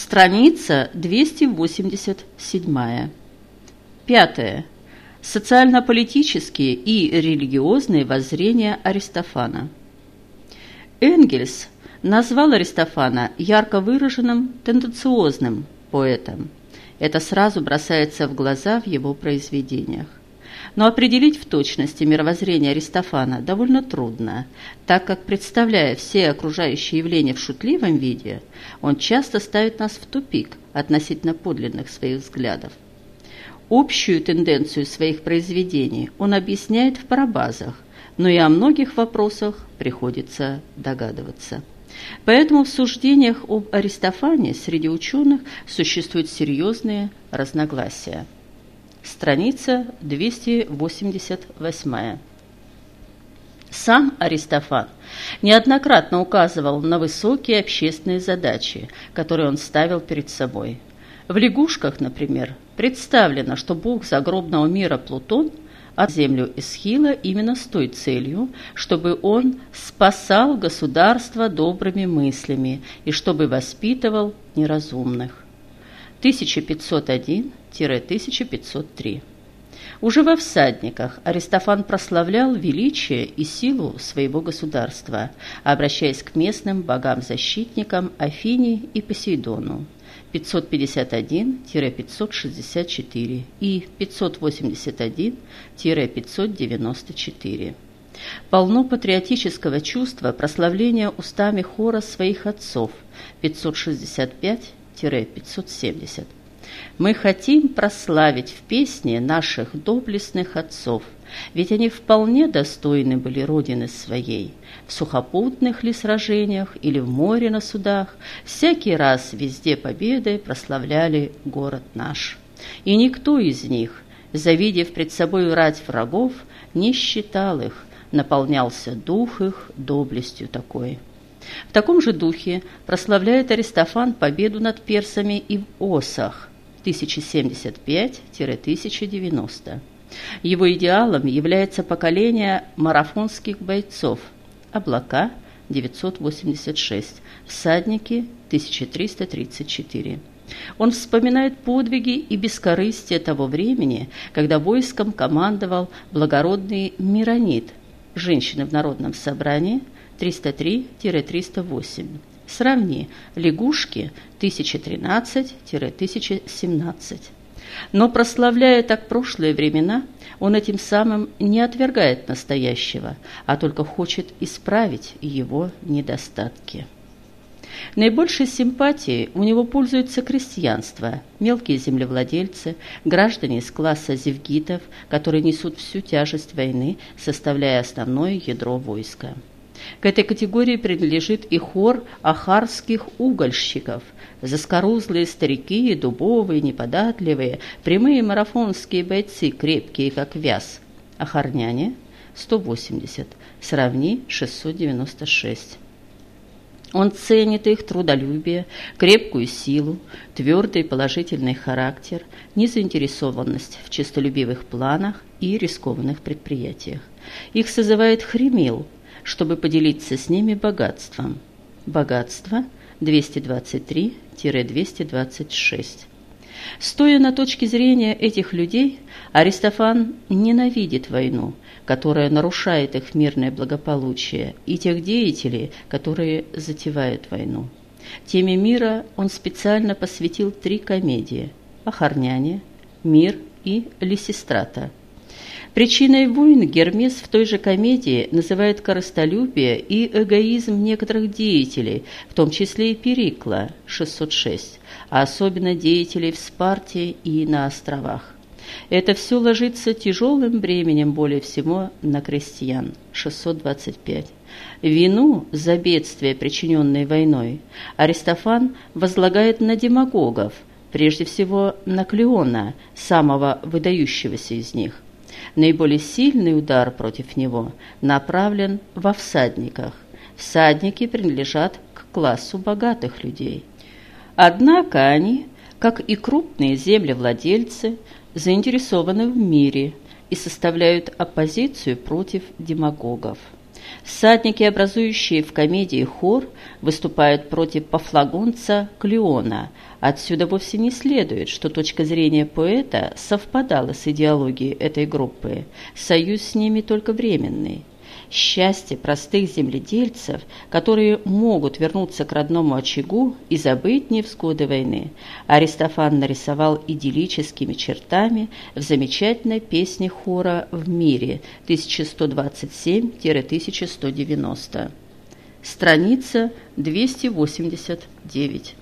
Страница 287. Пятое. Социально-политические и религиозные воззрения Аристофана. Энгельс назвал Аристофана ярко выраженным, тенденциозным поэтом. Это сразу бросается в глаза в его произведениях. Но определить в точности мировоззрение Аристофана довольно трудно, так как, представляя все окружающие явления в шутливом виде, он часто ставит нас в тупик относительно подлинных своих взглядов. Общую тенденцию своих произведений он объясняет в парабазах, но и о многих вопросах приходится догадываться. Поэтому в суждениях об Аристофане среди ученых существуют серьезные разногласия. Страница 288. Сам Аристофан неоднократно указывал на высокие общественные задачи, которые он ставил перед собой. В «Лягушках», например, представлено, что бог загробного мира Плутон от землю Эсхила именно с той целью, чтобы он спасал государство добрыми мыслями и чтобы воспитывал неразумных. 1501-1503. Уже во «Всадниках» Аристофан прославлял величие и силу своего государства, обращаясь к местным богам-защитникам Афине и Посейдону. 551-564 и 581-594. Полно патриотического чувства прославления устами хора своих отцов 565-570. Мы хотим прославить в песне наших доблестных отцов, ведь они вполне достойны были родины своей. В сухопутных ли сражениях или в море на судах, всякий раз везде победой прославляли город наш. И никто из них, завидев пред собой рать врагов, не считал их, наполнялся дух их доблестью такой. В таком же духе прославляет Аристофан победу над персами и в Осах 1075-1090. Его идеалом является поколение марафонских бойцов «Облака» 986, «Всадники» 1334. Он вспоминает подвиги и бескорыстие того времени, когда войском командовал благородный Миронид, женщины в народном собрании 303-308. Сравни лягушки 1013-1017. Но прославляя так прошлые времена, он этим самым не отвергает настоящего, а только хочет исправить его недостатки. Наибольшей симпатией у него пользуется крестьянство, мелкие землевладельцы, граждане из класса зевгитов, которые несут всю тяжесть войны, составляя основное ядро войска. К этой категории принадлежит и хор ахарских угольщиков, заскорузлые старики, дубовые, неподатливые, прямые марафонские бойцы, крепкие, как вяз. Ахарняне – 180, сравни 696. Он ценит их трудолюбие, крепкую силу, твердый положительный характер, незаинтересованность в честолюбивых планах и рискованных предприятиях. Их созывает хремил – чтобы поделиться с ними богатством. Богатство 223-226. Стоя на точке зрения этих людей, Аристофан ненавидит войну, которая нарушает их мирное благополучие, и тех деятелей, которые затевают войну. Теме мира он специально посвятил три комедии – «Охорняне», «Мир» и «Лисистрата», Причиной войн Гермес в той же комедии называет корыстолюбие и эгоизм некоторых деятелей, в том числе и Перикла, 606, а особенно деятелей в Спарте и на островах. Это все ложится тяжелым бременем более всего на крестьян, 625. Вину за бедствие, причиненное войной, Аристофан возлагает на демагогов, прежде всего на Клеона, самого выдающегося из них. Наиболее сильный удар против него направлен во всадниках. Всадники принадлежат к классу богатых людей. Однако они, как и крупные землевладельцы, заинтересованы в мире и составляют оппозицию против демагогов. Всадники, образующие в комедии хор, выступают против пофлагонца Клеона. Отсюда вовсе не следует, что точка зрения поэта совпадала с идеологией этой группы. Союз с ними только временный счастье простых земледельцев, которые могут вернуться к родному очагу и забыть невзгоды войны, Аристофан нарисовал идиллическими чертами в замечательной песне хора «В мире» 1127-1190. Страница 289.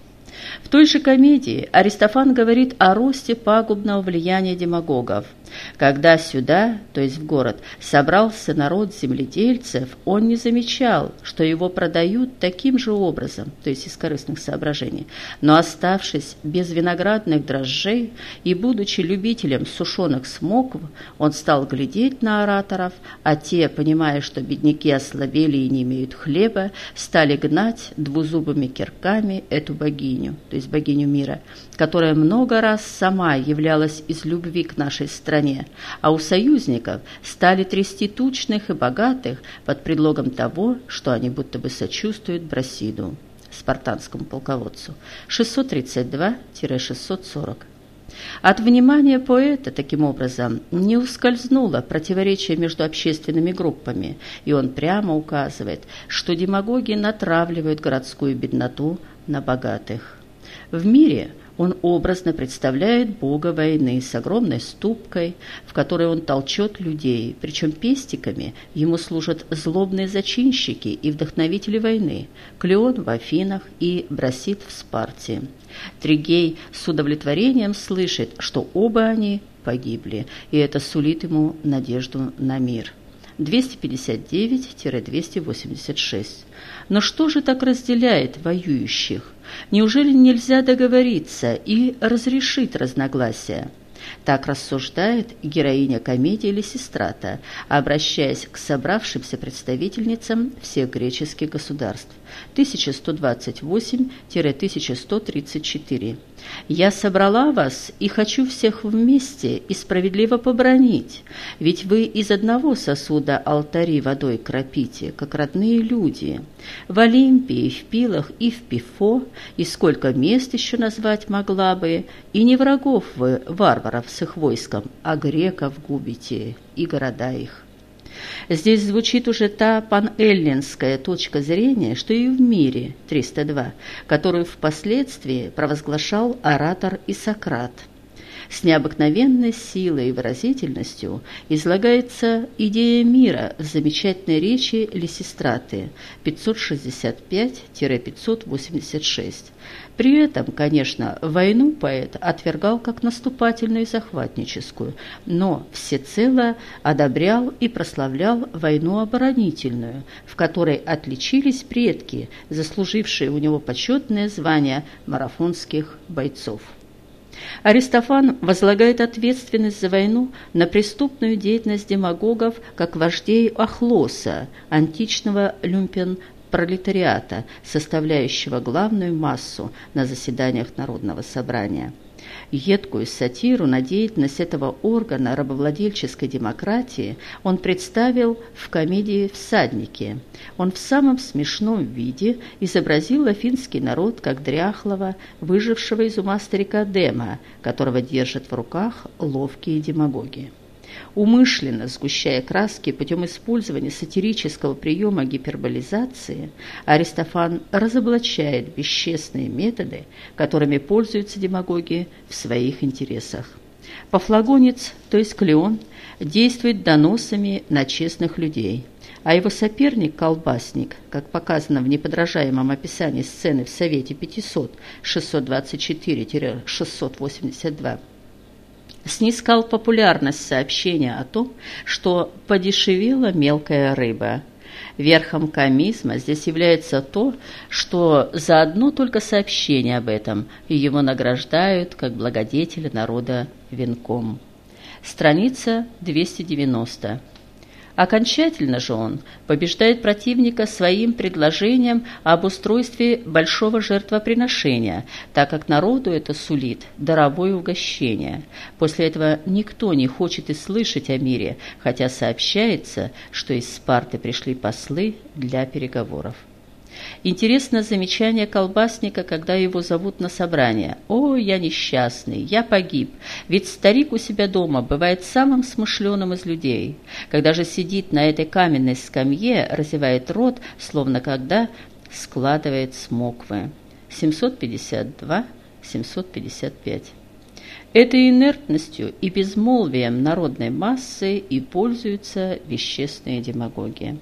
В той же комедии Аристофан говорит о росте пагубного влияния демагогов – когда сюда, то есть в город, собрался народ земледельцев, он не замечал, что его продают таким же образом, то есть из корыстных соображений. Но оставшись без виноградных дрожжей и будучи любителем сушеных смокв, он стал глядеть на ораторов, а те, понимая, что бедняки ослабели и не имеют хлеба, стали гнать двузубыми кирками эту богиню, то есть богиню мира, которая много раз сама являлась из любви к нашей стране, а у союзников стали трясти тучных и богатых под предлогом того, что они будто бы сочувствуют Брасиду, спартанскому полководцу, 632-640. От внимания поэта, таким образом, не ускользнуло противоречие между общественными группами, и он прямо указывает, что демагоги натравливают городскую бедноту на богатых. В мире – он образно представляет бога войны с огромной ступкой, в которой он толчет людей, причем пестиками ему служат злобные зачинщики и вдохновители войны, Клеон в Афинах и Брасит в Спарте. Тригей с удовлетворением слышит, что оба они погибли, и это сулит ему надежду на мир. 259-286. Но что же так разделяет воюющих? Неужели нельзя договориться и разрешить разногласия? Так рассуждает героиня комедии Лисистрата, обращаясь к собравшимся представительницам всех греческих государств. 1128-1134. «Я собрала вас и хочу всех вместе и справедливо побронить, ведь вы из одного сосуда алтари водой кропите, как родные люди. В Олимпии, в Пилах и в Пифо, и сколько мест еще назвать могла бы, и не врагов вы, варваров с их войском, а греков губите и города их». Здесь звучит уже та панэллинская точка зрения, что и в мире 302, которую впоследствии провозглашал оратор и Сократ. С необыкновенной силой и выразительностью излагается идея мира в замечательной речи Лисистраты 565-586. При этом, конечно, войну поэт отвергал как наступательную и захватническую, но всецело одобрял и прославлял войну оборонительную, в которой отличились предки, заслужившие у него почетное звание марафонских бойцов. Аристофан возлагает ответственность за войну на преступную деятельность демагогов как вождей Ахлоса, античного люмпен пролетариата, составляющего главную массу на заседаниях Народного собрания. Едкую сатиру на деятельность этого органа рабовладельческой демократии он представил в комедии «Всадники». Он в самом смешном виде изобразил афинский народ как дряхлого, выжившего из ума старика Дема, которого держат в руках ловкие демагоги. Умышленно сгущая краски путем использования сатирического приема гиперболизации, Аристофан разоблачает бесчестные методы, которыми пользуются демагоги в своих интересах. Пафлагонец, то есть Клеон, действует доносами на честных людей, а его соперник-колбасник, как показано в неподражаемом описании сцены в Совете 500 624-682, снискал популярность сообщения о том, что подешевела мелкая рыба. Верхом комизма здесь является то, что за одно только сообщение об этом его награждают как благодетеля народа венком. Страница 290. Окончательно же он побеждает противника своим предложением об устройстве большого жертвоприношения, так как народу это сулит даровое угощение. После этого никто не хочет и слышать о мире, хотя сообщается, что из Спарты пришли послы для переговоров. Интересно замечание колбасника, когда его зовут на собрание. «О, я несчастный, я погиб, ведь старик у себя дома бывает самым смышленым из людей. Когда же сидит на этой каменной скамье, разевает рот, словно когда складывает смоквы». 752-755 Этой инертностью и безмолвием народной массы и пользуются вещественные демагоги.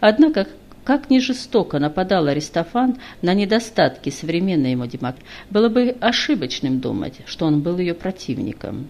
Однако, как ни жестоко нападал Аристофан на недостатки современной ему демократии, было бы ошибочным думать, что он был ее противником.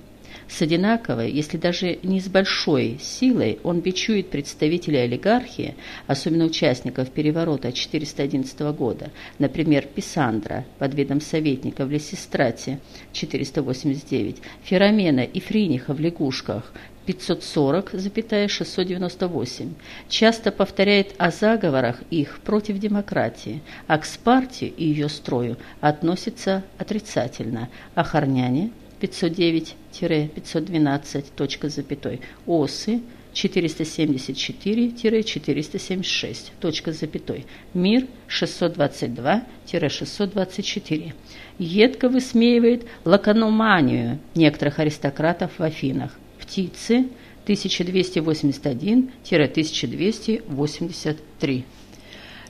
С одинаковой, если даже не с большой силой, он бичует представителей олигархии, особенно участников переворота 411 года, например, Писандра под видом советника в Лесистрате 489, Феромена и Фриниха в Лягушках 540,698 часто повторяет о заговорах их против демократии, а к Спарте и ее строю относится отрицательно, а Хорняне 509-512, точка запятой, осы 474-476, точка запятой, мир 622-624. Едко высмеивает лакономанию некоторых аристократов в Афинах, птицы 1281-1283.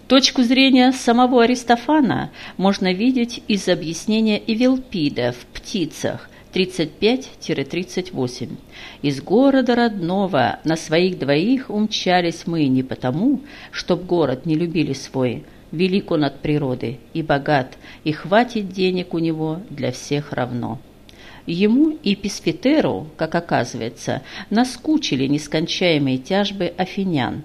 Точку зрения самого Аристофана можно видеть из объяснения Эвелпида в «Птицах» 35-38. «Из города родного на своих двоих умчались мы не потому, чтоб город не любили свой, велик он от природы и богат, и хватит денег у него для всех равно». Ему и Писфитеру, как оказывается, наскучили нескончаемые тяжбы афинян.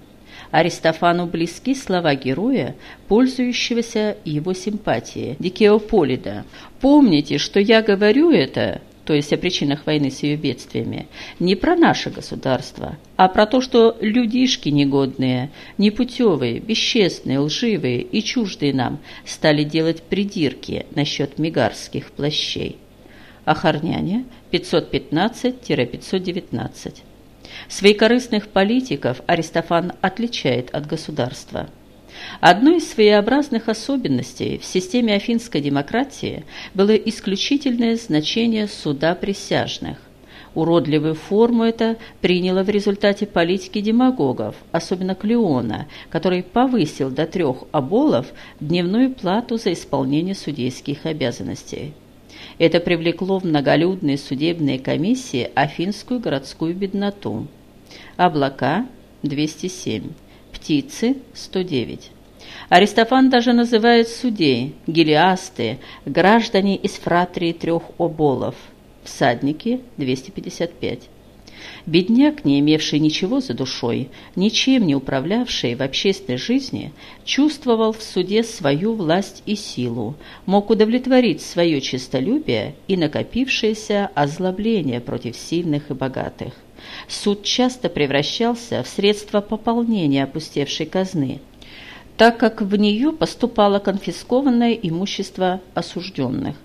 Аристофану близки слова героя, пользующегося его симпатией, Дикеополида. «Помните, что я говорю это, то есть о причинах войны с ее бедствиями, не про наше государство, а про то, что людишки негодные, непутевые, бесчестные, лживые и чуждые нам стали делать придирки насчет мигарских плащей. Охорняне 515-519. Своекорыстных политиков Аристофан отличает от государства. Одной из своеобразных особенностей в системе афинской демократии было исключительное значение суда присяжных. Уродливую форму это приняло в результате политики демагогов, особенно Клеона, который повысил до трех оболов дневную плату за исполнение судейских обязанностей. Это привлекло в многолюдные судебные комиссии афинскую городскую бедноту. Облака – 207, птицы – 109. Аристофан даже называет судей, гелиасты, граждане из фратрии трех оболов, всадники – 255. Бедняк, не имевший ничего за душой, ничем не управлявший в общественной жизни, чувствовал в суде свою власть и силу, мог удовлетворить свое честолюбие и накопившееся озлобление против сильных и богатых. Суд часто превращался в средство пополнения опустевшей казны, так как в нее поступало конфискованное имущество осужденных.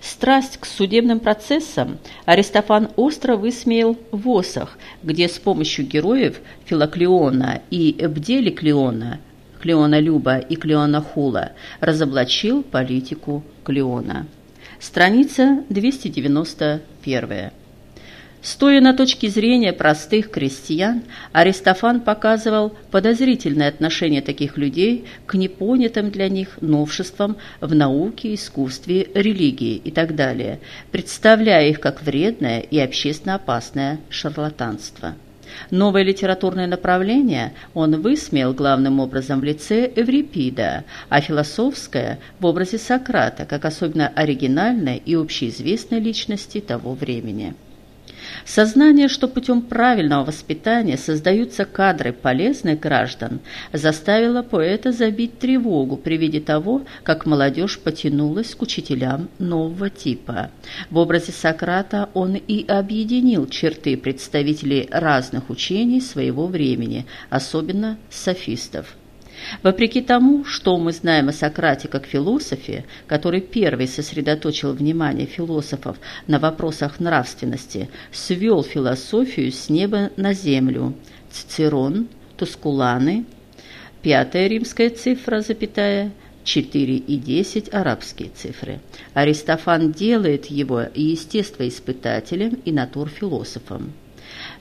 Страсть к судебным процессам Аристофан остро высмеял в Осах, где с помощью героев Филоклеона и Эбдели Клеона, Клеона Люба и Клеона Хула, разоблачил политику Клеона. Страница 291. Стоя на точке зрения простых крестьян, Аристофан показывал подозрительное отношение таких людей к непонятым для них новшествам в науке, искусстве, религии и так далее, представляя их как вредное и общественно опасное шарлатанство. Новое литературное направление он высмеял главным образом в лице Эврипида, а философское – в образе Сократа, как особенно оригинальной и общеизвестной личности того времени. Сознание, что путем правильного воспитания создаются кадры полезных граждан, заставило поэта забить тревогу при виде того, как молодежь потянулась к учителям нового типа. В образе Сократа он и объединил черты представителей разных учений своего времени, особенно софистов. Вопреки тому, что мы знаем о Сократе как философе, который первый сосредоточил внимание философов на вопросах нравственности, свел философию с неба на землю. Цицерон, Тускуланы, пятая римская цифра, запятая, 4 и 10 арабские цифры. Аристофан делает его и естествоиспытателем, и натурфилософом.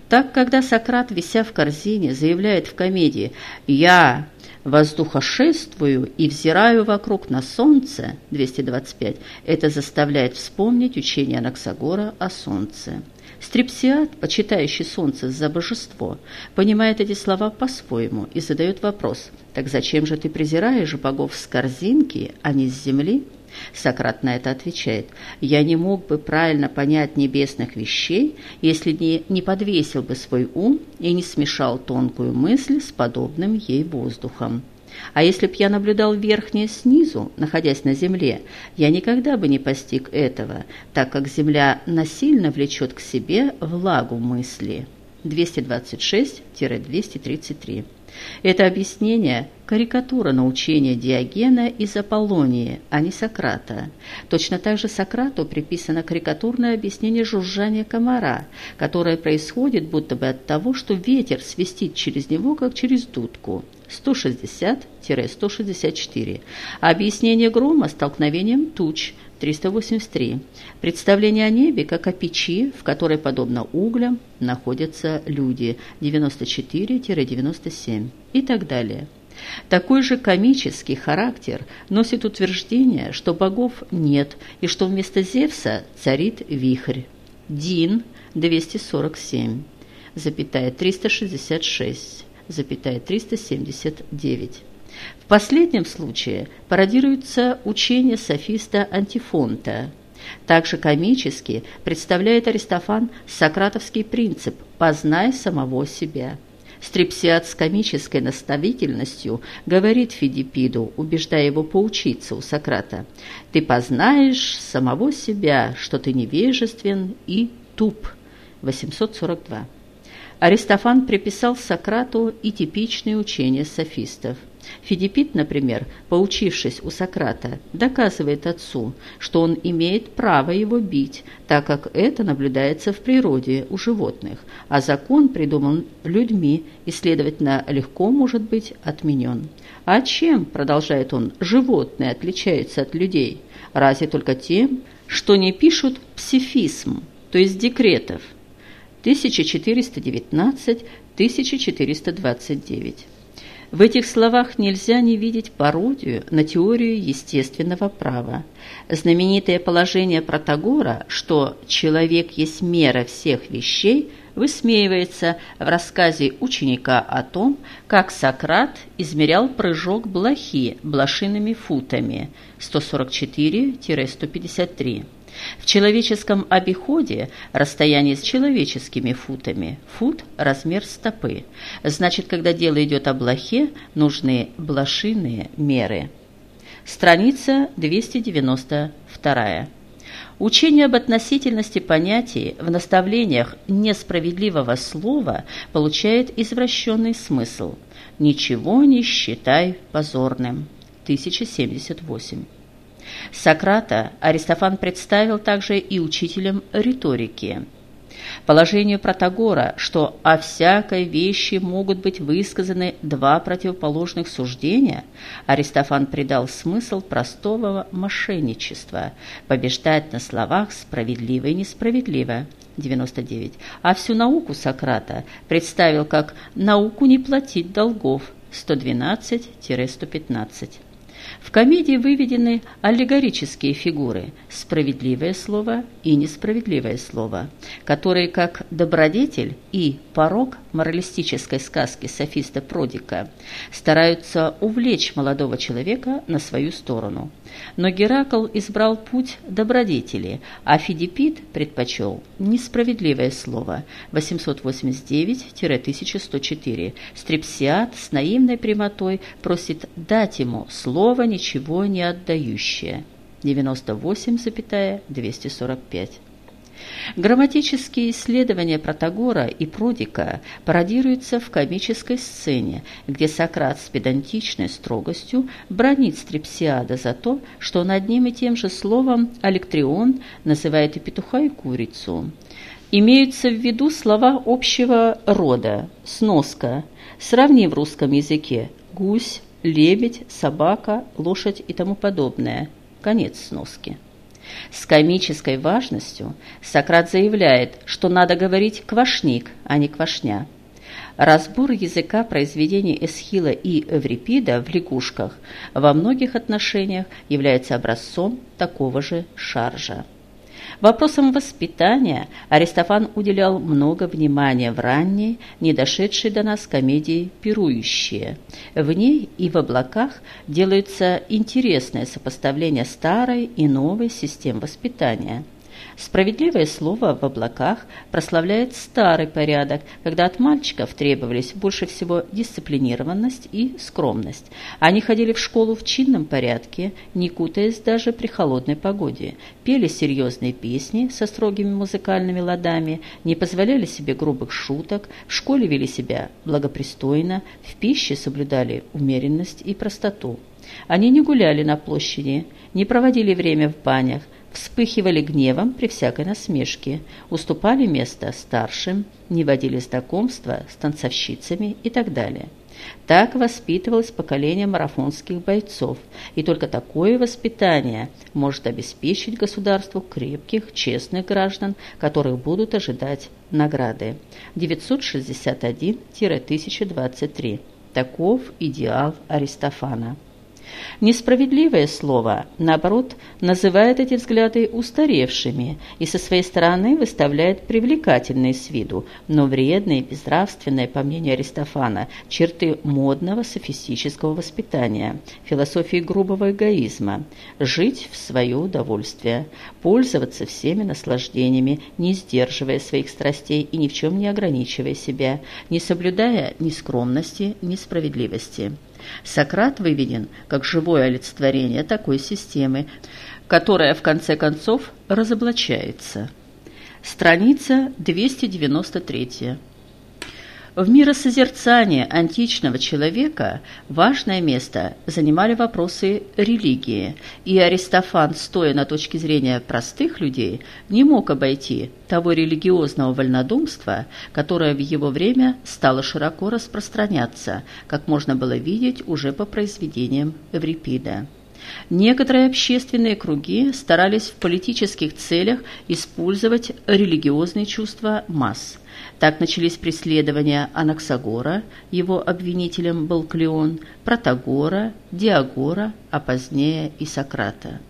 Так, когда Сократ, вися в корзине, заявляет в комедии «Я воздухошествую и взираю вокруг на солнце, 225, это заставляет вспомнить учение Анаксагора о солнце. Стрипсиад, почитающий солнце за божество, понимает эти слова по-своему и задает вопрос, так зачем же ты презираешь богов с корзинки, а не с земли? Сократ на это отвечает, «Я не мог бы правильно понять небесных вещей, если не, не подвесил бы свой ум и не смешал тонкую мысль с подобным ей воздухом». А если б я наблюдал верхнее снизу, находясь на земле, я никогда бы не постиг этого, так как земля насильно влечет к себе влагу мысли. 226-233 это объяснение – карикатура на учение Диогена из Аполлонии, а не Сократа. Точно так же Сократу приписано карикатурное объяснение жужжания комара, которое происходит будто бы от того, что ветер свистит через него, как через дудку. 160-164. Объяснение грома столкновением туч 383. Представление о небе как о печи, в которой, подобно углям, находятся люди 94-97 и так далее. Такой же комический характер носит утверждение, что богов нет и что вместо Зевса царит вихрь. Дин 247, запятая 366, запятая 379. Последнем случае пародируется учение софиста Антифонта. Также комически представляет Аристофан сократовский принцип «познай самого себя». Стрипсиад с комической наставительностью говорит Фидипиду, убеждая его поучиться у Сократа. «Ты познаешь самого себя, что ты невежествен и туп». 842. Аристофан приписал Сократу и типичные учения софистов – Фидипит, например, поучившись у Сократа, доказывает отцу, что он имеет право его бить, так как это наблюдается в природе у животных, а закон придуман людьми и, следовательно, легко может быть отменен. А чем, продолжает он, животные отличаются от людей? Разве только тем, что не пишут псифизм, то есть декретов. 1419-1429. В этих словах нельзя не видеть пародию на теорию естественного права. Знаменитое положение Протагора, что «человек есть мера всех вещей», высмеивается в рассказе ученика о том, как Сократ измерял прыжок блохи блошиными футами 144-153. В человеческом обиходе расстояние с человеческими футами. Фут – размер стопы. Значит, когда дело идет о блохе, нужны блошиные меры. Страница 292. Учение об относительности понятий в наставлениях несправедливого слова получает извращенный смысл. «Ничего не считай позорным». 1078. Сократа Аристофан представил также и учителем риторики. Положению Протагора, что о всякой вещи могут быть высказаны два противоположных суждения, Аристофан придал смысл простого мошенничества – побеждать на словах справедливо и несправедливо. 99. А всю науку Сократа представил как «науку не платить долгов» 112-115. В комедии выведены аллегорические фигуры «справедливое слово» и «несправедливое слово», которые как добродетель и порог моралистической сказки софиста Продика стараются увлечь молодого человека на свою сторону. Но Геракл избрал путь добродетели, а Фидипит предпочел несправедливое слово 889-1104. Стрепсиад с наивной прямотой просит дать ему слово, ничего не отдающее 98,245. Грамматические исследования Протагора и Продика пародируются в комической сцене, где Сократ с педантичной строгостью бронит Стрепсиада за то, что он одним и тем же словом «алектрион» называет и петуха, и курицу. Имеются в виду слова общего рода, сноска, сравни в русском языке гусь, лебедь, собака, лошадь и тому подобное. Конец сноски. С комической важностью Сократ заявляет, что надо говорить «квашник», а не «квашня». Разбор языка произведений Эсхила и Эврипида в лягушках во многих отношениях является образцом такого же шаржа. Вопросам воспитания Аристофан уделял много внимания в ранней, не дошедшей до нас комедии «Пирующие». В ней и в облаках делается интересное сопоставление старой и новой систем воспитания – Справедливое слово в облаках прославляет старый порядок, когда от мальчиков требовались больше всего дисциплинированность и скромность. Они ходили в школу в чинном порядке, не кутаясь даже при холодной погоде, пели серьезные песни со строгими музыкальными ладами, не позволяли себе грубых шуток, в школе вели себя благопристойно, в пище соблюдали умеренность и простоту. Они не гуляли на площади, не проводили время в банях, вспыхивали гневом при всякой насмешке, уступали место старшим, не водили знакомства с танцовщицами и так далее. Так воспитывалось поколение марафонских бойцов, и только такое воспитание может обеспечить государству крепких, честных граждан, которых будут ожидать награды. 961-1023. Таков идеал Аристофана. Несправедливое слово, наоборот, называет эти взгляды устаревшими и со своей стороны выставляет привлекательные с виду, но вредные, безнравственные, по мнению Аристофана, черты модного софистического воспитания, философии грубого эгоизма, жить в свое удовольствие, пользоваться всеми наслаждениями, не сдерживая своих страстей и ни в чем не ограничивая себя, не соблюдая ни скромности, ни справедливости. Сократ выведен как живое олицетворение такой системы, которая в конце концов разоблачается. Страница 293. В миросозерцании античного человека важное место занимали вопросы религии, и Аристофан, стоя на точке зрения простых людей, не мог обойти того религиозного вольнодумства, которое в его время стало широко распространяться, как можно было видеть уже по произведениям Эврипида. Некоторые общественные круги старались в политических целях использовать религиозные чувства масс. Так начались преследования Анаксагора, его обвинителем был Клеон, Протагора, Диагора, а позднее и Сократа.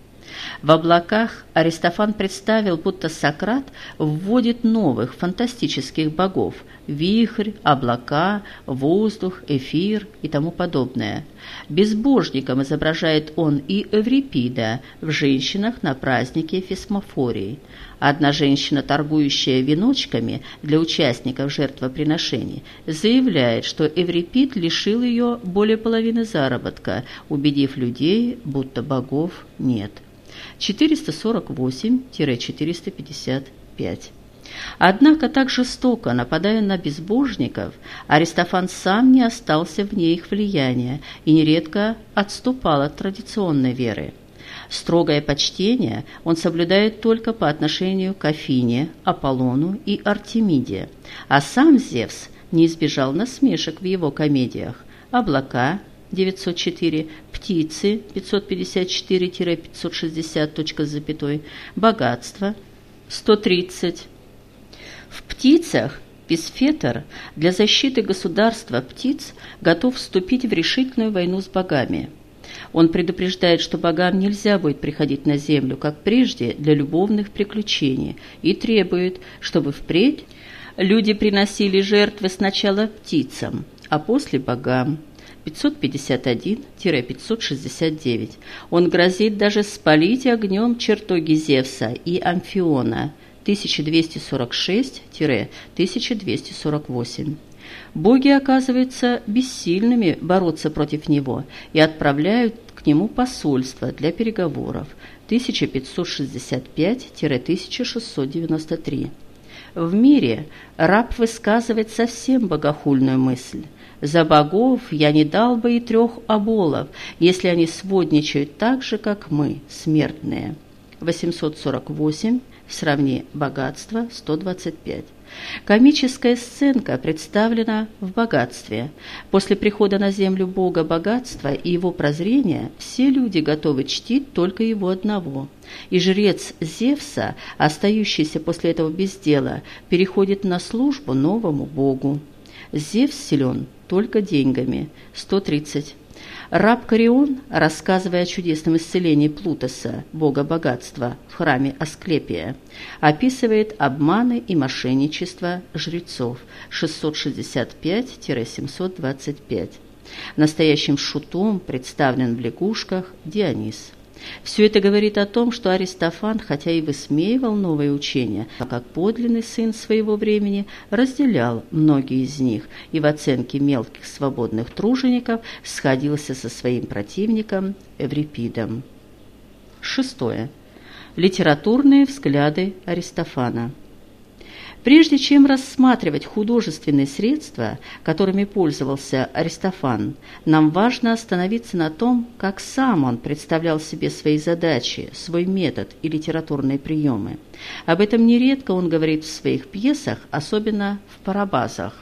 В облаках Аристофан представил, будто Сократ вводит новых фантастических богов – вихрь, облака, воздух, эфир и тому подобное. Безбожником изображает он и Эврипида в «Женщинах на празднике Фесмофории». Одна женщина, торгующая веночками для участников жертвоприношений, заявляет, что Эврипид лишил ее более половины заработка, убедив людей, будто богов нет. 448-455. Однако так жестоко, нападая на безбожников, Аристофан сам не остался вне их влияния и нередко отступал от традиционной веры. Строгое почтение он соблюдает только по отношению к Афине, Аполлону и Артемиде, а сам Зевс не избежал насмешек в его комедиях «Облака», 904, птицы 554-560, точка с запятой, богатство 130. В птицах Писфетер для защиты государства птиц готов вступить в решительную войну с богами. Он предупреждает, что богам нельзя будет приходить на землю, как прежде, для любовных приключений, и требует, чтобы впредь люди приносили жертвы сначала птицам, а после богам. 551-569. Он грозит даже спалить огнем чертоги Зевса и Амфиона 1246-1248. Боги оказываются бессильными бороться против него и отправляют к нему посольство для переговоров 1565-1693. В мире раб высказывает совсем богохульную мысль. «За богов я не дал бы и трех оболов, если они сводничают так же, как мы, смертные». 848, сравни богатство, 125. Комическая сценка представлена в богатстве. После прихода на землю Бога богатства и его прозрения все люди готовы чтить только его одного. И жрец Зевса, остающийся после этого без дела, переходит на службу новому Богу. Зевс силен только деньгами. 130. Раб Карион, рассказывая о чудесном исцелении Плутоса, бога богатства, в храме Асклепия, описывает обманы и мошенничество жрецов 665-725. Настоящим шутом представлен в лягушках Дионис. Все это говорит о том, что Аристофан, хотя и высмеивал новые учения, но как подлинный сын своего времени разделял многие из них и в оценке мелких свободных тружеников сходился со своим противником Эврипидом. Шестое. Литературные взгляды Аристофана. Прежде чем рассматривать художественные средства, которыми пользовался Аристофан, нам важно остановиться на том, как сам он представлял себе свои задачи, свой метод и литературные приемы. Об этом нередко он говорит в своих пьесах, особенно в парабазах.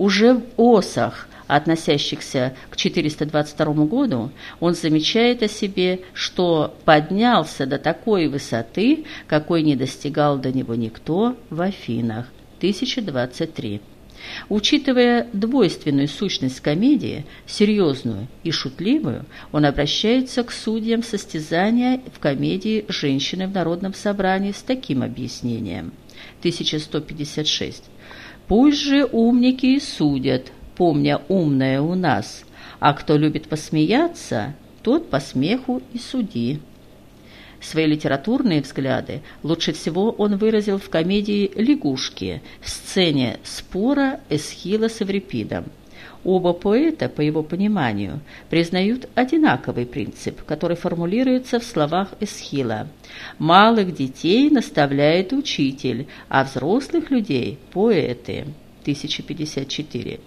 Уже в «Осах» относящихся к 422 году, он замечает о себе, что поднялся до такой высоты, какой не достигал до него никто в Афинах. 1023. Учитывая двойственную сущность комедии, серьезную и шутливую, он обращается к судьям состязания в комедии «Женщины в народном собрании» с таким объяснением. 1156. «Пусть же умники судят, помня умное у нас, а кто любит посмеяться, тот по смеху и суди. Свои литературные взгляды лучше всего он выразил в комедии «Лягушки» в сцене спора Эсхила с Эврипидом. Оба поэта, по его пониманию, признают одинаковый принцип, который формулируется в словах Эсхила. «Малых детей наставляет учитель, а взрослых людей – поэты». 1054.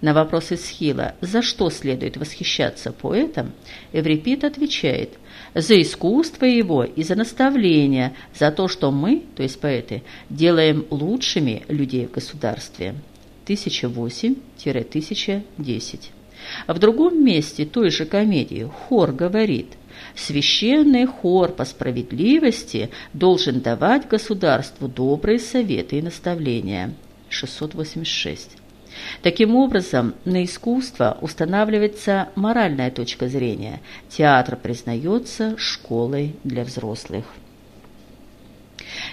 На вопрос Исхила, за что следует восхищаться поэтом, Эврипид отвечает «За искусство его и за наставление, за то, что мы, то есть поэты, делаем лучшими людей в государстве». 1008-1010. А в другом месте той же комедии хор говорит «Священный хор по справедливости должен давать государству добрые советы и наставления». 686. Таким образом, на искусство устанавливается моральная точка зрения. Театр признается школой для взрослых.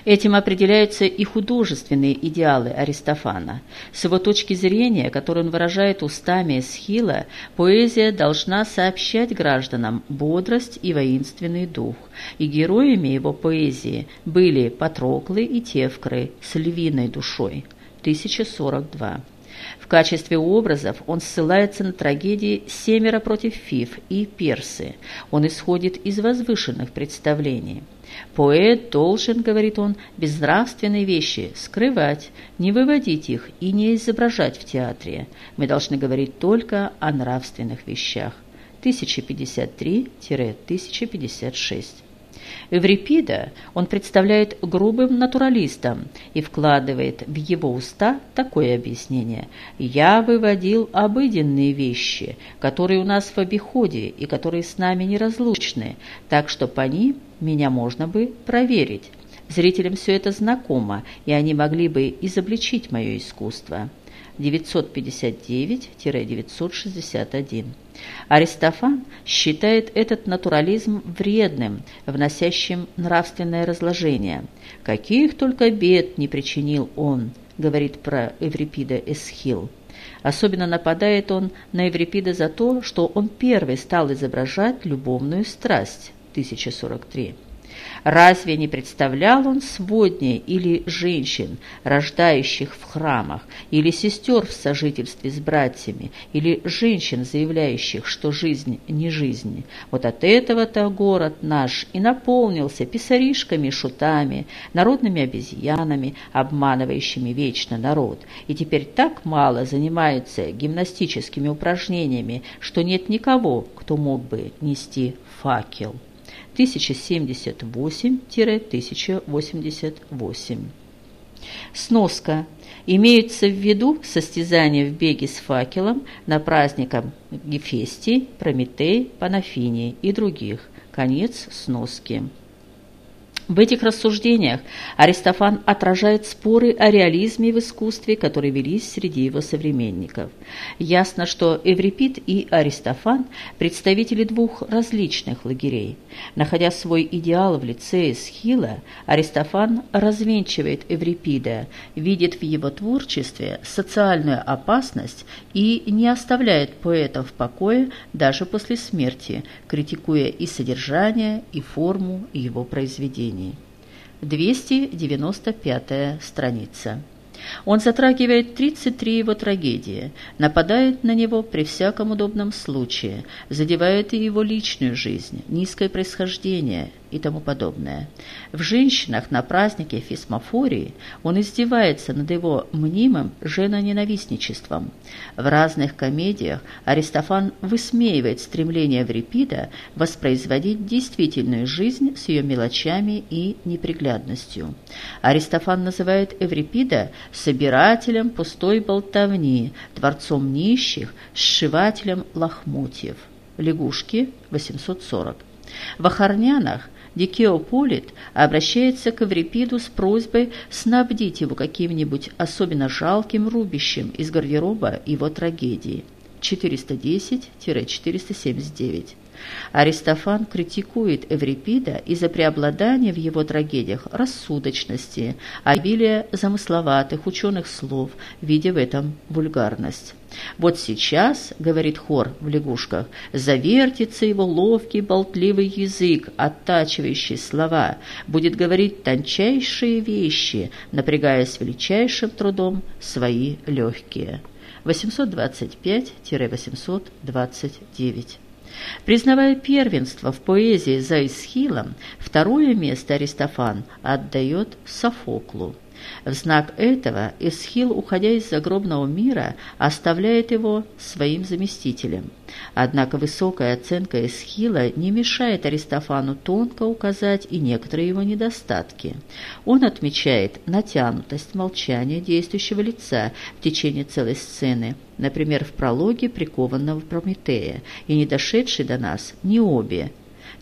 Этим определяются и художественные идеалы Аристофана. С его точки зрения, которую он выражает устами Эсхила, поэзия должна сообщать гражданам бодрость и воинственный дух. И героями его поэзии были Патроклы и Тевкры с львиной душой. 1042. В качестве образов он ссылается на трагедии «Семеро против Фиф» и «Персы». Он исходит из возвышенных представлений. Поэт должен, говорит он, безнравственные вещи скрывать, не выводить их и не изображать в театре. Мы должны говорить только о нравственных вещах. 1053-1056. Эврипида он представляет грубым натуралистом и вкладывает в его уста такое объяснение. «Я выводил обыденные вещи, которые у нас в обиходе и которые с нами неразлучны, так что по ним меня можно бы проверить». Зрителям все это знакомо, и они могли бы изобличить мое искусство. 959-961. Аристофан считает этот натурализм вредным, вносящим нравственное разложение. «Каких только бед не причинил он», говорит про Эврипида Эсхил. Особенно нападает он на Еврипида за то, что он первый стал изображать любовную страсть. 1043. Разве не представлял он сводней или женщин, рождающих в храмах, или сестер в сожительстве с братьями, или женщин, заявляющих, что жизнь не жизнь? Вот от этого-то город наш и наполнился писаришками, шутами, народными обезьянами, обманывающими вечно народ, и теперь так мало занимаются гимнастическими упражнениями, что нет никого, кто мог бы нести факел. 1078-1088. Сноска. Имеются в виду состязания в беге с факелом на праздниках Гефестий, Прометей, Панафинии и других. Конец сноски. В этих рассуждениях Аристофан отражает споры о реализме в искусстве, которые велись среди его современников. Ясно, что Эврипид и Аристофан – представители двух различных лагерей. Находя свой идеал в лице Эсхила, Аристофан развенчивает Эврипида, видит в его творчестве социальную опасность и не оставляет поэта в покое даже после смерти, критикуя и содержание, и форму его произведений. 295 страница. Он затрагивает 33 его трагедии, нападает на него при всяком удобном случае, задевает и его личную жизнь, низкое происхождение и тому подобное. В «Женщинах» на празднике Фисмофории он издевается над его мнимым женоненавистничеством. В разных комедиях Аристофан высмеивает стремление Еврипида воспроизводить действительную жизнь с ее мелочами и неприглядностью. Аристофан называет Эврипида собирателем пустой болтовни, творцом нищих, сшивателем лохмотьев. Лягушки, 840. В Охорнянах Дикеополит обращается к Эврипиду с просьбой снабдить его каким-нибудь особенно жалким рубищем из гардероба его трагедии. 410-479. Аристофан критикует Эврипида из-за преобладания в его трагедиях рассудочности, обилия замысловатых ученых слов, видя в этом вульгарность. «Вот сейчас, — говорит хор в лягушках, — завертится его ловкий болтливый язык, оттачивающий слова, будет говорить тончайшие вещи, напрягая с величайшим трудом свои легкие». 825-829. Признавая первенство в поэзии за Исхилом, второе место Аристофан отдает Софоклу. В знак этого Эсхил, уходя из загробного мира, оставляет его своим заместителем. Однако высокая оценка Эсхила не мешает Аристофану тонко указать и некоторые его недостатки. Он отмечает натянутость молчания действующего лица в течение целой сцены, например, в прологе прикованного Прометея, и не дошедший до нас не обе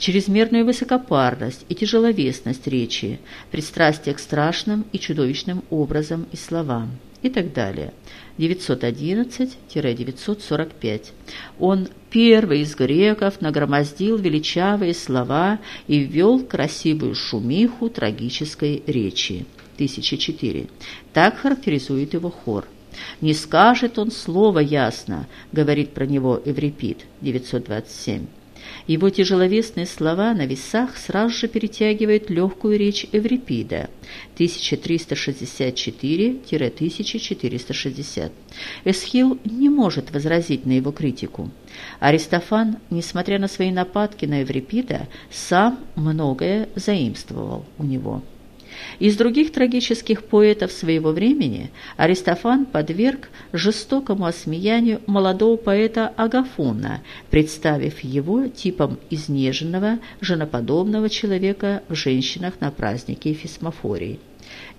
чрезмерную высокопарность и тяжеловесность речи, пристрастие к страшным и чудовищным образам и словам и так далее. 911-945. Он первый из греков нагромоздил величавые слова и ввел красивую шумиху трагической речи. 1004. Так характеризует его хор. «Не скажет он слово ясно», — говорит про него Эврипид, 927. Его тяжеловесные слова на весах сразу же перетягивают легкую речь Эврипида 1364-1460. Эсхил не может возразить на его критику. Аристофан, несмотря на свои нападки на Эврипида, сам многое заимствовал у него. Из других трагических поэтов своего времени Аристофан подверг жестокому осмеянию молодого поэта Агафона, представив его типом изнеженного, женоподобного человека в женщинах на празднике Фисмофории.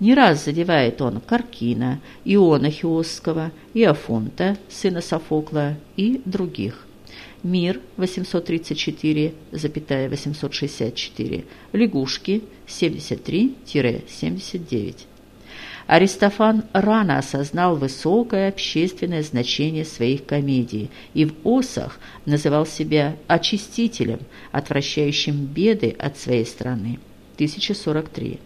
Не раз задевает он Каркина, Иона Хиосского, Иофонта, сына Софокла и других. Мир 834,864, Лягушки 73-79. Аристофан рано осознал высокое общественное значение своих комедий и в «Осах» называл себя очистителем, отвращающим беды от своей страны. 1043.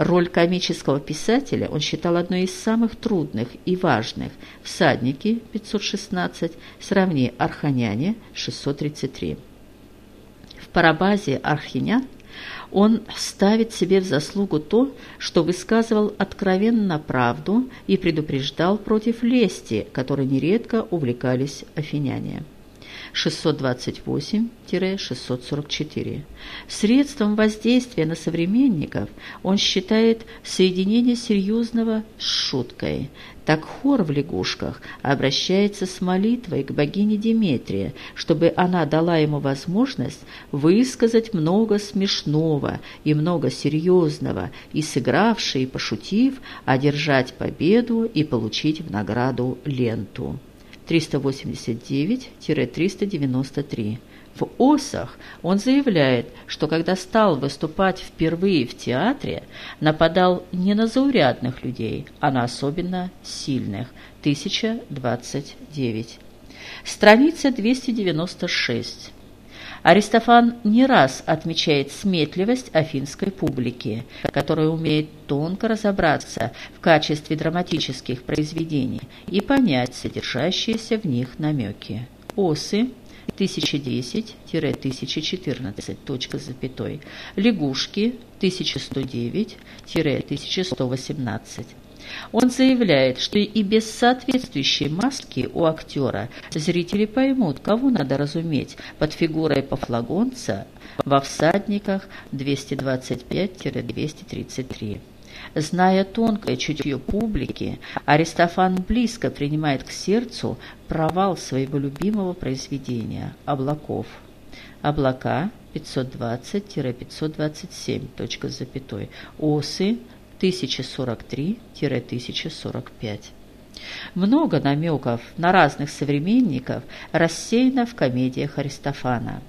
Роль комического писателя он считал одной из самых трудных и важных. «Всадники» 516, сравни «Арханяне» 633. В парабазе «Архинян» он ставит себе в заслугу то, что высказывал откровенно правду и предупреждал против лести, которой нередко увлекались афиняне. 628-644. Средством воздействия на современников он считает соединение серьезного с шуткой. Так хор в лягушках обращается с молитвой к богине Деметрия, чтобы она дала ему возможность высказать много смешного и много серьезного, и сыгравший и пошутив, одержать победу и получить в награду ленту. 389-393. В «Осах» он заявляет, что когда стал выступать впервые в театре, нападал не на заурядных людей, а на особенно сильных. 1029. Страница 296. Аристофан не раз отмечает сметливость афинской публики, которая умеет тонко разобраться в качестве драматических произведений и понять содержащиеся в них намеки. Осы 1010-1014, точка с запятой, лягушки 1109-1118, он заявляет, что и без соответствующей маски у актера зрители поймут, кого надо разуметь под фигурой пофлагонца во всадниках 225-233. Зная тонкое чутье публики, Аристофан близко принимает к сердцу провал своего любимого произведения «Облаков». Облака 520-527, точка с запятой, осы 1043-1045. Много намеков на разных современников рассеяно в комедиях Аристофана.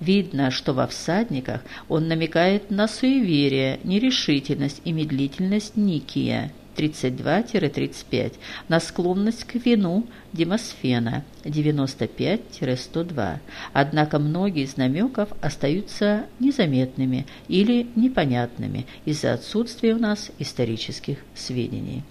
Видно, что во «Всадниках» он намекает на суеверие, нерешительность и медлительность Никия, 32-35, на склонность к вину Демосфена 95-102. Однако многие из намеков остаются незаметными или непонятными из-за отсутствия у нас исторических сведений.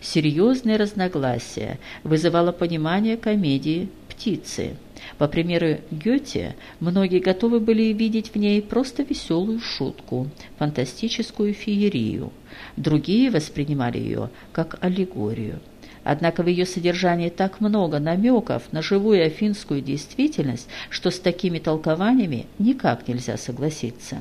Серьезные разногласия вызывало понимание комедии «Птицы». По примеру Гёте, многие готовы были видеть в ней просто веселую шутку, фантастическую феерию. Другие воспринимали ее как аллегорию. Однако в ее содержании так много намеков на живую афинскую действительность, что с такими толкованиями никак нельзя согласиться.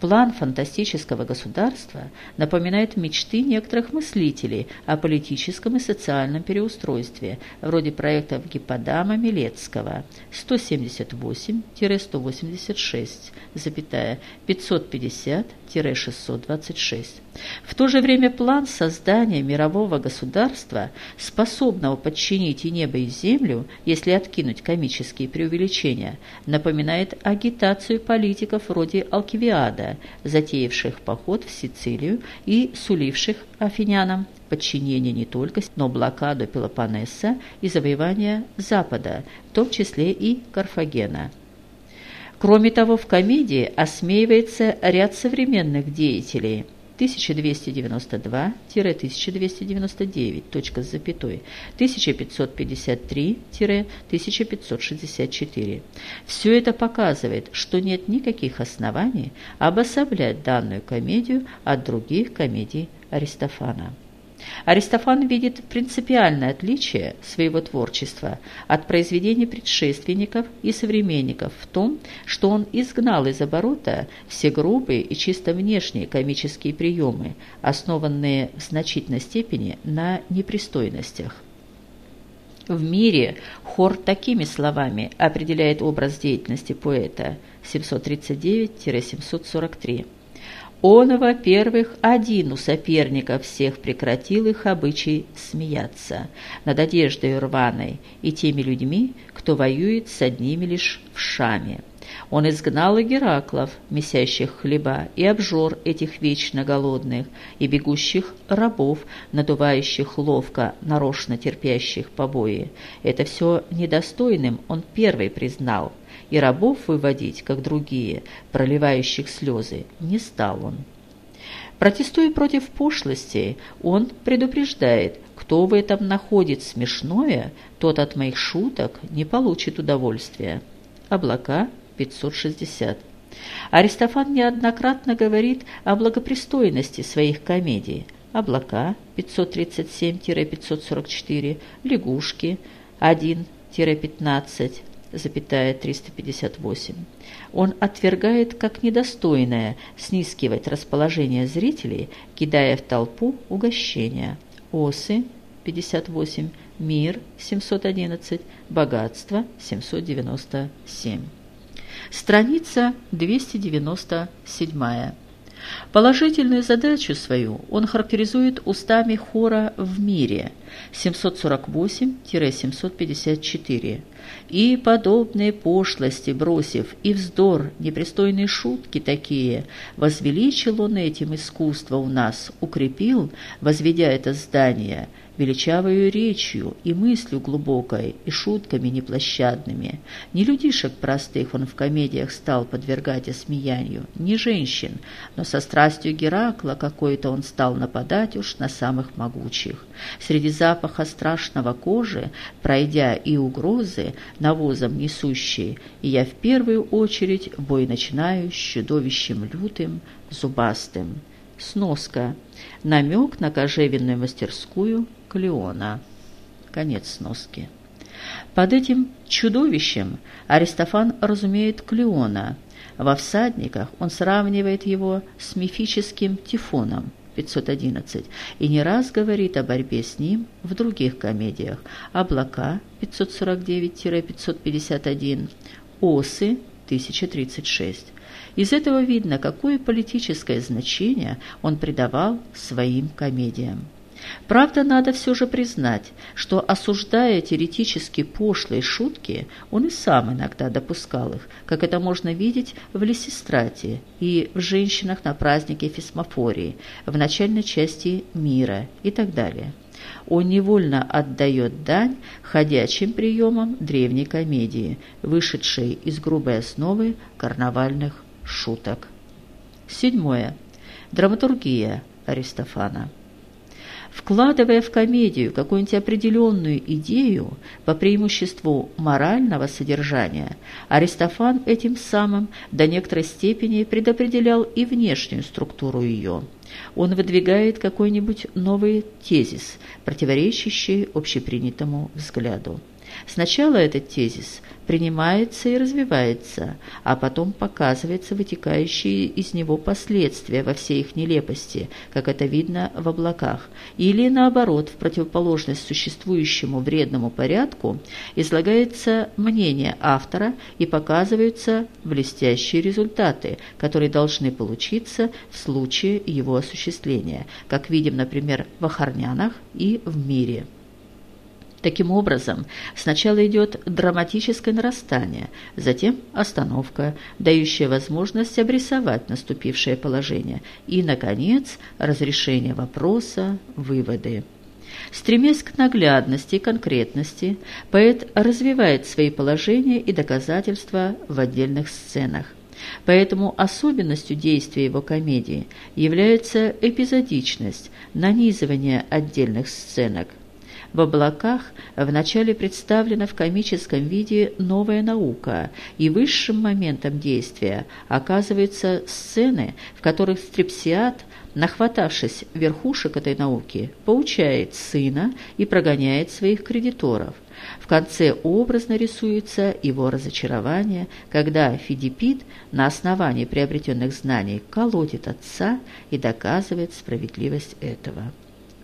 План фантастического государства напоминает мечты некоторых мыслителей о политическом и социальном переустройстве, вроде проектов Гипподама Милецкого 178-186, 550-626. В то же время план создания мирового государства, способного подчинить и небо, и землю, если откинуть комические преувеличения, напоминает агитацию политиков вроде Алкивиада, затеявших поход в Сицилию и суливших афинянам подчинение не только, но блокаду Пелопоннеса и завоевание Запада, в том числе и Карфагена. Кроме того, в комедии осмеивается ряд современных деятелей – 1292-1299, точка с запятой, 1553-1564. Все это показывает, что нет никаких оснований обособлять данную комедию от других комедий Аристофана. Аристофан видит принципиальное отличие своего творчества от произведений предшественников и современников в том, что он изгнал из оборота все грубые и чисто внешние комические приемы, основанные в значительной степени на непристойностях. В мире хор такими словами определяет образ деятельности поэта 739-743. Он, во-первых, один у соперников всех прекратил их обычай смеяться над одеждой рваной и теми людьми, кто воюет с одними лишь вшами. Он изгнал и Гераклов, месящих хлеба, и обжор этих вечно голодных, и бегущих рабов, надувающих ловко, нарочно терпящих побои. Это все недостойным он первый признал, и рабов выводить, как другие, проливающих слезы, не стал он. Протестуя против пошлости, он предупреждает, кто в этом находит смешное, тот от моих шуток не получит удовольствия. Облака 560. Аристофан неоднократно говорит о благопристойности своих комедий. Облака 537-544, лягушки 1-15, запятая 358. Он отвергает как недостойное снискивать расположение зрителей, кидая в толпу угощения. Осы 58, мир 711, богатство 797. Страница 297. Положительную задачу свою он характеризует устами хора в мире 748-754 и подобные пошлости бросив, и вздор, непристойные шутки такие, возвеличил он этим искусство у нас, укрепил, возведя это здание – величавою речью и мыслью глубокой, и шутками неплощадными. Не людишек простых он в комедиях стал подвергать осмеянию, не женщин, но со страстью Геракла какой-то он стал нападать уж на самых могучих. Среди запаха страшного кожи, пройдя и угрозы, навозом несущей, и я в первую очередь бой начинаю с чудовищем лютым, зубастым. Сноска. Намек на кожевенную мастерскую Клеона. Конец сноски. Под этим чудовищем Аристофан разумеет Клеона. Во «Всадниках» он сравнивает его с мифическим Тифоном 511 и не раз говорит о борьбе с ним в других комедиях «Облака» 549-551, «Осы» 1036. Из этого видно, какое политическое значение он придавал своим комедиям. Правда, надо все же признать, что, осуждая теоретически пошлые шутки, он и сам иногда допускал их, как это можно видеть в Лесистрате и в «Женщинах на празднике Фисмофории», в начальной части «Мира» и так далее. Он невольно отдает дань ходячим приемам древней комедии, вышедшей из грубой основы карнавальных шуток. Седьмое. Драматургия Аристофана. Вкладывая в комедию какую-нибудь определенную идею, по преимуществу морального содержания, Аристофан этим самым до некоторой степени предопределял и внешнюю структуру ее. Он выдвигает какой-нибудь новый тезис, противоречащий общепринятому взгляду. Сначала этот тезис принимается и развивается, а потом показывается вытекающие из него последствия во всей их нелепости, как это видно в облаках, или наоборот, в противоположность существующему вредному порядку, излагается мнение автора и показываются блестящие результаты, которые должны получиться в случае его осуществления, как видим, например, в «Охорнянах» и в «Мире». Таким образом, сначала идет драматическое нарастание, затем остановка, дающая возможность обрисовать наступившее положение, и, наконец, разрешение вопроса, выводы. Стремясь к наглядности и конкретности, поэт развивает свои положения и доказательства в отдельных сценах. Поэтому особенностью действия его комедии является эпизодичность, нанизывание отдельных сценок, в облаках вначале представлена в комическом виде новая наука, и высшим моментом действия оказываются сцены, в которых стрепсиат, нахватавшись верхушек этой науки, поучает сына и прогоняет своих кредиторов. В конце образно рисуется его разочарование, когда Фидипид на основании приобретенных знаний колотит отца и доказывает справедливость этого.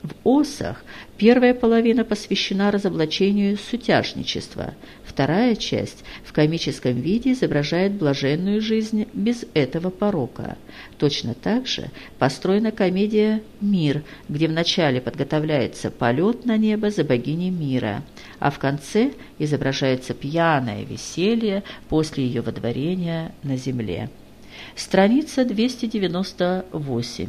В осах первая половина посвящена разоблачению сутяжничества, вторая часть в комическом виде изображает блаженную жизнь без этого порока. Точно так же построена комедия «Мир», где вначале подготовляется полет на небо за богиней мира, а в конце изображается пьяное веселье после ее водворения на земле. Страница 298.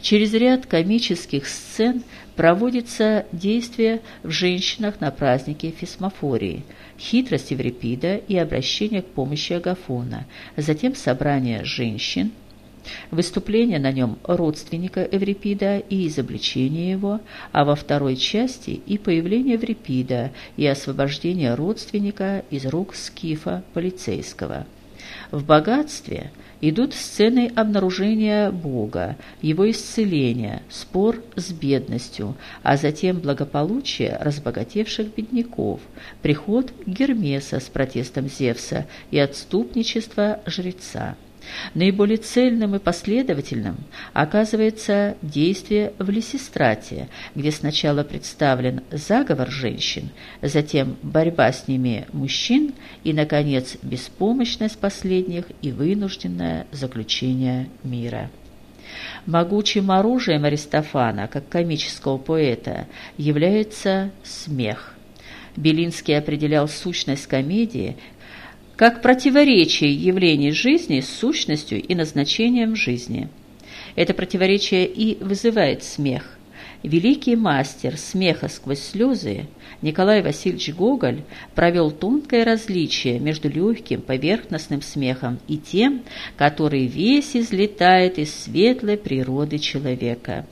Через ряд комических сцен проводится действие в женщинах на празднике Фисмофории, хитрость Еврипида и обращение к помощи Агафона, затем собрание женщин, Выступление на нем родственника Эврипида и изобличение его, а во второй части и появление Эврипида и освобождение родственника из рук скифа полицейского. В богатстве идут сцены обнаружения Бога, его исцеления, спор с бедностью, а затем благополучие разбогатевших бедняков, приход Гермеса с протестом Зевса и отступничество жреца. Наиболее цельным и последовательным оказывается действие в Лисистрате, где сначала представлен заговор женщин, затем борьба с ними мужчин и, наконец, беспомощность последних и вынужденное заключение мира. Могучим оружием Аристофана, как комического поэта, является смех. Белинский определял сущность комедии как противоречие явлений жизни с сущностью и назначением жизни. Это противоречие и вызывает смех. Великий мастер смеха сквозь слезы Николай Васильевич Гоголь провел тонкое различие между легким поверхностным смехом и тем, который весь излетает из светлой природы человека.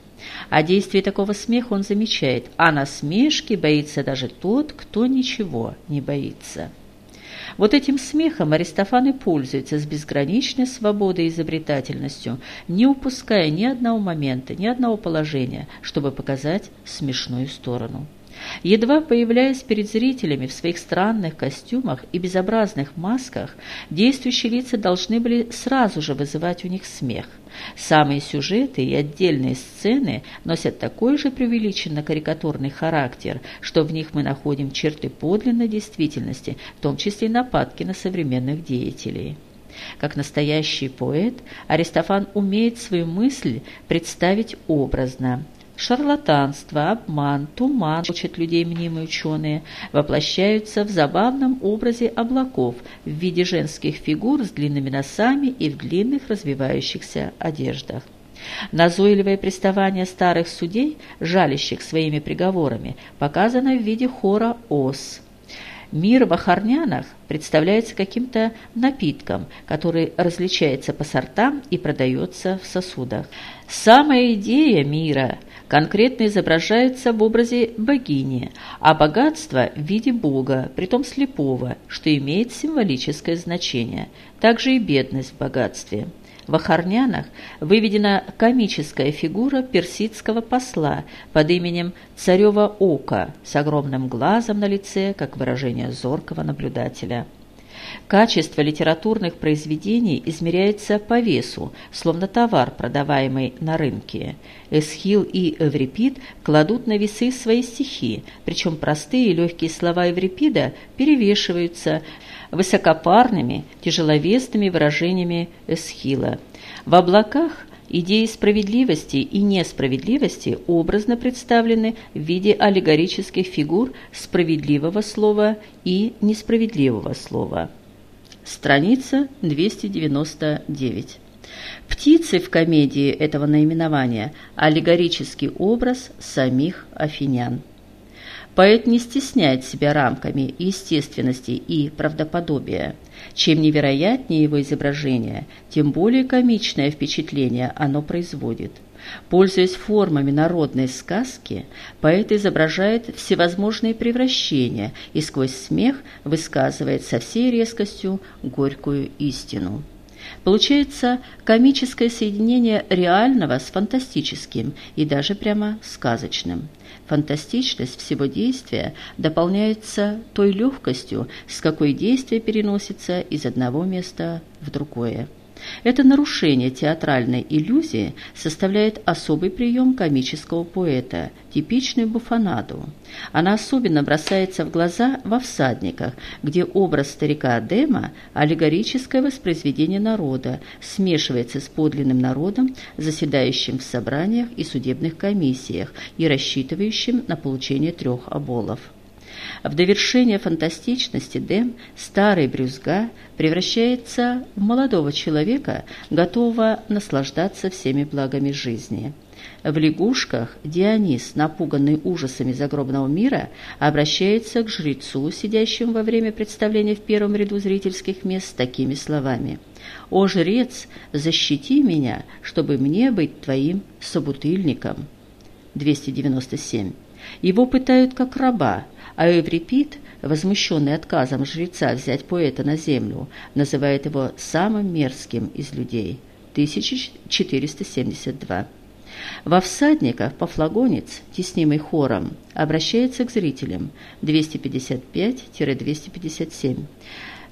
О действии такого смеха он замечает, а насмешки боится даже тот, кто ничего не боится. Вот этим смехом Аристофан и пользуется с безграничной свободой и изобретательностью, не упуская ни одного момента, ни одного положения, чтобы показать смешную сторону. Едва появляясь перед зрителями в своих странных костюмах и безобразных масках, действующие лица должны были сразу же вызывать у них смех. Самые сюжеты и отдельные сцены носят такой же преувеличенно-карикатурный характер, что в них мы находим черты подлинной действительности, в том числе нападки на современных деятелей. Как настоящий поэт, Аристофан умеет свою мысль представить образно, Шарлатанство, обман, туман, учат людей мнимые ученые, воплощаются в забавном образе облаков в виде женских фигур с длинными носами и в длинных развивающихся одеждах. Назойливое приставание старых судей, жалящих своими приговорами, показано в виде хора ос. Мир в охорнянах представляется каким-то напитком, который различается по сортам и продается в сосудах. Самая идея мира конкретно изображается в образе богини, а богатство в виде бога, притом слепого, что имеет символическое значение. Также и бедность в богатстве. В Охорнянах выведена комическая фигура персидского посла под именем Царева Ока с огромным глазом на лице, как выражение зоркого наблюдателя. Качество литературных произведений измеряется по весу, словно товар, продаваемый на рынке. Эсхил и Эврипид кладут на весы свои стихи, причем простые и легкие слова Эврипида перевешиваются высокопарными, тяжеловесными выражениями Эсхила. В облаках Идеи справедливости и несправедливости образно представлены в виде аллегорических фигур справедливого слова и несправедливого слова. Страница 299. Птицы в комедии этого наименования – аллегорический образ самих афинян. Поэт не стесняет себя рамками естественности и правдоподобия. Чем невероятнее его изображение, тем более комичное впечатление оно производит. Пользуясь формами народной сказки, поэт изображает всевозможные превращения и сквозь смех высказывает со всей резкостью горькую истину. Получается комическое соединение реального с фантастическим и даже прямо сказочным. Фантастичность всего действия дополняется той легкостью, с какой действие переносится из одного места в другое. Это нарушение театральной иллюзии составляет особый прием комического поэта, типичную буфонаду. Она особенно бросается в глаза во «Всадниках», где образ старика Адема – аллегорическое воспроизведение народа, смешивается с подлинным народом, заседающим в собраниях и судебных комиссиях и рассчитывающим на получение трех оболов. В довершение фантастичности Дэм, старый брюзга, превращается в молодого человека, готового наслаждаться всеми благами жизни. В лягушках Дионис, напуганный ужасами загробного мира, обращается к жрецу, сидящему во время представления в первом ряду зрительских мест, с такими словами «О, жрец, защити меня, чтобы мне быть твоим собутыльником». 297. Его пытают как раба, а Эврипид, возмущенный отказом жреца взять поэта на землю, называет его самым мерзким из людей. 1472. Во всадниках Пафлагонец, теснимый хором, обращается к зрителям 255-257.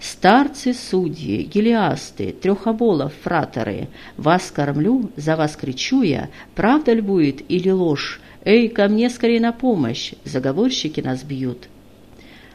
«Старцы, судьи, гелиасты, трехоболов, фраторы, вас кормлю, за вас кричу я, правда ли будет или ложь? Эй, ко мне скорее на помощь, заговорщики нас бьют».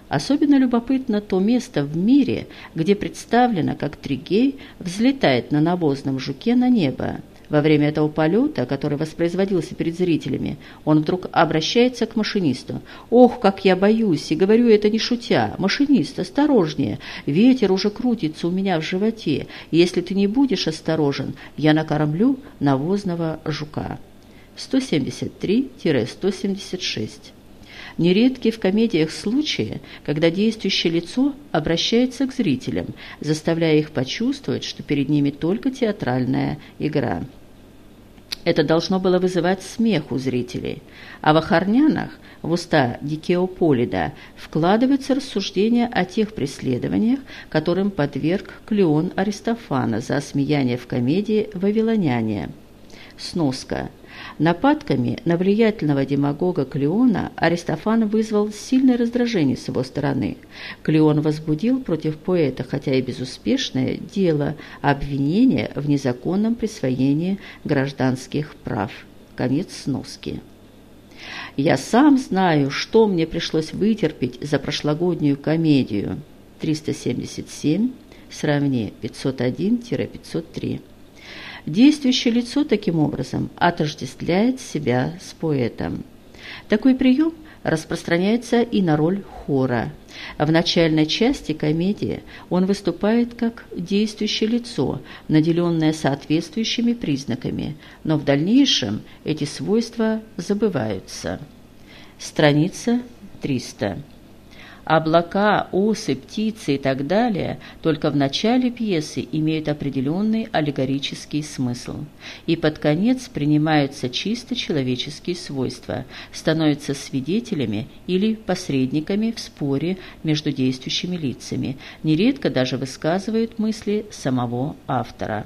Особенно любопытно то место в мире, где представлено, как Тригей взлетает на навозном жуке на небо. Во время этого полета, который воспроизводился перед зрителями, он вдруг обращается к машинисту. «Ох, как я боюсь!» И говорю это не шутя. «Машинист, осторожнее! Ветер уже крутится у меня в животе. Если ты не будешь осторожен, я накормлю навозного жука». 173-176 Нередки в комедиях случаи, когда действующее лицо обращается к зрителям, заставляя их почувствовать, что перед ними только театральная игра. Это должно было вызывать смех у зрителей. А в Охорнянах, в уста Дикеополида, вкладываются рассуждения о тех преследованиях, которым подверг Клеон Аристофана за осмеяние в комедии «Вавилоняне». Сноска. Нападками на влиятельного демагога Клеона Аристофан вызвал сильное раздражение с его стороны. Клеон возбудил против поэта, хотя и безуспешное, дело обвинения в незаконном присвоении гражданских прав. Конец сноски. «Я сам знаю, что мне пришлось вытерпеть за прошлогоднюю комедию». 377, сравни 501-503. Действующее лицо таким образом отождествляет себя с поэтом. Такой прием распространяется и на роль хора. В начальной части комедии он выступает как действующее лицо, наделенное соответствующими признаками, но в дальнейшем эти свойства забываются. Страница 300 облака, осы, птицы и так далее только в начале пьесы имеют определенный аллегорический смысл, и под конец принимаются чисто человеческие свойства, становятся свидетелями или посредниками в споре между действующими лицами, нередко даже высказывают мысли самого автора.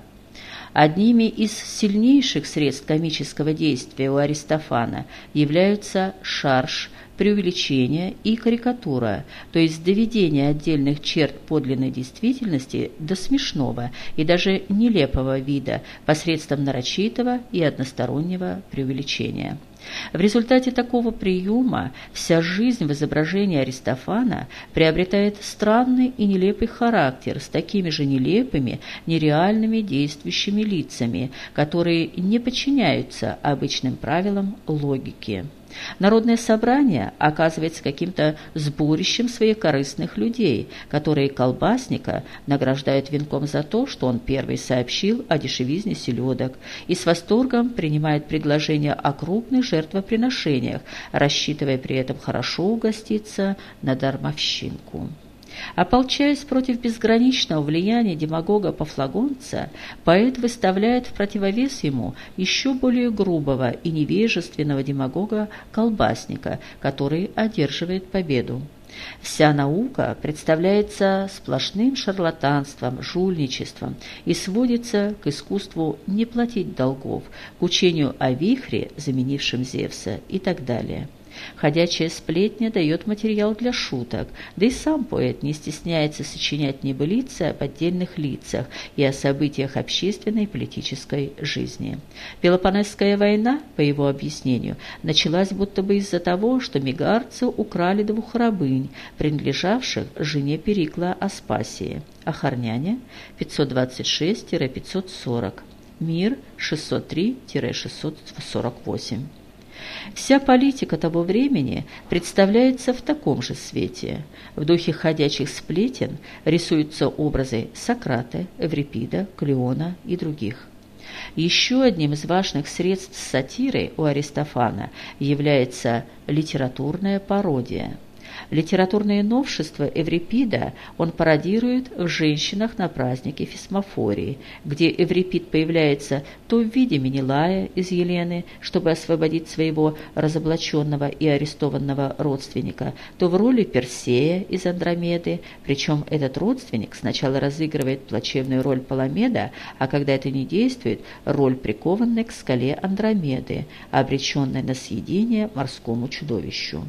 Одними из сильнейших средств комического действия у Аристофана являются шарж, преувеличение и карикатура, то есть доведение отдельных черт подлинной действительности до смешного и даже нелепого вида посредством нарочитого и одностороннего преувеличения. В результате такого приема вся жизнь в изображении Аристофана приобретает странный и нелепый характер с такими же нелепыми, нереальными действующими лицами, которые не подчиняются обычным правилам логики. Народное собрание оказывается каким-то сборищем своих корыстных людей, которые колбасника награждают венком за то, что он первый сообщил о дешевизне селедок, и с восторгом принимает предложение о крупных жертвоприношениях, рассчитывая при этом хорошо угоститься на дармовщинку. Ополчаясь против безграничного влияния демагога-пофлагонца, поэт выставляет в противовес ему еще более грубого и невежественного демагога-колбасника, который одерживает победу. Вся наука представляется сплошным шарлатанством, жульничеством и сводится к искусству не платить долгов, к учению о вихре, заменившем Зевса и так далее. Ходячая сплетня дает материал для шуток, да и сам поэт не стесняется сочинять небылицы об отдельных лицах и о событиях общественной и политической жизни. Пелопонесская война, по его объяснению, началась будто бы из-за того, что мегарцы украли двух рабынь, принадлежавших жене Перикла Аспасии. Охорняне 526-540. Мир 603-648. Вся политика того времени представляется в таком же свете. В духе ходячих сплетен рисуются образы Сократа, Эврипида, Клеона и других. Еще одним из важных средств сатиры у Аристофана является литературная пародия – Литературные новшества Эврипида он пародирует в «Женщинах на празднике Фисмофории», где Эврипид появляется то в виде Менелая из Елены, чтобы освободить своего разоблаченного и арестованного родственника, то в роли Персея из Андромеды, причем этот родственник сначала разыгрывает плачевную роль Паламеда, а когда это не действует, роль прикованной к скале Андромеды, обреченной на съедение морскому чудовищу.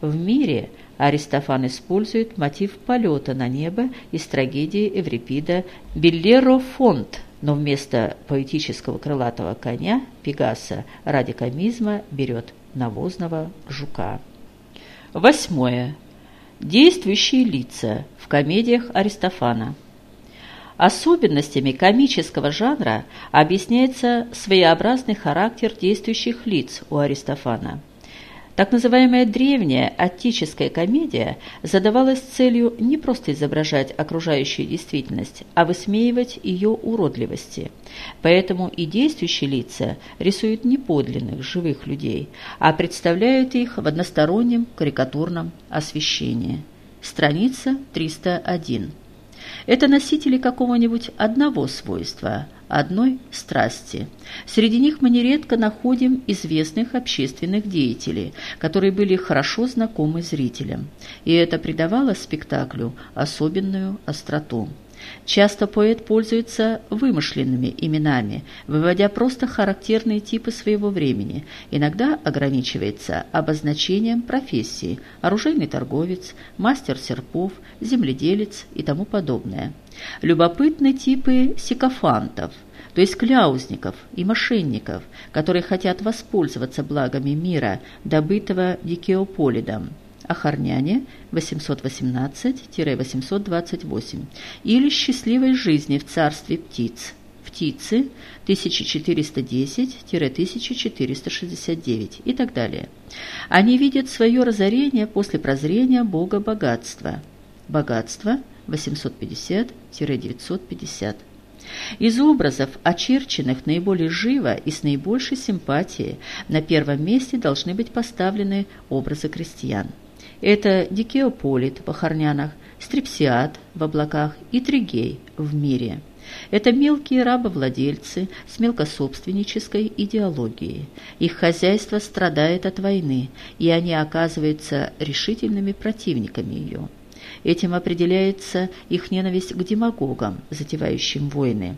В мире Аристофан использует мотив полета на небо из трагедии Эврипида «Беллерофонт», но вместо поэтического крылатого коня Пегаса ради комизма берет навозного жука. Восьмое. Действующие лица в комедиях Аристофана. Особенностями комического жанра объясняется своеобразный характер действующих лиц у Аристофана – так называемая древняя отеческая комедия задавалась целью не просто изображать окружающую действительность, а высмеивать ее уродливости. Поэтому и действующие лица рисуют не подлинных, живых людей, а представляют их в одностороннем карикатурном освещении. Страница 301. Это носители какого-нибудь одного свойства, одной страсти. Среди них мы нередко находим известных общественных деятелей, которые были хорошо знакомы зрителям, и это придавало спектаклю особенную остроту. Часто поэт пользуется вымышленными именами, выводя просто характерные типы своего времени, иногда ограничивается обозначением профессии – оружейный торговец, мастер серпов, земледелец и тому подобное. Любопытны типы сикофантов – то есть кляузников и мошенников, которые хотят воспользоваться благами мира, добытого Дикеополидом, Охорняне 818-828 или «Счастливой жизни в царстве птиц» птицы 1410-1469 и так далее. Они видят свое разорение после прозрения Бога богатства. Богатство 850-950. Из образов, очерченных наиболее живо и с наибольшей симпатией, на первом месте должны быть поставлены образы крестьян – это Дикеополит в Охорнянах, Стрипсиад в облаках и Тригей в мире. Это мелкие рабовладельцы с мелкособственнической идеологией. Их хозяйство страдает от войны, и они оказываются решительными противниками ее. Этим определяется их ненависть к демагогам, затевающим войны.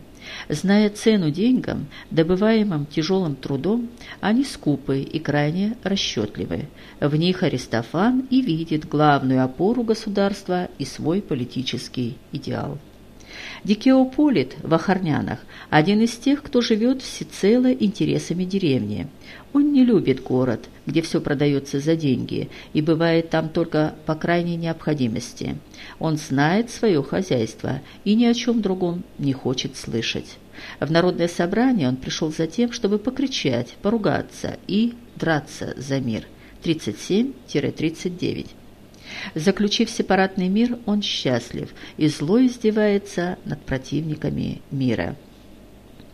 Зная цену деньгам, добываемым тяжелым трудом, они скупы и крайне расчетливы. В них Аристофан и видит главную опору государства и свой политический идеал. Дикеополит в Охорнянах – один из тех, кто живет всецело интересами деревни. Он не любит город, где все продается за деньги, и бывает там только по крайней необходимости. Он знает свое хозяйство и ни о чем другом не хочет слышать. В народное собрание он пришел за тем, чтобы покричать, поругаться и драться за мир. 37-39. Заключив сепаратный мир, он счастлив, и зло издевается над противниками мира.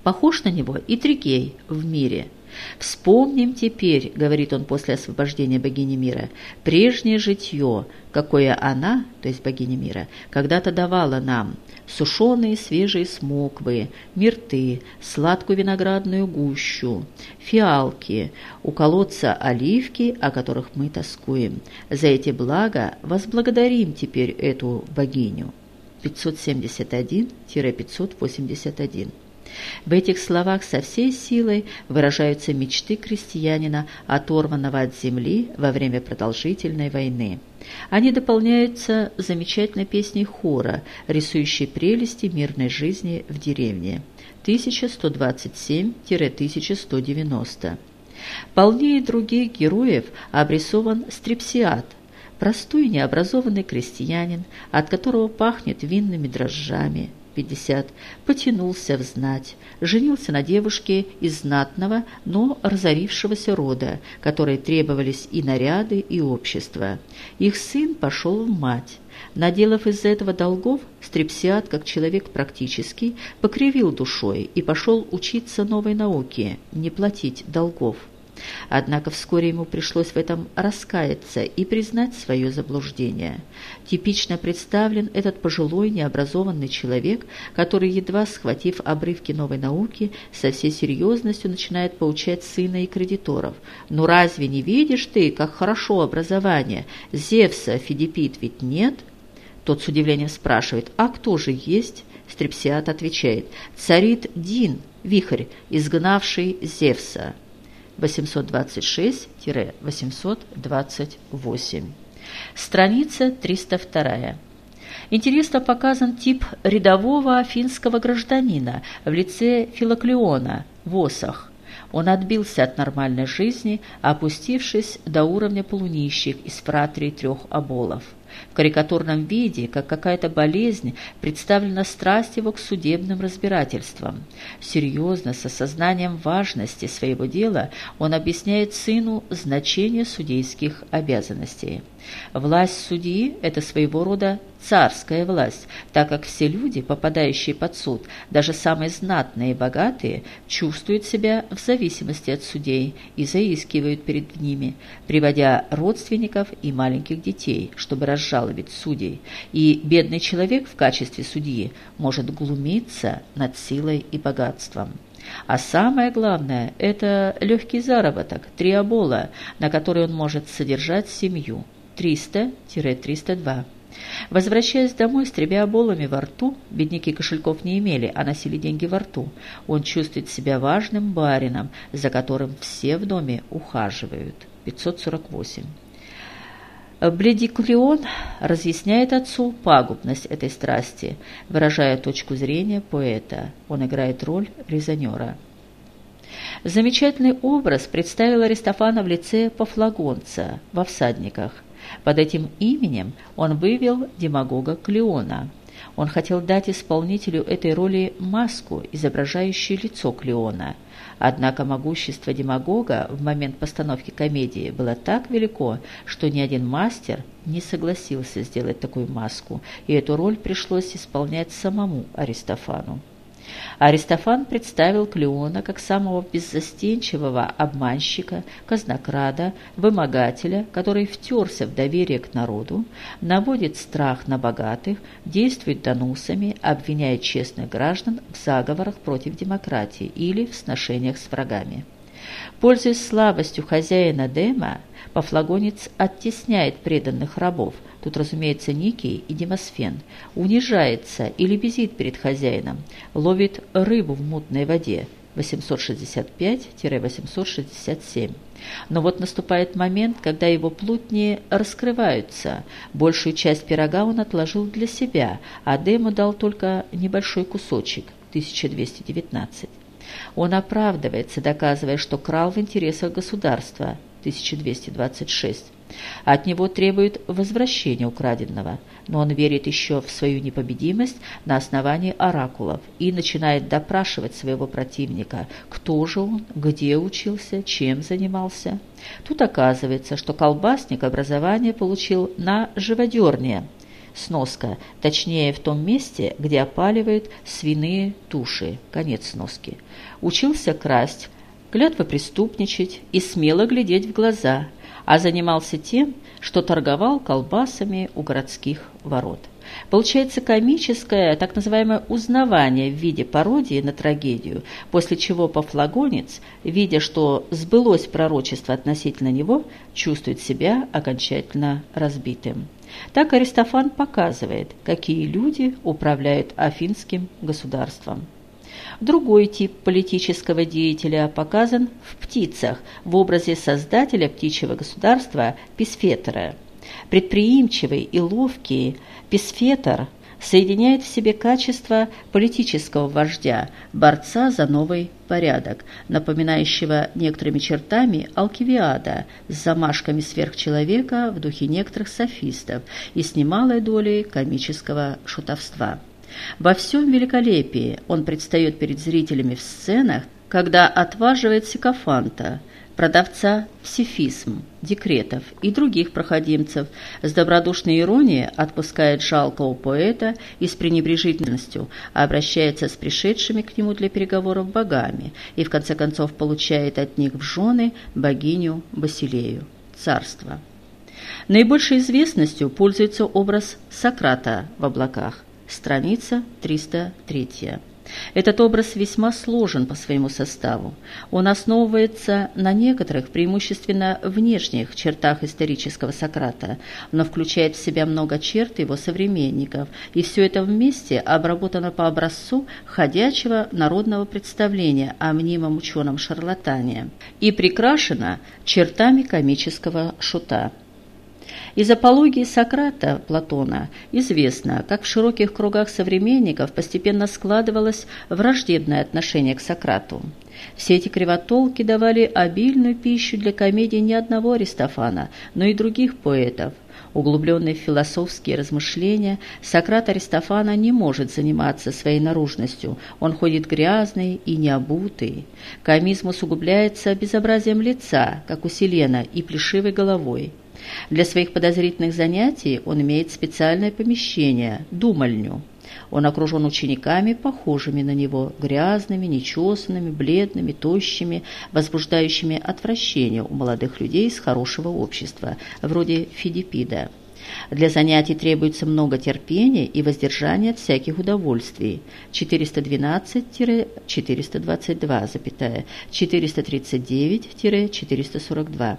Похож на него и Тригей в мире – «Вспомним теперь, — говорит он после освобождения богини мира, — прежнее житье, какое она, то есть богиня мира, когда-то давала нам, сушеные свежие смоквы, мирты, сладкую виноградную гущу, фиалки, у колодца оливки, о которых мы тоскуем. За эти блага возблагодарим теперь эту богиню». 571-581 в этих словах со всей силой выражаются мечты крестьянина, оторванного от земли во время продолжительной войны. Они дополняются замечательной песней хора, рисующей прелести мирной жизни в деревне. 1127-1190. Полнее других героев обрисован Стрипсиад, простой необразованный крестьянин, от которого пахнет винными дрожжами – 50, потянулся в знать, женился на девушке из знатного, но разорившегося рода, которой требовались и наряды, и общество. Их сын пошел в мать. Наделав из-за этого долгов, Стрепсиад, как человек практический, покривил душой и пошел учиться новой науке – не платить долгов. Однако вскоре ему пришлось в этом раскаяться и признать свое заблуждение. Типично представлен этот пожилой необразованный человек, который, едва схватив обрывки новой науки, со всей серьезностью начинает поучать сына и кредиторов. «Ну разве не видишь ты, как хорошо образование? Зевса, Фидипит ведь нет?» Тот с удивлением спрашивает, «А кто же есть?» Стрепсиат отвечает, «Царит Дин, вихрь, изгнавший Зевса». 826-828. Страница 302. Интересно показан тип рядового афинского гражданина в лице Филоклеона в Осах. Он отбился от нормальной жизни, опустившись до уровня полунищих из фратрии трех оболов. В карикатурном виде, как какая-то болезнь, представлена страсть его к судебным разбирательствам. Серьезно, с осознанием важности своего дела, он объясняет сыну значение судейских обязанностей. Власть судьи – это своего рода царская власть, так как все люди, попадающие под суд, даже самые знатные и богатые, чувствуют себя в зависимости от судей и заискивают перед ними, приводя родственников и маленьких детей, чтобы разжаловать судей. И бедный человек в качестве судьи может глумиться над силой и богатством. А самое главное – это легкий заработок, триабола, на который он может содержать семью – 300-302. Возвращаясь домой с тремя оболами во рту, бедняки кошельков не имели, а носили деньги во рту, он чувствует себя важным барином, за которым все в доме ухаживают. 548. Бледиклион разъясняет отцу пагубность этой страсти, выражая точку зрения поэта. Он играет роль резонера. Замечательный образ представил Аристофана в лице Пафлагонца во «Всадниках». Под этим именем он вывел демагога Клеона. Он хотел дать исполнителю этой роли маску, изображающую лицо Клеона. Однако могущество демагога в момент постановки комедии было так велико, что ни один мастер не согласился сделать такую маску, и эту роль пришлось исполнять самому Аристофану. Аристофан представил Клеона как самого беззастенчивого обманщика, казнокрада, вымогателя, который втерся в доверие к народу, наводит страх на богатых, действует доносами, обвиняя честных граждан в заговорах против демократии или в сношениях с врагами. Пользуясь слабостью хозяина Дема, Пафлагонец оттесняет преданных рабов, тут, разумеется, Никий и Демосфен, унижается или безит перед хозяином, ловит рыбу в мутной воде, 865-867. Но вот наступает момент, когда его плутни раскрываются. Большую часть пирога он отложил для себя, а Дему дал только небольшой кусочек, 1219. Он оправдывается, доказывая, что крал в интересах государства, 1226. От него требует возвращения украденного, но он верит еще в свою непобедимость на основании оракулов и начинает допрашивать своего противника, кто же он, где учился, чем занимался. Тут оказывается, что колбасник образование получил на живодерне, Сноска, точнее в том месте, где опаливают свиные туши. Конец сноски. Учился красть, клятво преступничать и смело глядеть в глаза, а занимался тем, что торговал колбасами у городских ворот. Получается комическое, так называемое узнавание в виде пародии на трагедию, после чего Пафлагонец, видя, что сбылось пророчество относительно него, чувствует себя окончательно разбитым. Так Аристофан показывает, какие люди управляют афинским государством. Другой тип политического деятеля показан в птицах в образе создателя птичьего государства Писфетера. Предприимчивый и ловкий Писфетер соединяет в себе качество политического вождя, борца за новый порядок, напоминающего некоторыми чертами Алкивиада с замашками сверхчеловека в духе некоторых софистов и с немалой долей комического шутовства. Во всем великолепии он предстает перед зрителями в сценах, когда отваживает Сикофанта, продавца псифизм, декретов и других проходимцев, с добродушной иронией отпускает жалкого поэта и с пренебрежительностью обращается с пришедшими к нему для переговоров богами и в конце концов получает от них в жены богиню Басилею, царство. Наибольшей известностью пользуется образ Сократа в облаках, страница 303. Этот образ весьма сложен по своему составу. Он основывается на некоторых, преимущественно внешних чертах исторического Сократа, но включает в себя много черт его современников, и все это вместе обработано по образцу ходячего народного представления о мнимом ученом-шарлатане и прикрашено чертами комического шута. Из апологии Сократа Платона известно, как в широких кругах современников постепенно складывалось враждебное отношение к Сократу. Все эти кривотолки давали обильную пищу для комедии не одного Аристофана, но и других поэтов. Углубленный в философские размышления, Сократ Аристофана не может заниматься своей наружностью, он ходит грязный и необутый. Комизм усугубляется безобразием лица, как у Селена, и плешивой головой. Для своих подозрительных занятий он имеет специальное помещение – думальню. Он окружен учениками, похожими на него, грязными, нечесанными, бледными, тощими, возбуждающими отвращение у молодых людей из хорошего общества, вроде Фидипида. Для занятий требуется много терпения и воздержания от всяких удовольствий. 412-422, 439-442.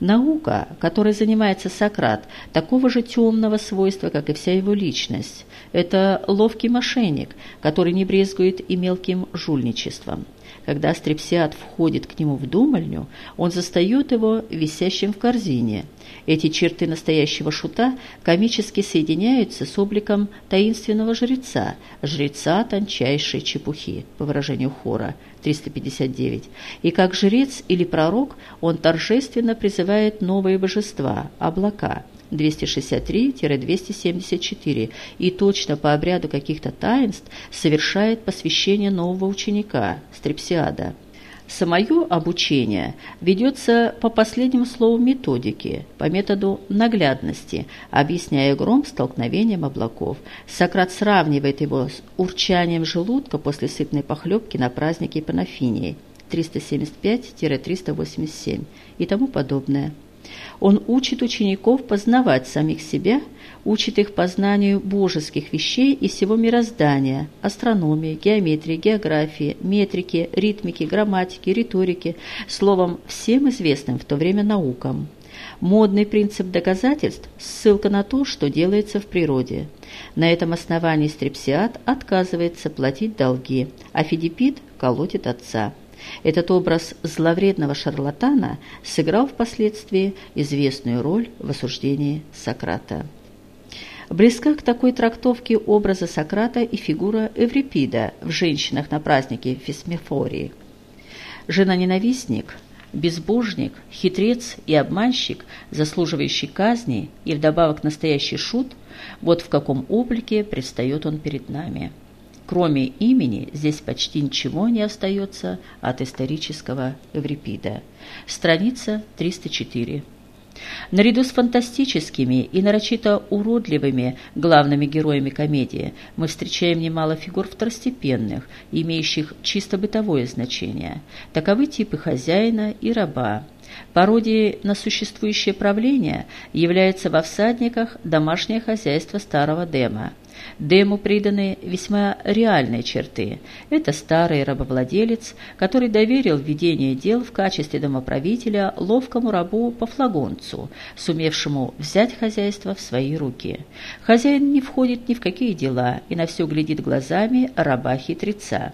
Наука, которой занимается Сократ, такого же темного свойства, как и вся его личность. Это ловкий мошенник, который не брезгует и мелким жульничеством. Когда Стрепсиад входит к нему в думальню, он застает его висящим в корзине. Эти черты настоящего шута комически соединяются с обликом таинственного жреца, жреца тончайшей чепухи, по выражению хора, 359. И как жрец или пророк он торжественно призывает новые божества, облака – 263-274 и точно по обряду каких-то таинств совершает посвящение нового ученика, Стрепсиада. Самое обучение ведется по последнему слову методики, по методу наглядности, объясняя гром столкновением облаков. Сократ сравнивает его с урчанием желудка после сытной похлебки на празднике Панафинии 375-387 и тому подобное. Он учит учеников познавать самих себя, учит их познанию божеских вещей и всего мироздания, астрономии, геометрии, географии, метрики, ритмики, грамматики, риторики, словом, всем известным в то время наукам. Модный принцип доказательств – ссылка на то, что делается в природе. На этом основании Стрепсиад отказывается платить долги, а Фидипид колотит отца. Этот образ зловредного шарлатана сыграл впоследствии известную роль в осуждении Сократа. Близка к такой трактовке образа Сократа и фигура Эврипида в «Женщинах на празднике Фесмифории». Жена-ненавистник, безбожник, хитрец и обманщик, заслуживающий казни и вдобавок настоящий шут, вот в каком облике предстает он перед нами. Кроме имени здесь почти ничего не остается от исторического Эврипида. Страница 304. Наряду с фантастическими и нарочито уродливыми главными героями комедии мы встречаем немало фигур второстепенных, имеющих чисто бытовое значение. Таковы типы хозяина и раба. Пародией на существующее правление является во всадниках домашнее хозяйство старого Дема. Дему приданы весьма реальные черты. Это старый рабовладелец, который доверил ведение дел в качестве домоправителя ловкому рабу Пафлагонцу, сумевшему взять хозяйство в свои руки. Хозяин не входит ни в какие дела и на все глядит глазами раба-хитреца.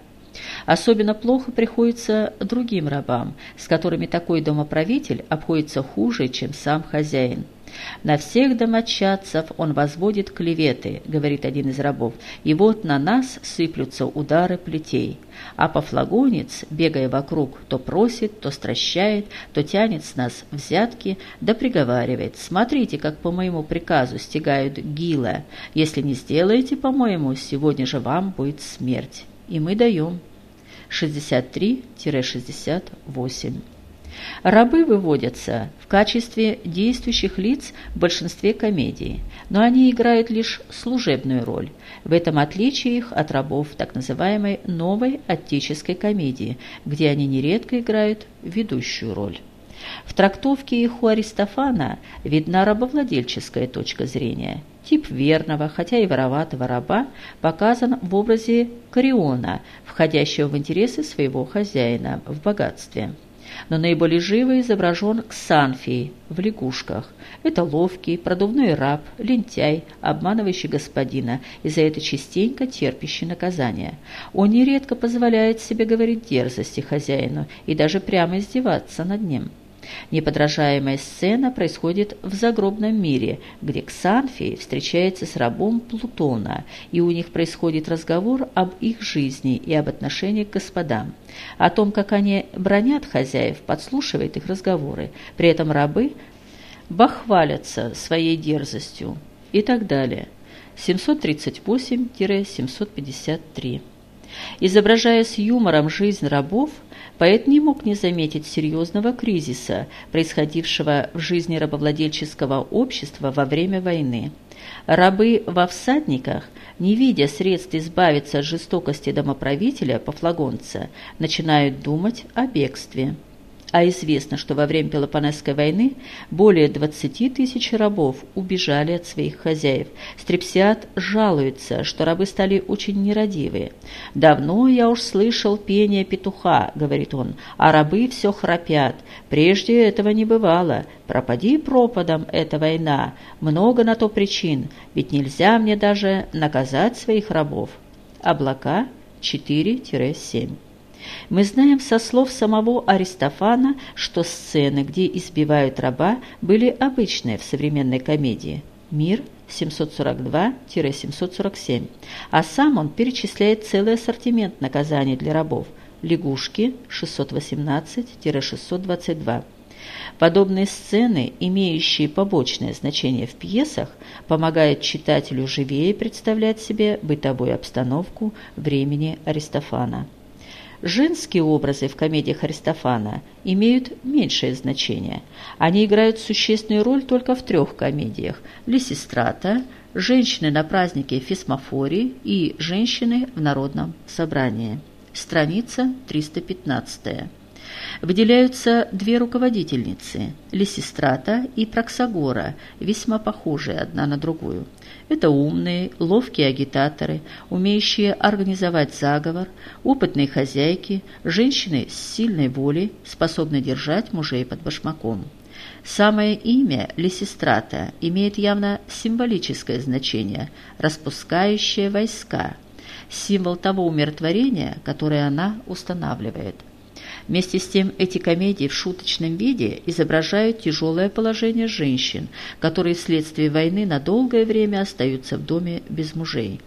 Особенно плохо приходится другим рабам, с которыми такой домоправитель обходится хуже, чем сам хозяин. «На всех домочадцев он возводит клеветы», — говорит один из рабов, «и вот на нас сыплются удары плетей. А пофлагонец, бегая вокруг, то просит, то стращает, то тянет с нас взятки, да приговаривает, смотрите, как по моему приказу стягают гила. Если не сделаете, по-моему, сегодня же вам будет смерть. И мы даем». 63-68. Рабы выводятся в качестве действующих лиц в большинстве комедий, но они играют лишь служебную роль. В этом отличие их от рабов так называемой новой отеческой комедии, где они нередко играют ведущую роль. В трактовке их у Аристофана видна рабовладельческая точка зрения. Тип верного, хотя и вороватого раба показан в образе Кариона, входящего в интересы своего хозяина в богатстве но наиболее живо изображен Ксанфий в лягушках. Это ловкий, продувной раб, лентяй, обманывающий господина, и за это частенько терпящий наказание. Он нередко позволяет себе говорить дерзости хозяину и даже прямо издеваться над ним. Неподражаемая сцена происходит в загробном мире, где Ксанфий встречается с рабом Плутона, и у них происходит разговор об их жизни и об отношениях к господам. О том, как они бронят хозяев, подслушивает их разговоры. При этом рабы бахвалятся своей дерзостью и так далее. 738-753. Изображая с юмором жизнь рабов, Поэт не мог не заметить серьезного кризиса, происходившего в жизни рабовладельческого общества во время войны. Рабы во всадниках, не видя средств избавиться от жестокости домоправителя, пофлагонца, начинают думать о бегстве а известно, что во время Пелопонесской войны более 20 тысяч рабов убежали от своих хозяев. Стрепсиад жалуется, что рабы стали очень нерадивые. «Давно я уж слышал пение петуха», — говорит он, — «а рабы все храпят. Прежде этого не бывало. Пропади пропадом эта война. Много на то причин, ведь нельзя мне даже наказать своих рабов». Облака 4-7 мы знаем со слов самого Аристофана, что сцены, где избивают раба, были обычные в современной комедии. Мир 742-747, а сам он перечисляет целый ассортимент наказаний для рабов – лягушки 618-622. Подобные сцены, имеющие побочное значение в пьесах, помогают читателю живее представлять себе бытовую обстановку времени Аристофана. Женские образы в комедиях Аристофана имеют меньшее значение. Они играют существенную роль только в трех комедиях «Лисистрата», «Женщины на празднике Фисмофории» и «Женщины в народном собрании». Страница 315. Выделяются две руководительницы – Лисистрата и Проксагора, весьма похожие одна на другую. Это умные, ловкие агитаторы, умеющие организовать заговор, опытные хозяйки, женщины с сильной волей, способные держать мужей под башмаком. Самое имя Лисистрата имеет явно символическое значение – распускающее войска, символ того умиротворения, которое она устанавливает – Вместе с тем эти комедии в шуточном виде изображают тяжелое положение женщин, которые вследствие войны на долгое время остаются в доме без мужей.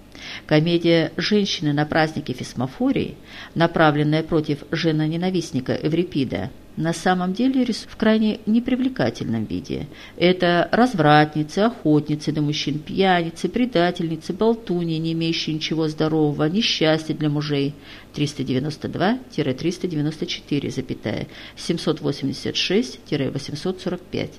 Комедия «Женщины на празднике Фисмофории», направленная против жена-ненавистника Эврипида, на самом деле рисует в крайне непривлекательном виде. Это развратницы, охотницы до мужчин, пьяницы, предательницы, болтуньи, не имеющие ничего здорового, несчастья для мужей. 392-394, запятая, 786-845.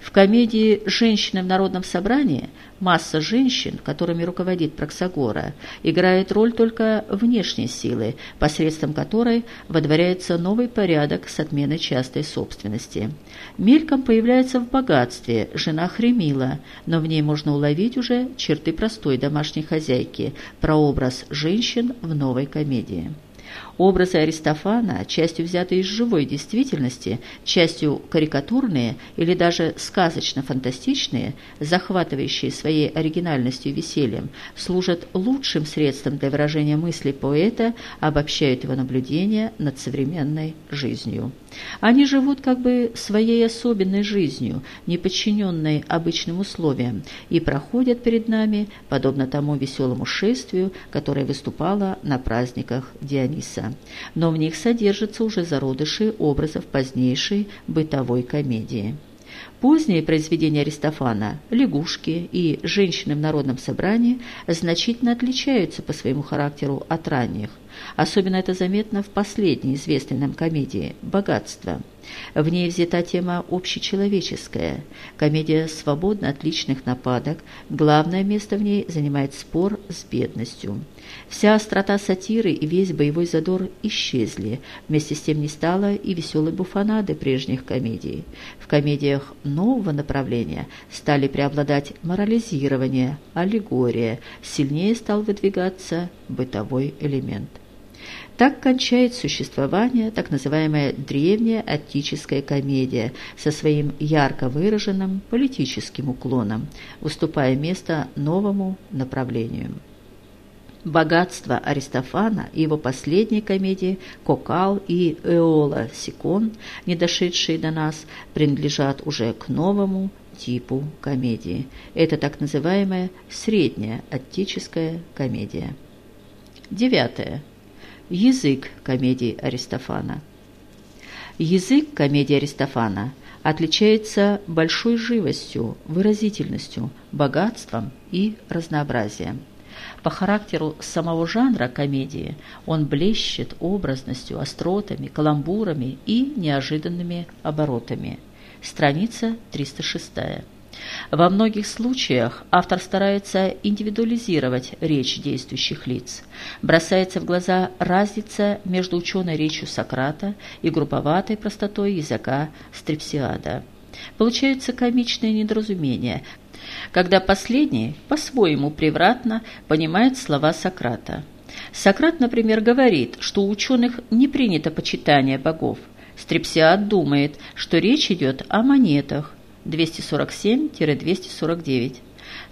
В комедии «Женщины в народном собрании» масса женщин, которыми руководит Проксагора, играет роль только внешней силы, посредством которой водворяется новый порядок с отменой частой собственности. Мельком появляется в богатстве жена Хремила, но в ней можно уловить уже черты простой домашней хозяйки, прообраз женщин в новой комедии. Образы Аристофана, частью взятые из живой действительности, частью карикатурные или даже сказочно-фантастичные, захватывающие своей оригинальностью и весельем, служат лучшим средством для выражения мыслей поэта, обобщают его наблюдения над современной жизнью. Они живут как бы своей особенной жизнью, не подчиненной обычным условиям, и проходят перед нами, подобно тому веселому шествию, которое выступало на праздниках Диониса. Но в них содержатся уже зародыши образов позднейшей бытовой комедии. Поздние произведения Аристофана «Лягушки» и «Женщины в народном собрании» значительно отличаются по своему характеру от ранних. Особенно это заметно в последней известной нам комедии «Богатство». В ней взята тема общечеловеческая. Комедия свободна от личных нападок, главное место в ней занимает спор с бедностью. Вся острота сатиры и весь боевой задор исчезли, вместе с тем не стало и веселой буфонады прежних комедий. В комедиях нового направления стали преобладать морализирование, аллегория, сильнее стал выдвигаться бытовой элемент. Так кончает существование так называемая древняя аттическая комедия со своим ярко выраженным политическим уклоном, уступая место новому направлению. Богатство Аристофана и его последней комедии «Кокал» и «Эола Сикон», не дошедшие до нас, принадлежат уже к новому типу комедии. Это так называемая средняя аттическая комедия. Девятое. Язык комедии Аристофана. Язык комедии Аристофана отличается большой живостью, выразительностью, богатством и разнообразием. По характеру самого жанра комедии он блещет образностью, остротами, каламбурами и неожиданными оборотами. Страница 306. Во многих случаях автор старается индивидуализировать речь действующих лиц. Бросается в глаза разница между ученой речью Сократа и грубоватой простотой языка Стрепсиада. Получаются комичные недоразумения, когда последний по-своему превратно понимает слова Сократа. Сократ, например, говорит, что у ученых не принято почитание богов. Стрепсиад думает, что речь идет о монетах, 247-249.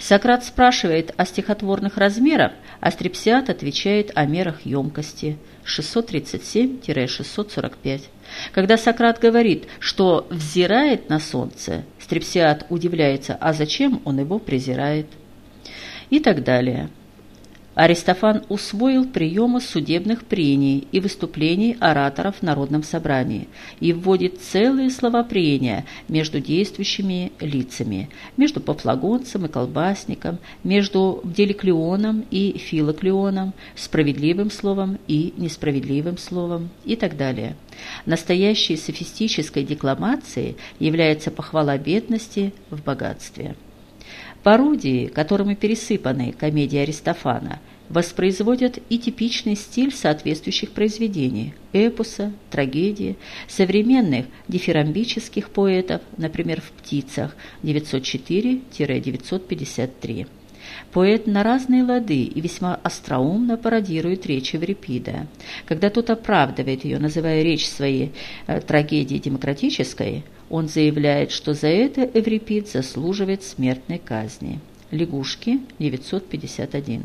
Сократ спрашивает о стихотворных размерах, а Стрепсиад отвечает о мерах емкости 637-645. Когда Сократ говорит, что взирает на солнце, Стрепсиад удивляется, а зачем он его презирает? И так далее. Аристофан усвоил приемы судебных прений и выступлений ораторов в народном собрании и вводит целые словопрения между действующими лицами, между пофлагонцем и колбасником, между деликлеоном и филоклеоном, справедливым словом и несправедливым словом и так далее. Настоящей софистической декламацией является похвала бедности в богатстве. Пародии, которыми пересыпаны комедии Аристофана, воспроизводят и типичный стиль соответствующих произведений – эпоса, трагедии, современных дифирамбических поэтов, например, в «Птицах» 904-953. Поэт на разные лады и весьма остроумно пародирует речь Эврипида. Когда тот оправдывает ее, называя речь своей э, трагедией демократической, он заявляет, что за это Эврипид заслуживает смертной казни. Лягушки, 951.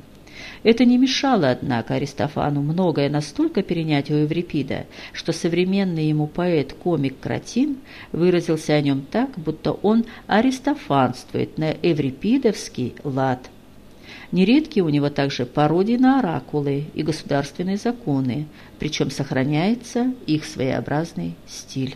Это не мешало, однако, Аристофану многое настолько перенять у Эврипида, что современный ему поэт-комик Кратин выразился о нем так, будто он аристофанствует на эврипидовский лад. Нередки у него также пародии на оракулы и государственные законы, причем сохраняется их своеобразный стиль.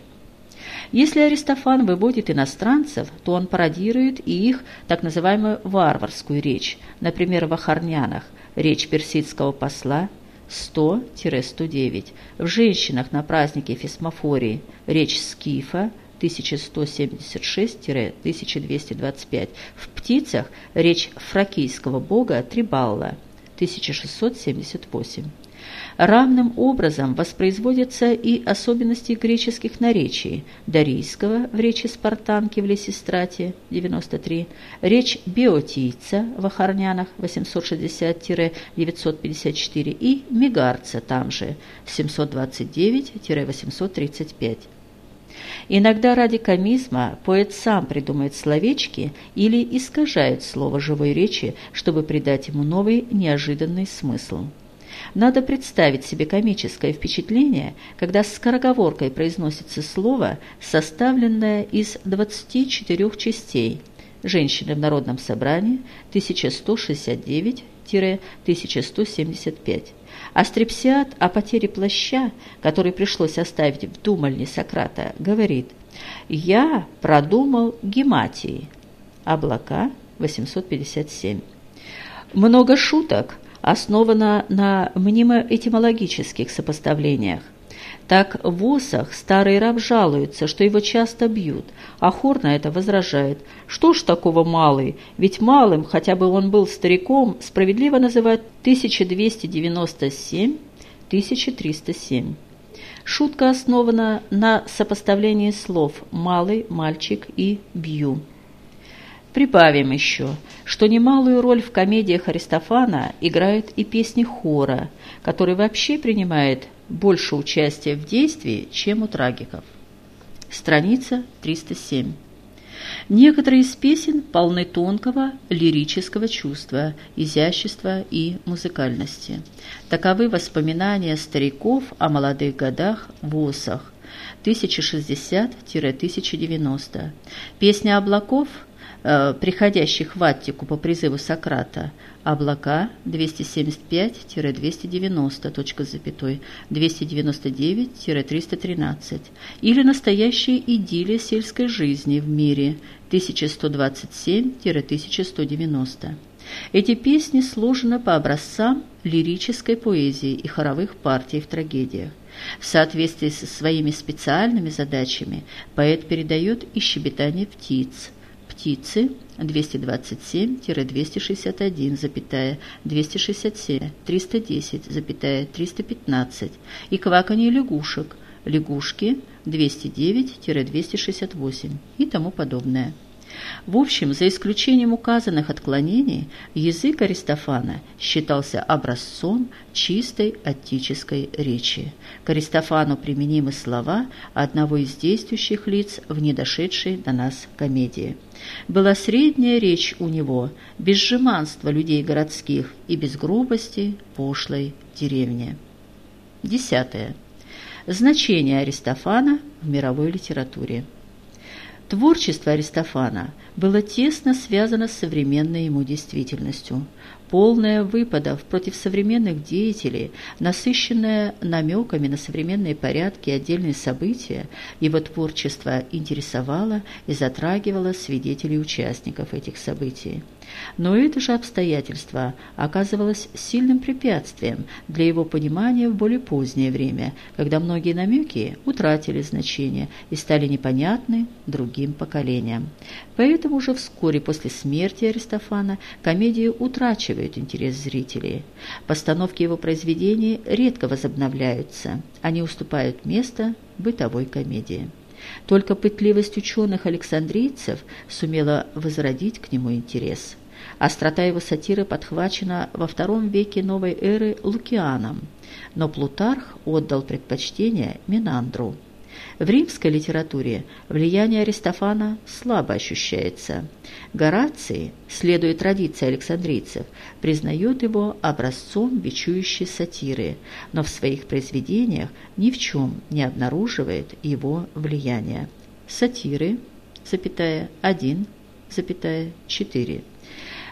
Если Аристофан выводит иностранцев, то он пародирует и их так называемую варварскую речь, например, в Ахарнянах, речь персидского посла 100-109, в «Женщинах на празднике Фесмофории», речь Скифа 1176-1225, в «Птицах» речь фракийского бога Трибалла 1678. Равным образом воспроизводятся и особенности греческих наречий – дарийского в речи спартанки в Лесистрате, 93, речь биотийца в Ахарнянах, 860-954 и мегарца там же, 729-835. Иногда ради комизма поэт сам придумает словечки или искажает слово живой речи, чтобы придать ему новый неожиданный смысл. Надо представить себе комическое впечатление, когда с скороговоркой произносится слово, составленное из 24 частей. «Женщины в народном собрании» 1169-1175. Астрепсиад о потере плаща, который пришлось оставить в думальне Сократа, говорит «Я продумал гематии». Облака 857. Много шуток основана на мнемоэтимологических сопоставлениях. Так в Осах старый раб жалуется, что его часто бьют, а хор на это возражает. Что ж такого малый? Ведь малым, хотя бы он был стариком, справедливо называют 1297-1307. Шутка основана на сопоставлении слов «малый», «мальчик» и «бью». Прибавим еще, что немалую роль в комедиях Аристофана играют и песни хора, который вообще принимает больше участия в действии, чем у трагиков. Страница 307. Некоторые из песен полны тонкого лирического чувства, изящества и музыкальности. Таковы воспоминания стариков о молодых годах в Осах 1060-1090. Песня облаков – э, приходящих в Аттику по призыву Сократа, облака 275-290, точка с запятой, 299-313, или настоящая идиллия сельской жизни в мире 1127-1190. Эти песни сложены по образцам лирической поэзии и хоровых партий в трагедиях. В соответствии со своими специальными задачами поэт передает и щебетание птиц – птицы 227-261, 267, 310, 315 и кваканье лягушек, лягушки 209-268 и тому подобное. В общем, за исключением указанных отклонений, язык Аристофана считался образцом чистой аттической речи. К Аристофану применимы слова одного из действующих лиц в недошедшей до нас комедии. Была средняя речь у него, без жеманства людей городских и без грубости пошлой деревни. Десятое. Значение Аристофана в мировой литературе. Творчество Аристофана было тесно связано с современной ему действительностью. Полное выпадов против современных деятелей, насыщенное намеками на современные порядки и отдельные события, его творчество интересовало и затрагивало свидетелей и участников этих событий. Но это же обстоятельство оказывалось сильным препятствием для его понимания в более позднее время, когда многие намеки утратили значение и стали непонятны другим поколениям. Поэтому уже вскоре после смерти Аристофана комедия утрачивает интерес зрителей. Постановки его произведений редко возобновляются, они уступают место бытовой комедии. Только пытливость ученых-александрийцев сумела возродить к нему интерес – Острота его сатиры подхвачена во втором веке новой эры Лукианом, но Плутарх отдал предпочтение Минандру. В римской литературе влияние Аристофана слабо ощущается. Гораций, следуя традиции александрийцев, признает его образцом бичующей сатиры, но в своих произведениях ни в чем не обнаруживает его влияния. Сатиры, запятая, 1, запятая, 4.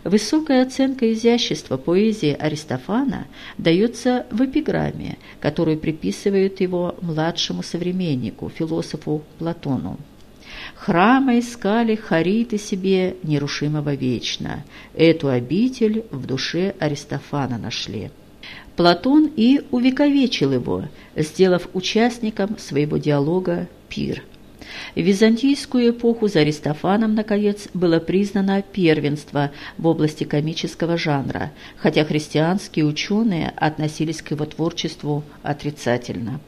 Высокая оценка изящества поэзии Аристофана дается в эпиграмме, которую приписывают его младшему современнику, философу Платону. «Храма искали хариты себе нерушимого вечно. Эту обитель в душе Аристофана нашли». Платон и увековечил его, сделав участником своего диалога пир – В византийскую эпоху за Аристофаном, наконец, было признано первенство в области комического жанра, хотя христианские ученые относились к его творчеству отрицательно.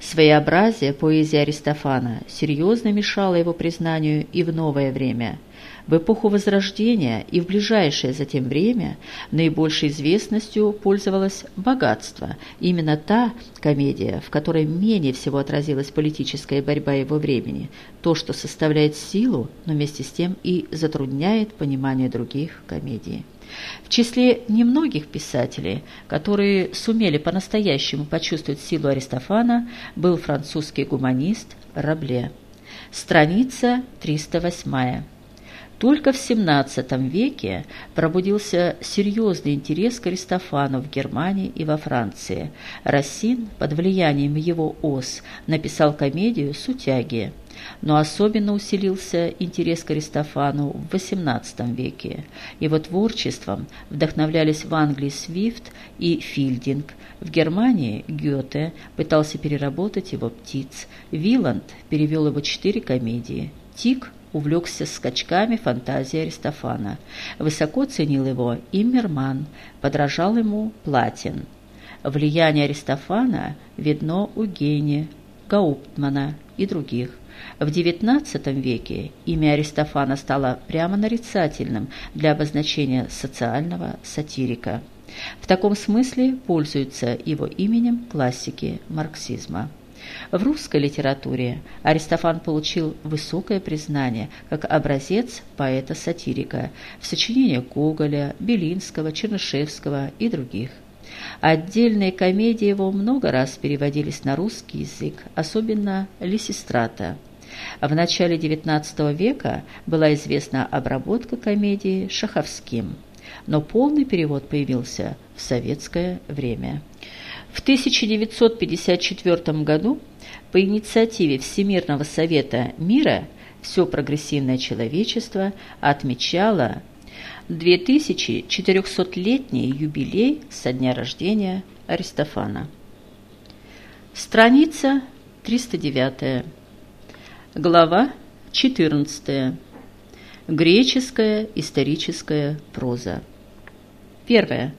Своеобразие поэзии Аристофана серьезно мешало его признанию и в новое время – в эпоху Возрождения и в ближайшее затем время наибольшей известностью пользовалось «Богатство», именно та комедия, в которой менее всего отразилась политическая борьба его времени, то, что составляет силу, но вместе с тем и затрудняет понимание других комедий. В числе немногих писателей, которые сумели по-настоящему почувствовать силу Аристофана, был французский гуманист Рабле. Страница 308. Только в XVII веке пробудился серьезный интерес к Аристофану в Германии и во Франции. Рассин под влиянием его ос написал комедию «Сутяги». Но особенно усилился интерес к Аристофану в XVIII веке. Его творчеством вдохновлялись в Англии Свифт и Филдинг. В Германии Гёте пытался переработать его птиц. Виланд перевел его четыре комедии. Тик увлекся скачками фантазии Аристофана. Высоко ценил его и Мирман, подражал ему Платин. Влияние Аристофана видно у Гейне, Гауптмана и других. В XIX веке имя Аристофана стало прямо нарицательным для обозначения социального сатирика. В таком смысле пользуются его именем классики марксизма. В русской литературе Аристофан получил высокое признание как образец поэта-сатирика в сочинениях Гоголя, Белинского, Чернышевского и других. Отдельные комедии его много раз переводились на русский язык, особенно Лисистрата. В начале XIX века была известна обработка комедии Шаховским, но полный перевод появился в советское время. В 1954 году по инициативе Всемирного Совета Мира все прогрессивное человечество отмечало 2400-летний юбилей со дня рождения Аристофана. Страница 309. Глава 14. Греческая историческая проза. Первое.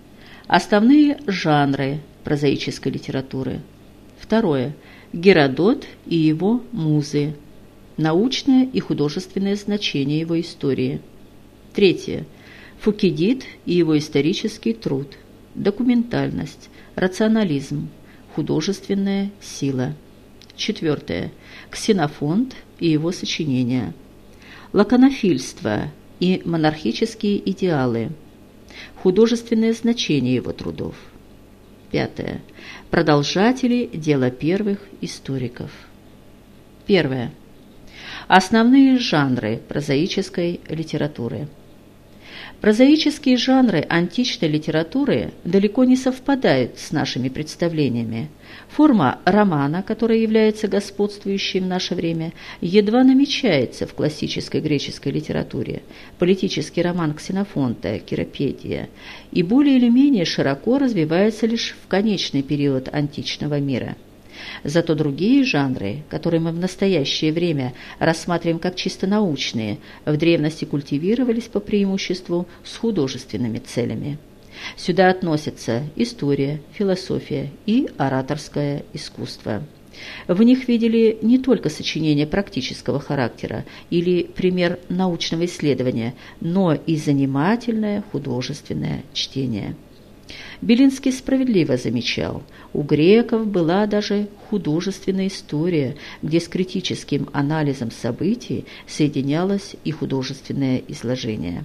Основные жанры прозаической литературы. Второе. Геродот и его музы. Научное и художественное значение его истории. Третье. Фукидид и его исторический труд. Документальность, рационализм, художественная сила. Четвертое. Ксенофонт и его сочинения. Лаконофильство и монархические идеалы. Художественное значение его трудов. Пятое. Продолжатели дела первых историков. Первое. Основные жанры прозаической литературы – Прозаические жанры античной литературы далеко не совпадают с нашими представлениями. Форма романа, которая является господствующей в наше время, едва намечается в классической греческой литературе. Политический роман Ксенофонта, Киропедия, и более или менее широко развивается лишь в конечный период античного мира – Зато другие жанры, которые мы в настоящее время рассматриваем как чисто научные, в древности культивировались по преимуществу с художественными целями. Сюда относятся история, философия и ораторское искусство. В них видели не только сочинения практического характера или пример научного исследования, но и занимательное художественное чтение. Белинский справедливо замечал, у греков была даже художественная история, где с критическим анализом событий соединялось и художественное изложение.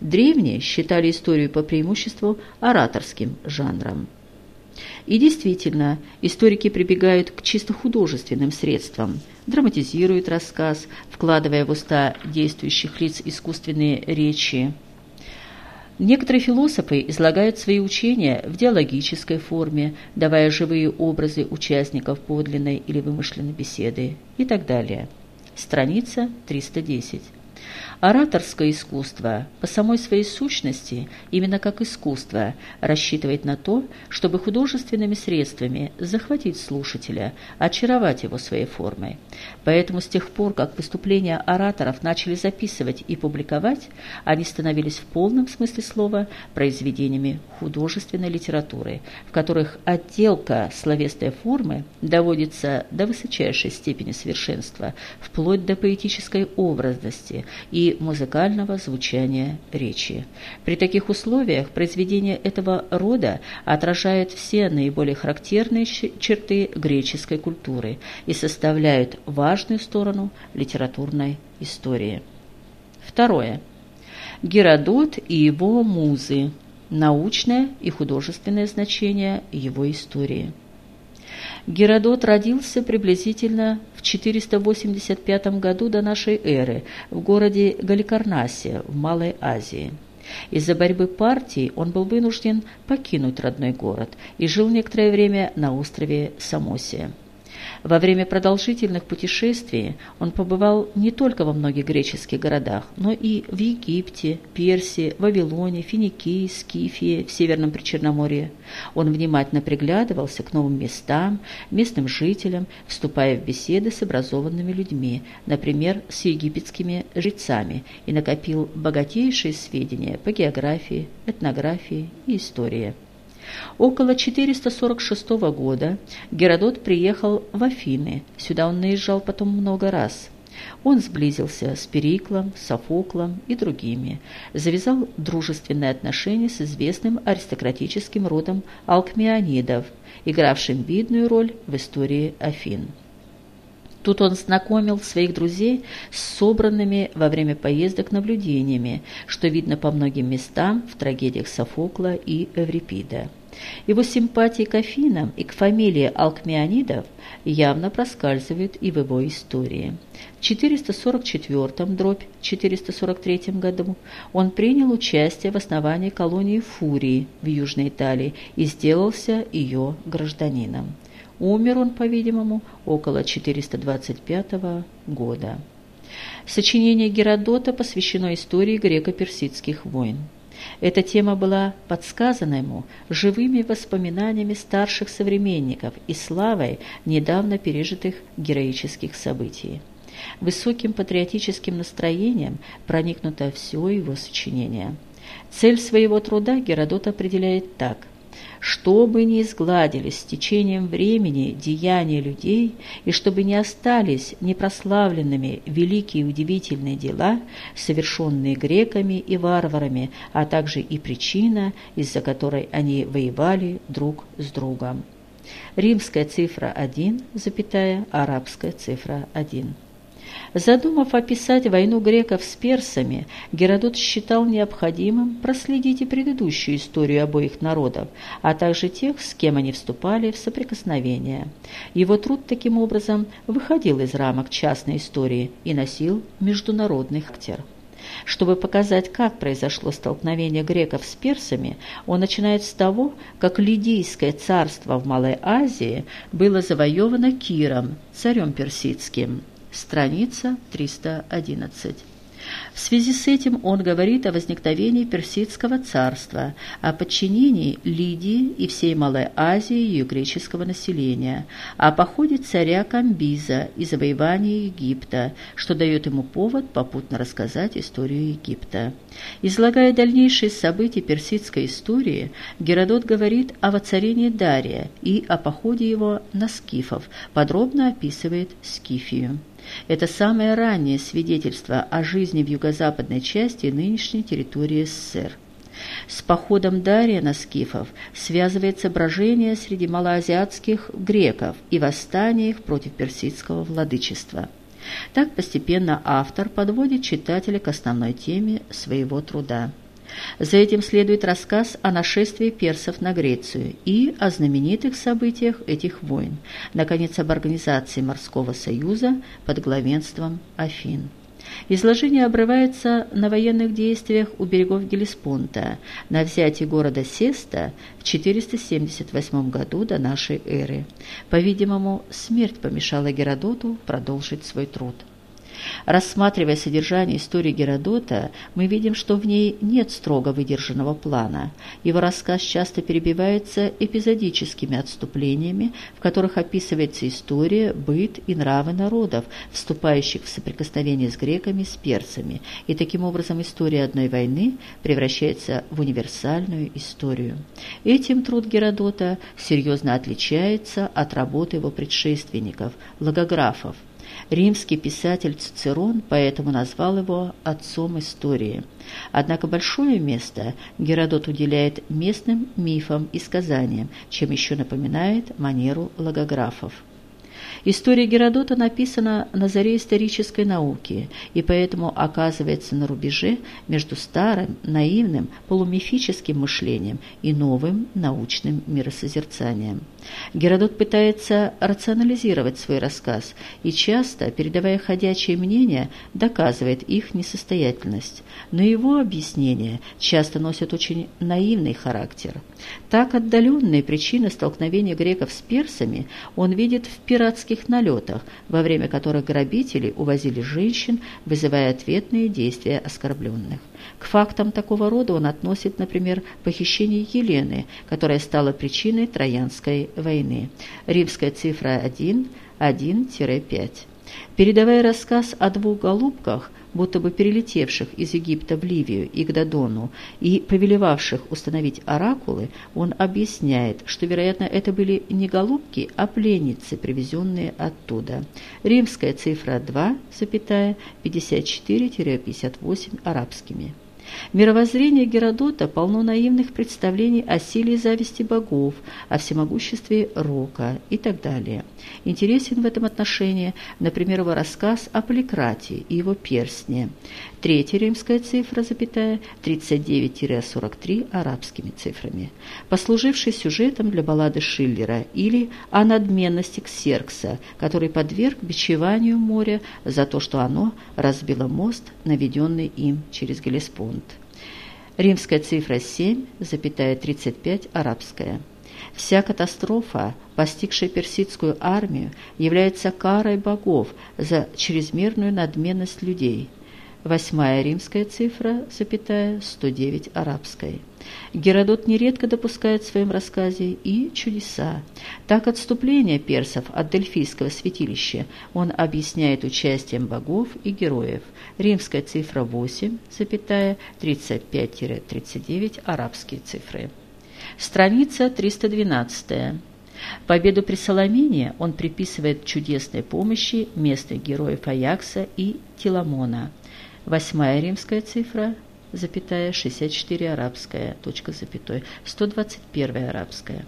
Древние считали историю по преимуществу ораторским жанром. И действительно, историки прибегают к чисто художественным средствам, драматизируют рассказ, вкладывая в уста действующих лиц искусственные речи, Некоторые философы излагают свои учения в диалогической форме, давая живые образы участников подлинной или вымышленной беседы и так далее. Страница 310. Ораторское искусство по самой своей сущности, именно как искусство, рассчитывает на то, чтобы художественными средствами захватить слушателя, очаровать его своей формой. Поэтому с тех пор, как выступления ораторов начали записывать и публиковать, они становились в полном смысле слова произведениями художественной литературы, в которых отделка словесной формы доводится до высочайшей степени совершенства, вплоть до поэтической образности и музыкального звучания речи. При таких условиях произведения этого рода отражают все наиболее характерные черты греческой культуры и составляют важную сторону литературной истории. Второе. Геродот и его музы. Научное и художественное значение его истории. Геродот родился приблизительно в 485 году до нашей эры в городе Галикарнасе в Малой Азии. Из-за борьбы партий он был вынужден покинуть родной город и жил некоторое время на острове Самосия. Во время продолжительных путешествий он побывал не только во многих греческих городах, но и в Египте, Персии, Вавилоне, Финикии, Скифии, в Северном Причерноморье. Он внимательно приглядывался к новым местам, местным жителям, вступая в беседы с образованными людьми, например, с египетскими жрецами, и накопил богатейшие сведения по географии, этнографии и истории. Около 446 года Геродот приехал в Афины. Сюда он наезжал потом много раз. Он сблизился с Периклом, Софоклом и другими, завязал дружественные отношения с известным аристократическим родом алкмеонидов, игравшим видную роль в истории Афин. Тут он знакомил своих друзей с собранными во время поездок наблюдениями, что видно по многим местам в трагедиях Софокла и Эврипида. Его симпатии к Афинам и к фамилии Алкмеонидов явно проскальзывают и в его истории. В 444-443 году он принял участие в основании колонии Фурии в Южной Италии и сделался ее гражданином. Умер он, по-видимому, около 425 года. Сочинение Геродота посвящено истории греко-персидских войн. Эта тема была подсказана ему живыми воспоминаниями старших современников и славой недавно пережитых героических событий. Высоким патриотическим настроением проникнуто все его сочинение. Цель своего труда Геродот определяет так чтобы не изгладились с течением времени деяния людей и чтобы не остались непрославленными великие и удивительные дела, совершенные греками и варварами, а также и причина, из-за которой они воевали друг с другом. Римская цифра 1, запятая, арабская цифра 1. Задумав описать войну греков с персами, Геродот считал необходимым проследить и предыдущую историю обоих народов, а также тех, с кем они вступали в соприкосновение. Его труд таким образом выходил из рамок частной истории и носил международный характер. Чтобы показать, как произошло столкновение греков с персами, он начинает с того, как Лидийское царство в Малой Азии было завоевано Киром, царем персидским страница 311. В связи с этим он говорит о возникновении Персидского царства, о подчинении Лидии и всей Малой Азии ее греческого населения, о походе царя Камбиза и завоевании Египта, что дает ему повод попутно рассказать историю Египта. Излагая дальнейшие события персидской истории, Геродот говорит о воцарении Дария и о походе его на скифов, подробно описывает Скифию. Это самое раннее свидетельство о жизни в юго-западной части нынешней территории СССР. С походом Дария на скифов связывается брожение среди малоазиатских греков и восстание их против персидского владычества. Так постепенно автор подводит читателя к основной теме своего труда. За этим следует рассказ о нашествии персов на Грецию и о знаменитых событиях этих войн, наконец, об организации морского союза под главенством Афин. Изложение обрывается на военных действиях у берегов Гелеспонта, на взятии города Сеста в 478 году до нашей эры. По-видимому, смерть помешала Геродоту продолжить свой труд. Рассматривая содержание истории Геродота, мы видим, что в ней нет строго выдержанного плана. Его рассказ часто перебивается эпизодическими отступлениями, в которых описывается история, быт и нравы народов, вступающих в соприкосновение с греками, с перцами, и таким образом история одной войны превращается в универсальную историю. Этим труд Геродота серьезно отличается от работы его предшественников, логографов, Римский писатель Цицерон поэтому назвал его «отцом истории». Однако большое место Геродот уделяет местным мифам и сказаниям, чем еще напоминает манеру логографов. История Геродота написана на заре исторической науки и поэтому оказывается на рубеже между старым, наивным, полумифическим мышлением и новым научным миросозерцанием. Геродот пытается рационализировать свой рассказ и часто, передавая ходячие мнения, доказывает их несостоятельность. Но его объяснения часто носят очень наивный характер. Так отдаленные причины столкновения греков с персами он видит в пиратских пиратских налетах, во время которых грабители увозили женщин, вызывая ответные действия оскорбленных. К фактам такого рода он относит, например, похищение Елены, которая стала причиной Троянской войны. Римская цифра 1, 1-5. Передавая рассказ о двух голубках – будто бы перелетевших из Египта в Ливию и к Додону и повелевавших установить оракулы, он объясняет, что, вероятно, это были не голубки, а пленницы, привезенные оттуда. Римская цифра 2, 54-58 арабскими. Мировоззрение Геродота полно наивных представлений о силе и зависти богов, о всемогуществе Рока и так далее. Интересен в этом отношении, например, его рассказ о Поликратии и его перстне. Третья римская цифра, запятая, 39-43 арабскими цифрами, послуживший сюжетом для баллады Шиллера или о надменности Ксеркса, который подверг бичеванию моря за то, что оно разбило мост, наведенный им через Гелеспонд. Римская цифра 7, запятая 35 арабская. Вся катастрофа, постигшая персидскую армию, является карой богов за чрезмерную надменность людей. Восьмая римская цифра, запятая, 109 арабской. Геродот нередко допускает в своем рассказе и чудеса. Так отступление персов от Дельфийского святилища он объясняет участием богов и героев. Римская цифра 8, запятая, 35-39 арабские цифры. Страница 312. Победу при Соломине он приписывает чудесной помощи местных героев Аякса и Теламона. Восьмая римская цифра, запятая, 64 арабская, точка запятой, 121 арабская.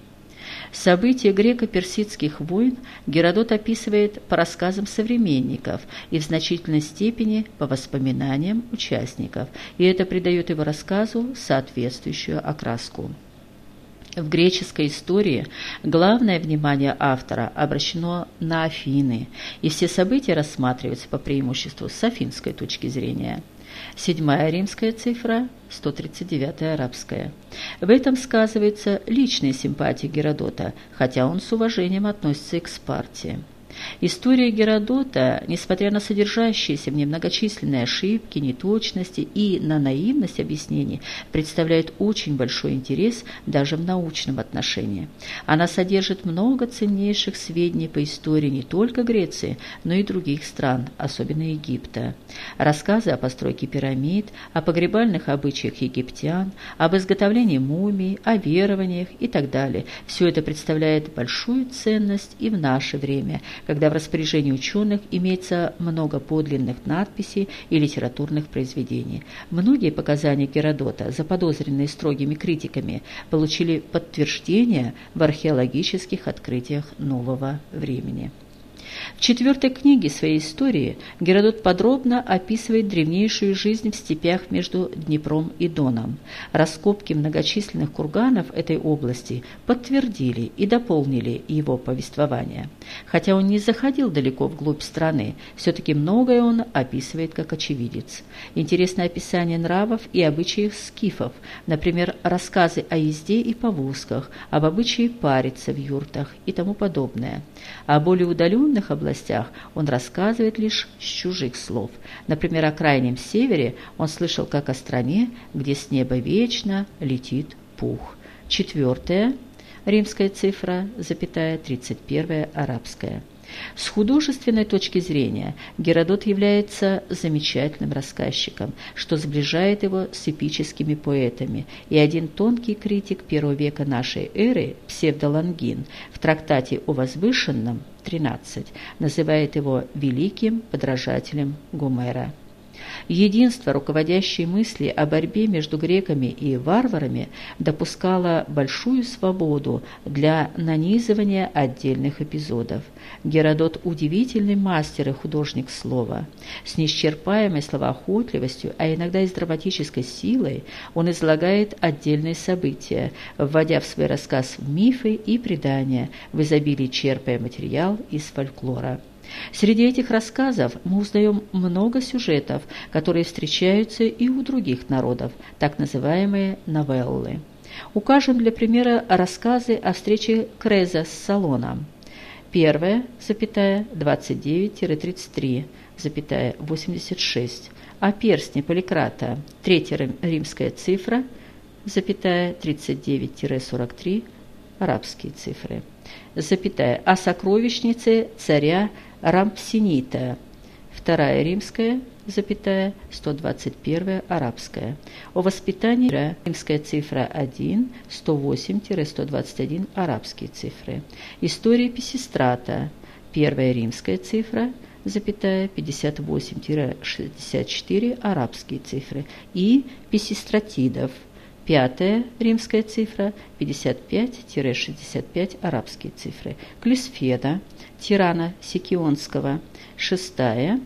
События греко-персидских войн Геродот описывает по рассказам современников и в значительной степени по воспоминаниям участников, и это придает его рассказу соответствующую окраску. В греческой истории главное внимание автора обращено на Афины, и все события рассматриваются по преимуществу с афинской точки зрения. Седьмая римская цифра, 139 арабская. В этом сказывается личная симпатия Геродота, хотя он с уважением относится и к Спарте. История Геродота, несмотря на содержащиеся в ней многочисленные ошибки, неточности и на наивность объяснений, представляет очень большой интерес даже в научном отношении. Она содержит много ценнейших сведений по истории не только Греции, но и других стран, особенно Египта. Рассказы о постройке пирамид, о погребальных обычаях египтян, об изготовлении мумий, о верованиях и так далее. Все это представляет большую ценность и в наше время – когда в распоряжении ученых имеется много подлинных надписей и литературных произведений. Многие показания Геродота, заподозренные строгими критиками, получили подтверждение в археологических открытиях нового времени. В четвертой книге своей истории Геродот подробно описывает древнейшую жизнь в степях между Днепром и Доном. Раскопки многочисленных курганов этой области подтвердили и дополнили его повествование. Хотя он не заходил далеко вглубь страны, все-таки многое он описывает как очевидец. Интересное описание нравов и обычаев скифов, например, рассказы о езде и повозках, об обычае париться в юртах и тому подобное. О более удаленных областях он рассказывает лишь с чужих слов. Например, о крайнем севере он слышал как о стране, где с неба вечно летит пух. Четвертое – римская цифра, запятая, 31 арабская – с художественной точки зрения Геродот является замечательным рассказчиком, что сближает его с эпическими поэтами, и один тонкий критик первого века нашей эры, Псевдолангин, в трактате о возвышенном 13 называет его великим подражателем Гомера. Единство руководящей мысли о борьбе между греками и варварами допускало большую свободу для нанизывания отдельных эпизодов. Геродот – удивительный мастер и художник слова. С неисчерпаемой словоохотливостью, а иногда и с драматической силой, он излагает отдельные события, вводя в свой рассказ мифы и предания, в изобилии черпая материал из фольклора. Среди этих рассказов мы узнаем много сюжетов, которые встречаются и у других народов, так называемые новеллы. Укажем для примера рассказы о встрече Креза с Салоном. Первая, запятая, 29-33, запятая, 86. О перстне Поликрата, третья римская цифра, запятая, 39-43, арабские цифры. Запятая, о сокровищнице царя Рампсинита, вторая римская, запятая, 121 арабская. О воспитании римская цифра 1, 108-121 арабские цифры. История Писистрата, первая римская цифра, запятая, 58-64 арабские цифры. И Писистратидов, Пятая римская цифра 55-65 арабские цифры. Клисфеда, тирана Сикионского. Шестая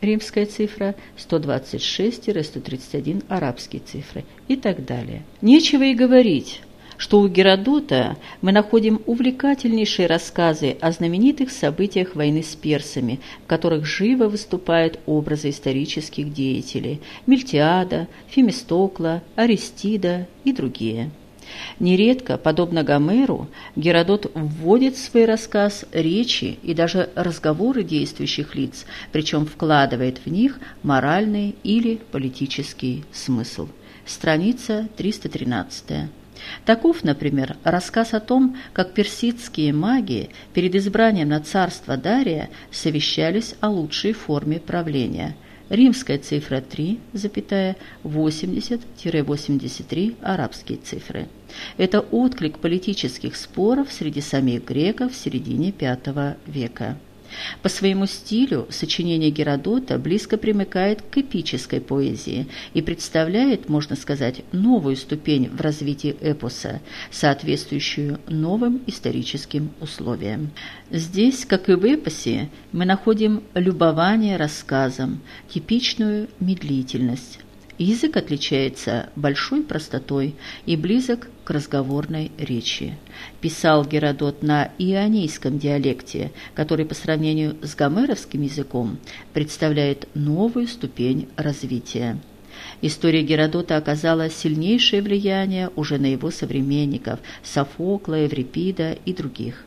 римская цифра 126-131 арабские цифры и так далее. Нечего и говорить что у Геродота мы находим увлекательнейшие рассказы о знаменитых событиях войны с персами, в которых живо выступают образы исторических деятелей – Мильтиада, Фемистокла, Аристида и другие. Нередко, подобно Гомеру, Геродот вводит в свой рассказ речи и даже разговоры действующих лиц, причем вкладывает в них моральный или политический смысл. Страница 313. Таков, например, рассказ о том, как персидские маги перед избранием на царство Дария совещались о лучшей форме правления. Римская цифра 3, 80-83 арабские цифры. Это отклик политических споров среди самих греков в середине V века. По своему стилю сочинение Геродота близко примыкает к эпической поэзии и представляет, можно сказать, новую ступень в развитии эпоса, соответствующую новым историческим условиям. Здесь, как и в эпосе, мы находим любование рассказом, типичную медлительность, Язык отличается большой простотой и близок к разговорной речи. Писал Геродот на ионийском диалекте, который по сравнению с гомеровским языком представляет новую ступень развития. История Геродота оказала сильнейшее влияние уже на его современников – Софокла, Еврипида и других.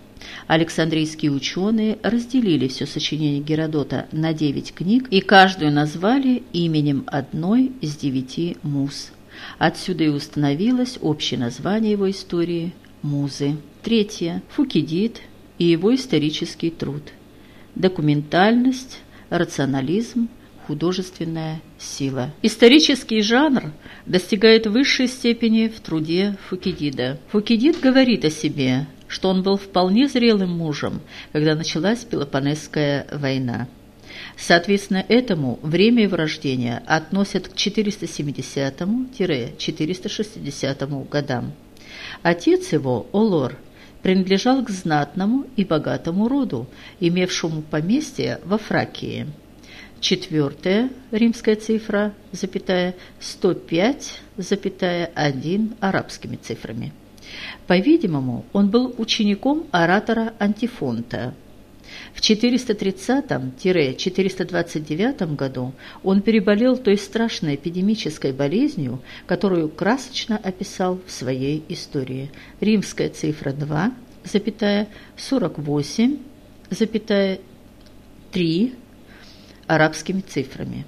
Александрийские ученые разделили все сочинение Геродота на девять книг и каждую назвали именем одной из девяти муз. Отсюда и установилось общее название его истории – «Музы». Третье – Фукидид и его исторический труд. Документальность, рационализм, художественная сила. Исторический жанр достигает высшей степени в труде Фукидида. Фукидид говорит о себе что он был вполне зрелым мужем, когда началась Пелопонесская война. Соответственно, этому время его рождения относят к 470-460 годам. Отец его, Олор, принадлежал к знатному и богатому роду, имевшему поместье во Фракии. Четвертая римская цифра, запятая, 105, запятая, 1 арабскими цифрами. По-видимому, он был учеником оратора Антифонта. В 430-429 году он переболел той страшной эпидемической болезнью, которую красочно описал в своей истории. Римская цифра 2, запятая, 48, запятая, 3 арабскими цифрами.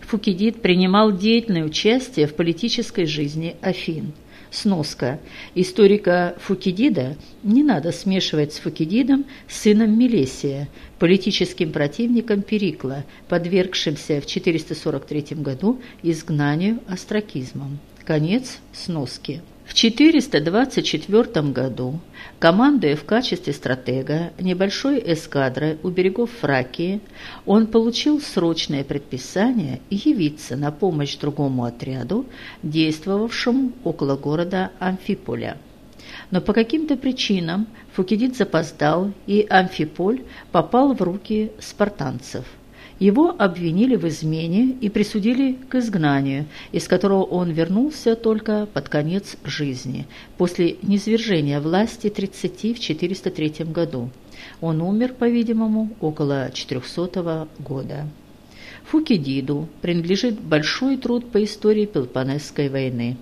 Фукидид принимал деятельное участие в политической жизни Афин. Сноска. Историка Фукидида не надо смешивать с Фукидидом, сыном Мелесия, политическим противником Перикла, подвергшимся в 443 году изгнанию астракизмом. Конец сноски. В 424 году, командуя в качестве стратега небольшой эскадрой у берегов Фракии, он получил срочное предписание явиться на помощь другому отряду, действовавшему около города Амфиполя. Но по каким-то причинам Фукидид запоздал, и Амфиполь попал в руки спартанцев – его обвинили в измене и присудили к изгнанию, из которого он вернулся только под конец жизни, после низвержения власти 30 в 403 году. Он умер, по-видимому, около 400 года. Фукидиду принадлежит большой труд по истории Пелопонесской войны.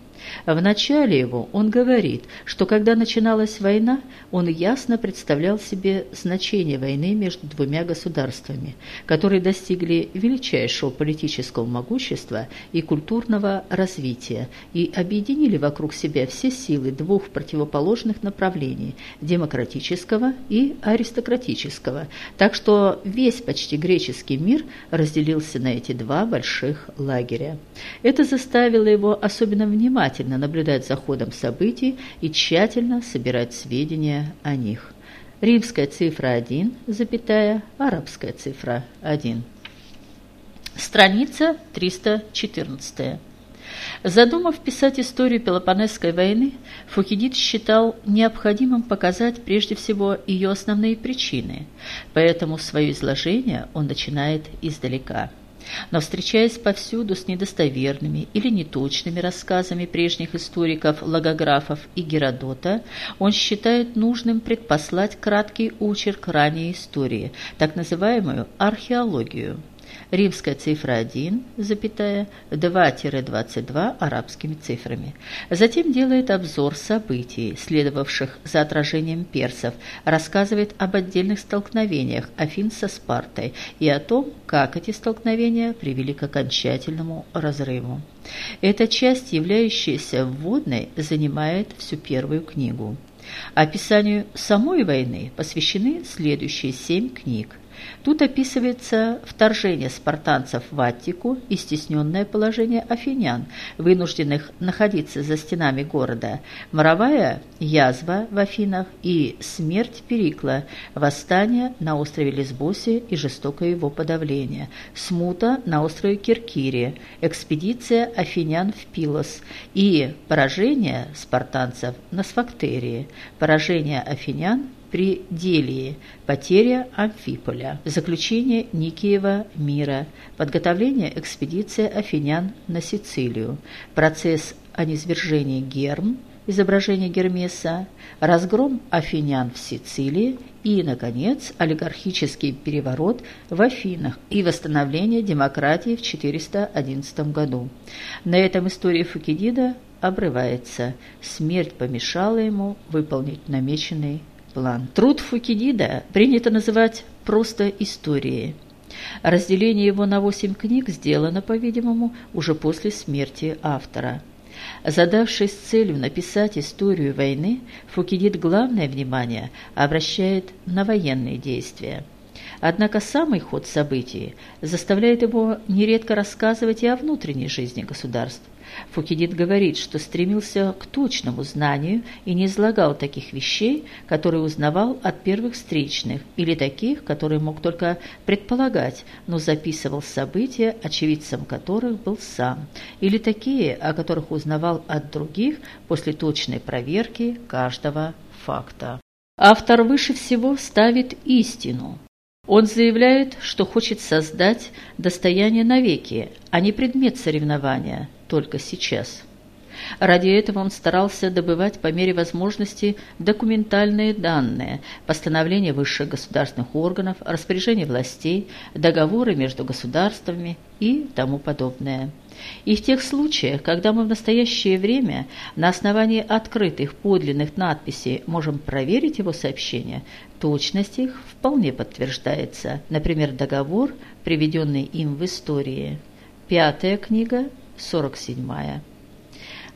В начале его он говорит, что когда начиналась война, он ясно представлял себе значение войны между двумя государствами, которые достигли величайшего политического могущества и культурного развития и объединили вокруг себя все силы двух противоположных направлений – демократического и аристократического, так что весь почти греческий мир разделился на эти два больших лагеря. Это заставило его особенно внимательно внимательно наблюдать за ходом событий и тщательно собирать сведения о них. Римская цифра 1, запятая, арабская цифра 1. Страница 314. Задумав писать историю Пелопонесской войны, Фукидид считал необходимым показать прежде всего ее основные причины, поэтому свое изложение он начинает издалека. Но встречаясь повсюду с недостоверными или неточными рассказами прежних историков, логографов и Геродота, он считает нужным предпослать краткий очерк ранней истории, так называемую археологию римская цифра 1, запятая, 2-22 арабскими цифрами. Затем делает обзор событий, следовавших за отражением персов, рассказывает об отдельных столкновениях Афин со Спартой и о том, как эти столкновения привели к окончательному разрыву. Эта часть, являющаяся вводной, занимает всю первую книгу. Описанию самой войны посвящены следующие семь книг. Тут описывается вторжение спартанцев в Аттику и стесненное положение афинян, вынужденных находиться за стенами города, моровая язва в Афинах и смерть Перикла, восстание на острове Лесбосе и жестокое его подавление, смута на острове Киркире, экспедиция афинян в Пилос и поражение спартанцев на Сфактерии, поражение афинян при Делии, потеря Амфиполя, заключение Никиева мира, подготовление экспедиции афинян на Сицилию, процесс о низвержении Герм, изображение Гермеса, разгром афинян в Сицилии. И, наконец, олигархический переворот в Афинах и восстановление демократии в 411 году. На этом история Фукидида обрывается. Смерть помешала ему выполнить намеченный план. Труд Фукидида принято называть просто историей. Разделение его на восемь книг сделано, по-видимому, уже после смерти автора. Задавшись целью написать историю войны, Фукидид главное внимание обращает на военные действия. Однако самый ход событий заставляет его нередко рассказывать и о внутренней жизни государств. Фукидид говорит, что стремился к точному знанию и не излагал таких вещей, которые узнавал от первых встречных, или таких, которые мог только предполагать, но записывал события, очевидцем которых был сам, или такие, о которых узнавал от других после точной проверки каждого факта. Автор выше всего ставит истину, он заявляет, что хочет создать достояние навеки, а не предмет соревнования, только сейчас. Ради этого он старался добывать по мере возможности документальные данные, постановления высших государственных органов, распоряжения властей, договоры между государствами и тому подобное. И в тех случаях, когда мы в настоящее время на основании открытых подлинных надписей можем проверить его сообщения, точность их вполне подтверждается. Например, договор, приведенный им в истории. Пятая книга, 47 -я.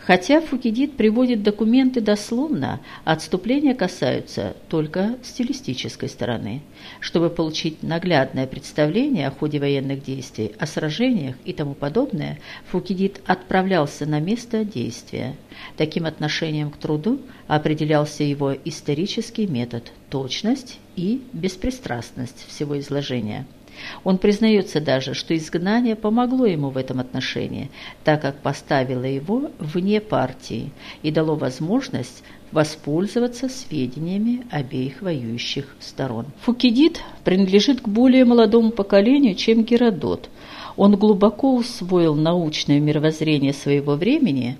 Хотя Фукидид приводит документы дословно, отступления касаются только стилистической стороны. Чтобы получить наглядное представление о ходе военных действий, о сражениях и тому подобное, Фукидид отправлялся на место действия. Таким отношением к труду определялся его исторический метод, точность и беспристрастность всего изложения. Он признается даже, что изгнание помогло ему в этом отношении, так как поставило его вне партии и дало возможность воспользоваться сведениями обеих воюющих сторон. Фукидид принадлежит к более молодому поколению, чем Геродот. Он глубоко усвоил научное мировоззрение своего времени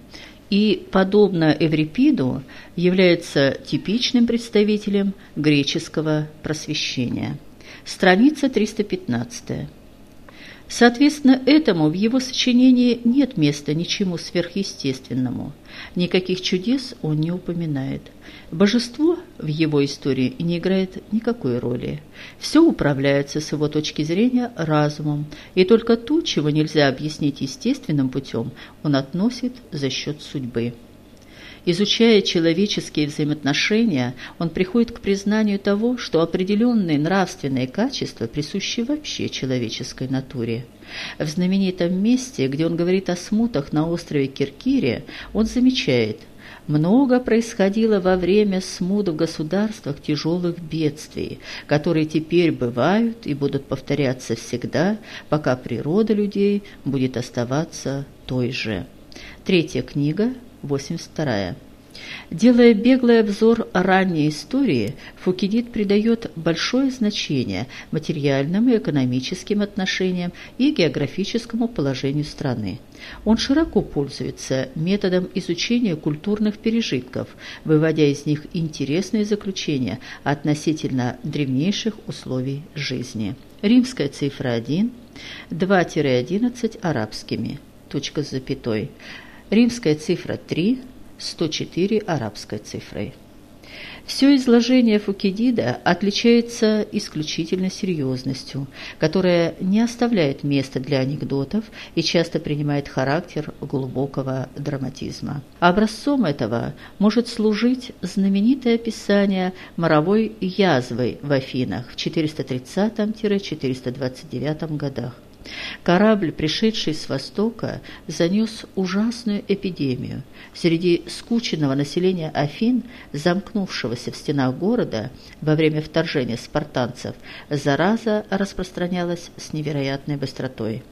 и, подобно Эврипиду, является типичным представителем греческого просвещения. Страница 315. Соответственно, этому в его сочинении нет места ничему сверхъестественному. Никаких чудес он не упоминает. Божество в его истории не играет никакой роли. Все управляется с его точки зрения разумом, и только то, чего нельзя объяснить естественным путем, он относит за счет судьбы. Изучая человеческие взаимоотношения, он приходит к признанию того, что определенные нравственные качества присущи вообще человеческой натуре. В знаменитом месте, где он говорит о смутах на острове Киркире, он замечает – много происходило во время смут в государствах тяжелых бедствий, которые теперь бывают и будут повторяться всегда, пока природа людей будет оставаться той же. Третья книга 82. Делая беглый обзор ранней истории, Фукидид придает большое значение материальным и экономическим отношениям и географическому положению страны. Он широко пользуется методом изучения культурных пережитков, выводя из них интересные заключения относительно древнейших условий жизни. Римская цифра 1, 2-11 арабскими, точка с запятой. Римская цифра 3, 104 арабской цифрой. Все изложение Фукидида отличается исключительно серьезностью, которая не оставляет места для анекдотов и часто принимает характер глубокого драматизма. Образцом этого может служить знаменитое описание моровой язвы в Афинах в 430-429 годах. Корабль, пришедший с востока, занес ужасную эпидемию. Среди скученного населения Афин, замкнувшегося в стенах города во время вторжения спартанцев, зараза распространялась с невероятной быстротой.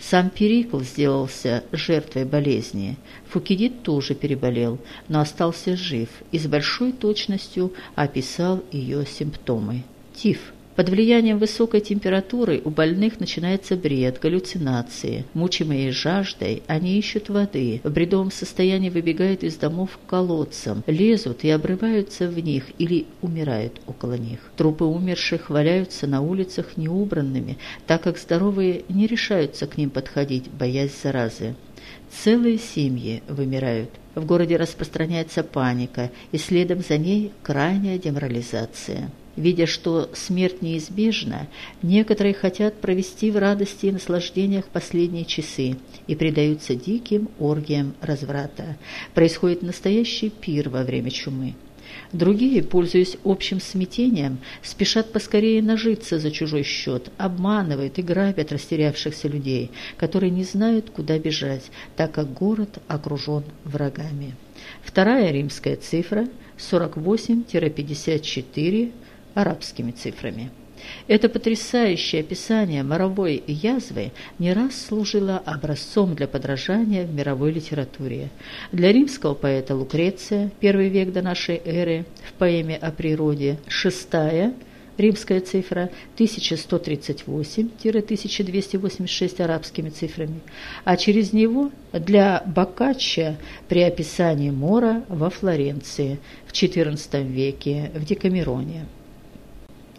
Сам Перикл сделался жертвой болезни. Фукидид тоже переболел, но остался жив и с большой точностью описал ее симптомы. Тиф – под влиянием высокой температуры у больных начинается бред, галлюцинации. Мучимые жаждой, они ищут воды. В бредовом состоянии выбегают из домов к колодцам, лезут и обрываются в них или умирают около них. Трупы умерших валяются на улицах неубранными, так как здоровые не решаются к ним подходить, боясь заразы. Целые семьи вымирают. В городе распространяется паника, и следом за ней крайняя деморализация. Видя, что смерть неизбежна, некоторые хотят провести в радости и наслаждениях последние часы и предаются диким оргиям разврата. Происходит настоящий пир во время чумы. Другие, пользуясь общим смятением, спешат поскорее нажиться за чужой счет, обманывают и грабят растерявшихся людей, которые не знают, куда бежать, так как город окружен врагами. Вторая римская цифра – 48-54 арабскими цифрами. Это потрясающее описание моровой язвы не раз служило образцом для подражания в мировой литературе. Для римского поэта Лукреция, первый век до нашей эры, в поэме о природе, шестая римская цифра 1138-1286 арабскими цифрами, а через него для Боккаччо при описании мора во Флоренции в XIV веке в Декамероне.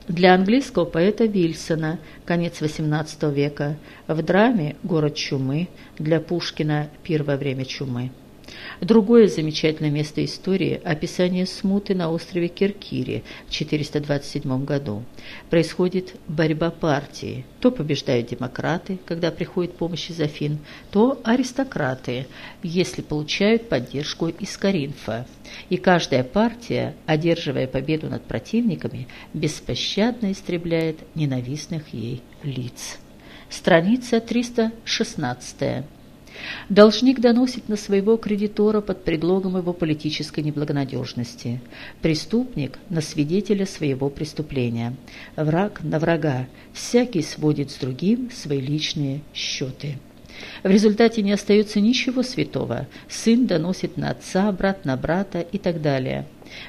Для английского поэта Вильсона, конец XVIII века, в драме «Город чумы», для Пушкина «Первое время чумы». Другое замечательное место истории – описание смуты на острове Киркири в 427 году. Происходит борьба партии. То побеждают демократы, когда приходит помощь из Афин, то аристократы, если получают поддержку из Каринфа. И каждая партия, одерживая победу над противниками, беспощадно истребляет ненавистных ей лиц. Страница 316. Должник доносит на своего кредитора под предлогом его политической неблагонадежности. Преступник – на свидетеля своего преступления. Враг – на врага. Всякий сводит с другим свои личные счеты. В результате не остается ничего святого. Сын доносит на отца, брат на брата и так далее.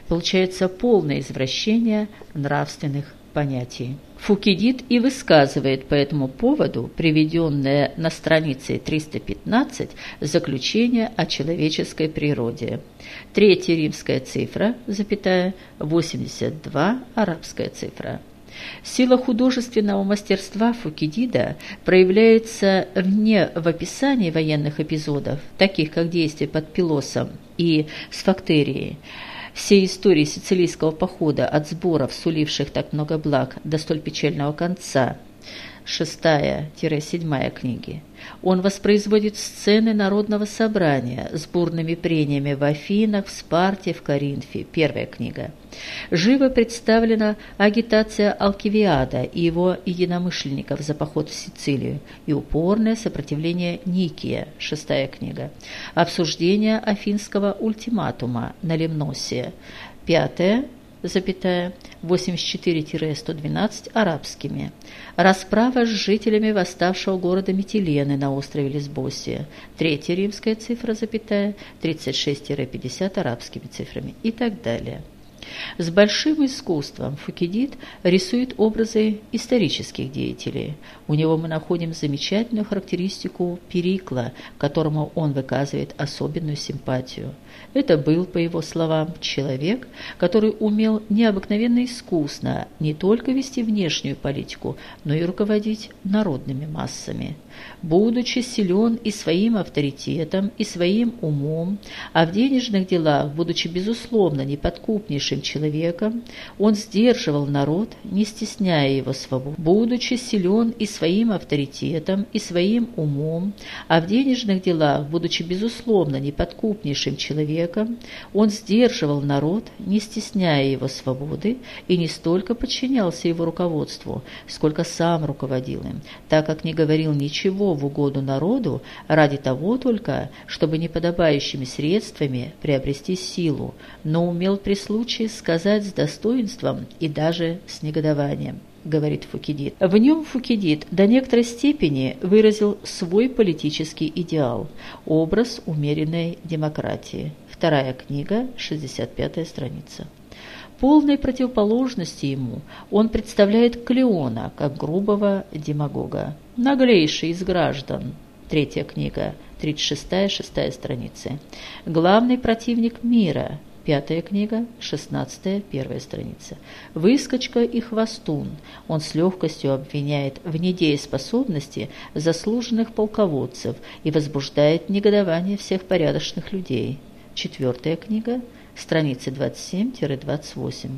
Получается полное извращение нравственных понятий. Фукидид и высказывает по этому поводу приведенное на странице 315 заключение о человеческой природе. Третья римская цифра, запятая, 82 арабская цифра. Сила художественного мастерства Фукидида проявляется не в описании военных эпизодов, таких как действия под Пилосом и с Всей истории сицилийского похода от сборов, суливших так много благ, до столь печального конца, шестая-седьмая книги, он воспроизводит сцены народного собрания с бурными прениями в Афинах, в Спарте, в Коринфе, первая книга. Живо представлена агитация Алкивиада и его единомышленников за поход в Сицилию и упорное сопротивление Никия, шестая книга. Обсуждение афинского ультиматума на Лемносе, запятая, 84-112 арабскими. Расправа с жителями восставшего города Метилены на острове Лесбосия. Третья римская цифра, запятая, 36-50 арабскими цифрами и так далее. С большим искусством Фукидид рисует образы исторических деятелей. У него мы находим замечательную характеристику Перикла, которому он выказывает особенную симпатию. Это был, по его словам, человек, который умел необыкновенно искусно не только вести внешнюю политику, но и руководить народными массами. Будучи силен и своим авторитетом, и своим умом, а в денежных делах, будучи безусловно неподкупнейшим человеком, он сдерживал народ, не стесняя его свободу. Будучи силен и своим авторитетом, и своим умом, а в денежных делах, будучи безусловно неподкупнейшим человеком, он сдерживал народ, не стесняя его свободы, и не столько подчинялся его руководству, сколько сам руководил им, так как не говорил ничего в угоду народу ради того только, чтобы неподобающими средствами приобрести силу, но умел при случае сказать с достоинством и даже с негодованием говорит Фукидид. В нем Фукидид до некоторой степени выразил свой политический идеал – образ умеренной демократии. Вторая книга, 65 страница. Полной противоположности ему он представляет Клеона как грубого демагога. Наглейший из граждан. Третья книга, 36-6 страницы. Главный противник мира. Пятая книга, 16 первая страница. Выскочка и хвостун. Он с легкостью обвиняет в недееспособности заслуженных полководцев и возбуждает негодование всех порядочных людей. Четвертая книга, страницы 27-28.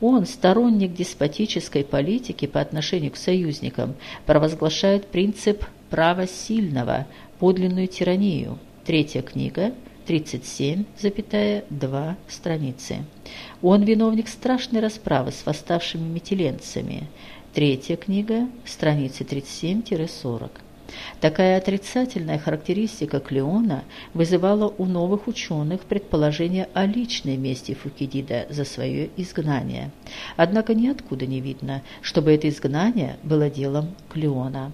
Он, сторонник деспотической политики по отношению к союзникам, провозглашает принцип права сильного, подлинную тиранию. Третья книга – 37,2 страницы. Он виновник страшной расправы с восставшими метеленцами. Третья книга, страницы 37-40. Такая отрицательная характеристика Клеона вызывала у новых ученых предположение о личной мести Фукидида за свое изгнание. Однако ниоткуда не видно, чтобы это изгнание было делом Клеона.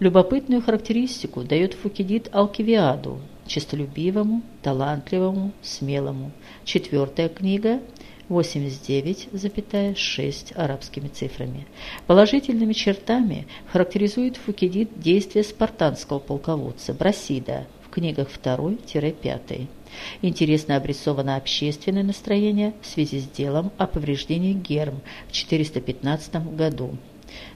Любопытную характеристику дает Фукидид Алкивиаду, честолюбивому, талантливому, смелому. Четвертая книга 89,6 арабскими цифрами. Положительными чертами характеризует Фукидид действия спартанского полководца Брасида в книгах 2-5. Интересно обрисовано общественное настроение в связи с делом о повреждении Герм в 415 году.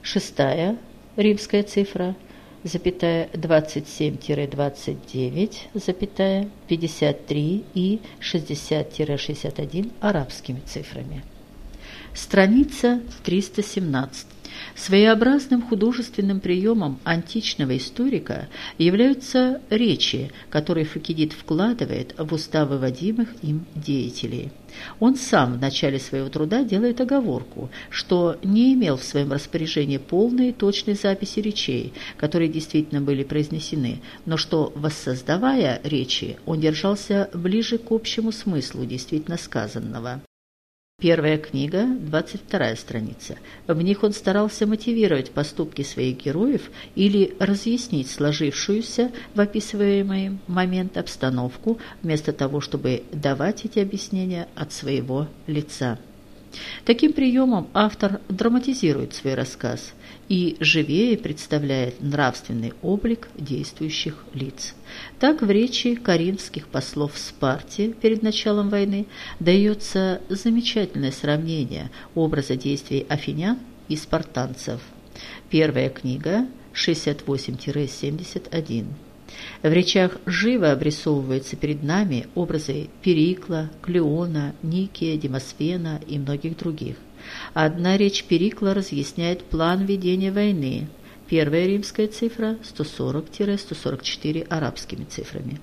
Шестая римская цифра запятая 27-29, запятая 53 и 60-61 арабскими цифрами. Страница 317. Своеобразным художественным приемом античного историка являются речи, которые Факидид вкладывает в уста выводимых им деятелей. Он сам в начале своего труда делает оговорку, что не имел в своем распоряжении полной и точной записи речей, которые действительно были произнесены, но что, воссоздавая речи, он держался ближе к общему смыслу действительно сказанного. Первая книга, 22 страница. В них он старался мотивировать поступки своих героев или разъяснить сложившуюся в описываемый момент обстановку, вместо того, чтобы давать эти объяснения от своего лица. Таким приемом автор драматизирует свой рассказ и живее представляет нравственный облик действующих лиц. Так в речи коринфских послов Спарте перед началом войны дается замечательное сравнение образа действий афинян и спартанцев. Первая книга 68-71. В речах живо обрисовываются перед нами образы Перикла, Клеона, Никия, Демосфена и многих других. Одна речь Перикла разъясняет план ведения войны. Первая римская цифра 140-144 арабскими цифрами.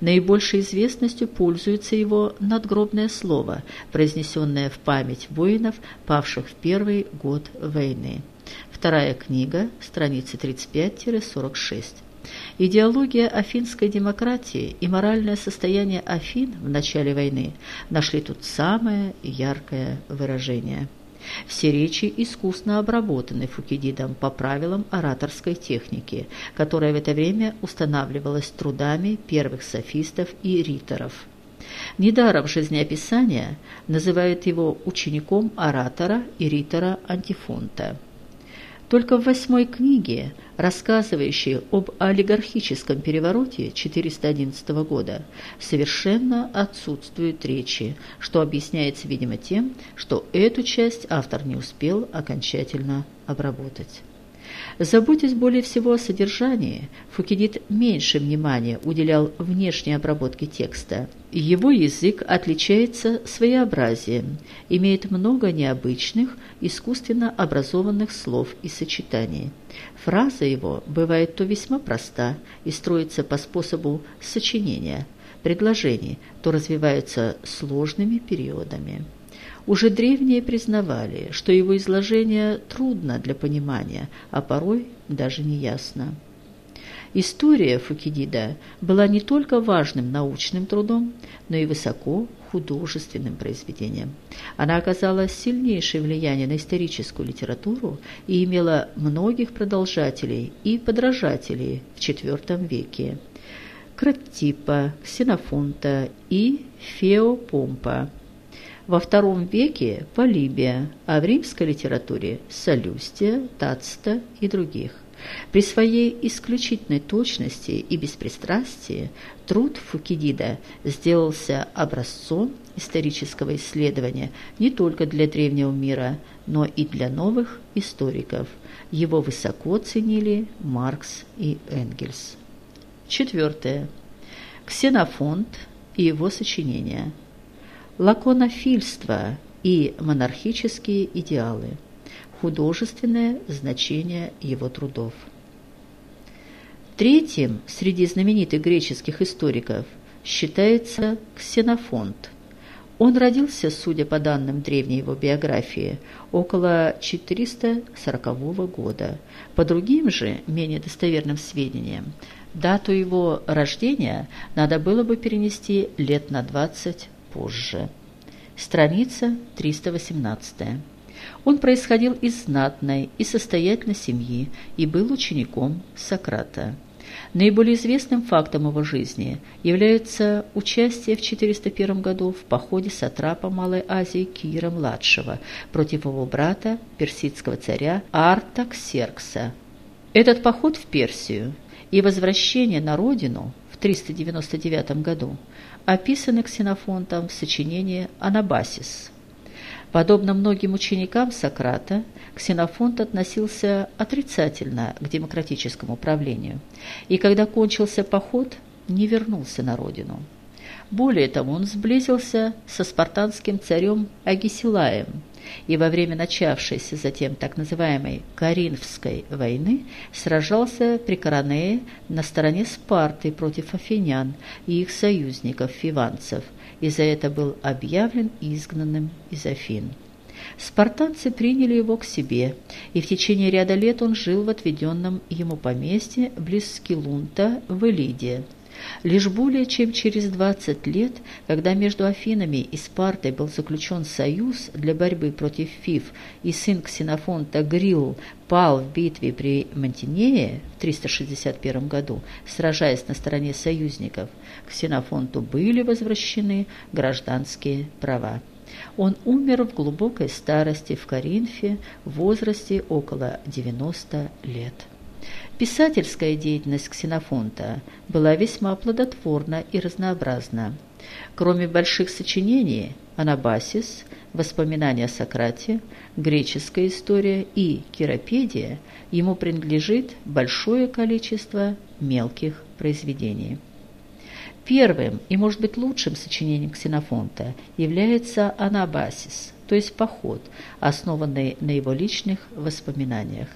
Наибольшей известностью пользуется его надгробное слово, произнесенное в память воинов, павших в первый год войны. Вторая книга, страницы 35-46. Идеология афинской демократии и моральное состояние Афин в начале войны нашли тут самое яркое выражение. Все речи искусно обработаны Фукидидом по правилам ораторской техники, которая в это время устанавливалась трудами первых софистов и риторов. Недаром жизнеописания называют его учеником оратора и ритора антифонта. Только в восьмой книге, рассказывающей об олигархическом перевороте 411 года, совершенно отсутствуют речи, что объясняется, видимо, тем, что эту часть автор не успел окончательно обработать. Заботясь более всего о содержании, Фукидид меньше внимания уделял внешней обработке текста. Его язык отличается своеобразием, имеет много необычных, искусственно образованных слов и сочетаний. Фраза его бывает то весьма проста и строится по способу сочинения предложений, то развивается сложными периодами. Уже древние признавали, что его изложение трудно для понимания, а порой даже неясно. История Фукидида была не только важным научным трудом, но и высоко художественным произведением. Она оказала сильнейшее влияние на историческую литературу и имела многих продолжателей и подражателей в IV веке. Краттипа, Ксенофонта и Феопомпа – во втором веке Полибия, а в римской литературе Солюстия, Тацта и других. При своей исключительной точности и беспристрастии труд Фукидида сделался образцом исторического исследования не только для древнего мира, но и для новых историков. Его высоко ценили Маркс и Энгельс. Четвертое. Ксенофонт и его сочинения – лаконофильство и монархические идеалы, художественное значение его трудов. Третьим среди знаменитых греческих историков считается Ксенофонт. Он родился, судя по данным древней его биографии, около 440 года. По другим же, менее достоверным сведениям, дату его рождения надо было бы перенести лет на 20 позже. Страница 318. Он происходил из знатной и состоятельной семьи и был учеником Сократа. Наиболее известным фактом его жизни является участие в 401 году в походе сатрапа Малой Азии Кира-младшего против его брата, персидского царя Артаксеркса. Этот поход в Персию и возвращение на родину в 399 году, описаны Ксенофонтом в сочинении «Анабасис». Подобно многим ученикам Сократа, Ксенофонт относился отрицательно к демократическому правлению, и когда кончился поход, не вернулся на родину. Более того, он сблизился со спартанским царем Агисилаем, и во время начавшейся затем так называемой Каринфской войны сражался при Коронее на стороне Спарты против афинян и их союзников фиванцев, и за это был объявлен изгнанным из Афин. Спартанцы приняли его к себе, и в течение ряда лет он жил в отведенном ему поместье близ Скилунта в Элиде – Лишь более чем через 20 лет, когда между Афинами и Спартой был заключен союз для борьбы против Фив, и сын Ксенофонта Грилл пал в битве при Монтинее в 361 году, сражаясь на стороне союзников, Ксенофонту были возвращены гражданские права. Он умер в глубокой старости в Коринфе в возрасте около 90 лет. Писательская деятельность Ксенофонта была весьма плодотворна и разнообразна. Кроме больших сочинений «Анабасис», «Воспоминания о Сократе», «Греческая история» и «Киропедия» ему принадлежит большое количество мелких произведений. Первым и, может быть, лучшим сочинением Ксенофонта является «Анабасис», то есть «Поход», основанный на его личных воспоминаниях.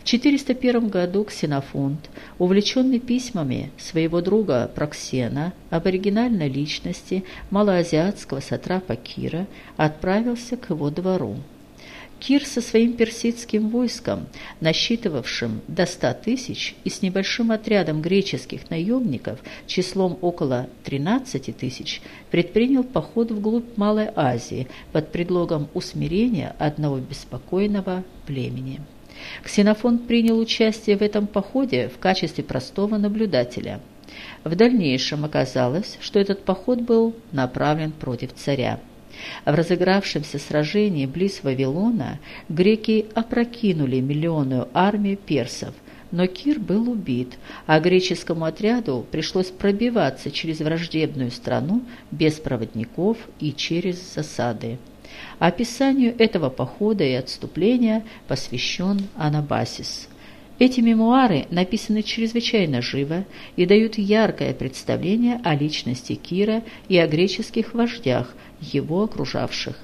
В 401 году Ксенофонт, увлеченный письмами своего друга Проксена об оригинальной личности малоазиатского сатрапа Кира, отправился к его двору. Кир со своим персидским войском, насчитывавшим до ста тысяч, и с небольшим отрядом греческих наемников числом около 13 тысяч, предпринял поход вглубь Малой Азии под предлогом усмирения одного беспокойного племени. Ксенофон принял участие в этом походе в качестве простого наблюдателя. В дальнейшем оказалось, что этот поход был направлен против царя. В разыгравшемся сражении близ Вавилона греки опрокинули миллионную армию персов, но Кир был убит, а греческому отряду пришлось пробиваться через враждебную страну без проводников и через засады. Описанию этого похода и отступления посвящен Анабасис. Эти мемуары написаны чрезвычайно живо и дают яркое представление о личности Кира и о греческих вождях, его окружавших.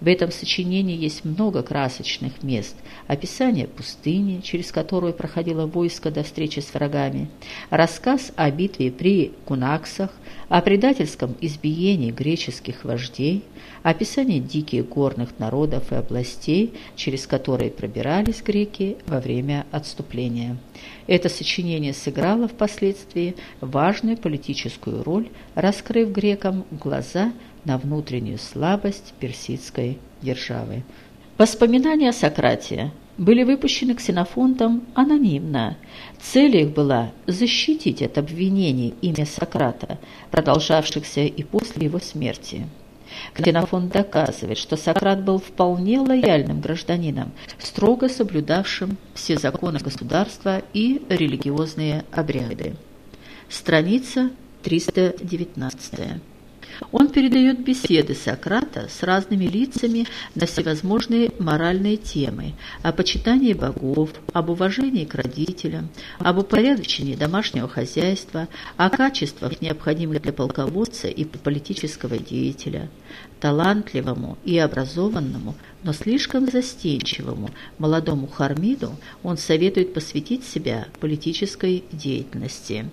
В этом сочинении есть много красочных мест, описание пустыни, через которую проходило войско до встречи с врагами, рассказ о битве при Кунаксах, о предательском избиении греческих вождей, описание диких горных народов и областей, через которые пробирались греки во время отступления. Это сочинение сыграло впоследствии важную политическую роль, раскрыв грекам глаза на внутреннюю слабость персидской державы. Воспоминания о Сократе были выпущены Ксенофонтом анонимно. Цель их была защитить от обвинений имя Сократа, продолжавшихся и после его смерти. Ксенофонт доказывает, что Сократ был вполне лояльным гражданином, строго соблюдавшим все законы государства и религиозные обряды. Страница 319. Он передает беседы Сократа с разными лицами на всевозможные моральные темы о почитании богов, об уважении к родителям, об упорядочении домашнего хозяйства, о качествах, необходимых для полководца и политического деятеля. Талантливому и образованному, но слишком застенчивому молодому Хармиду он советует посвятить себя политической деятельности.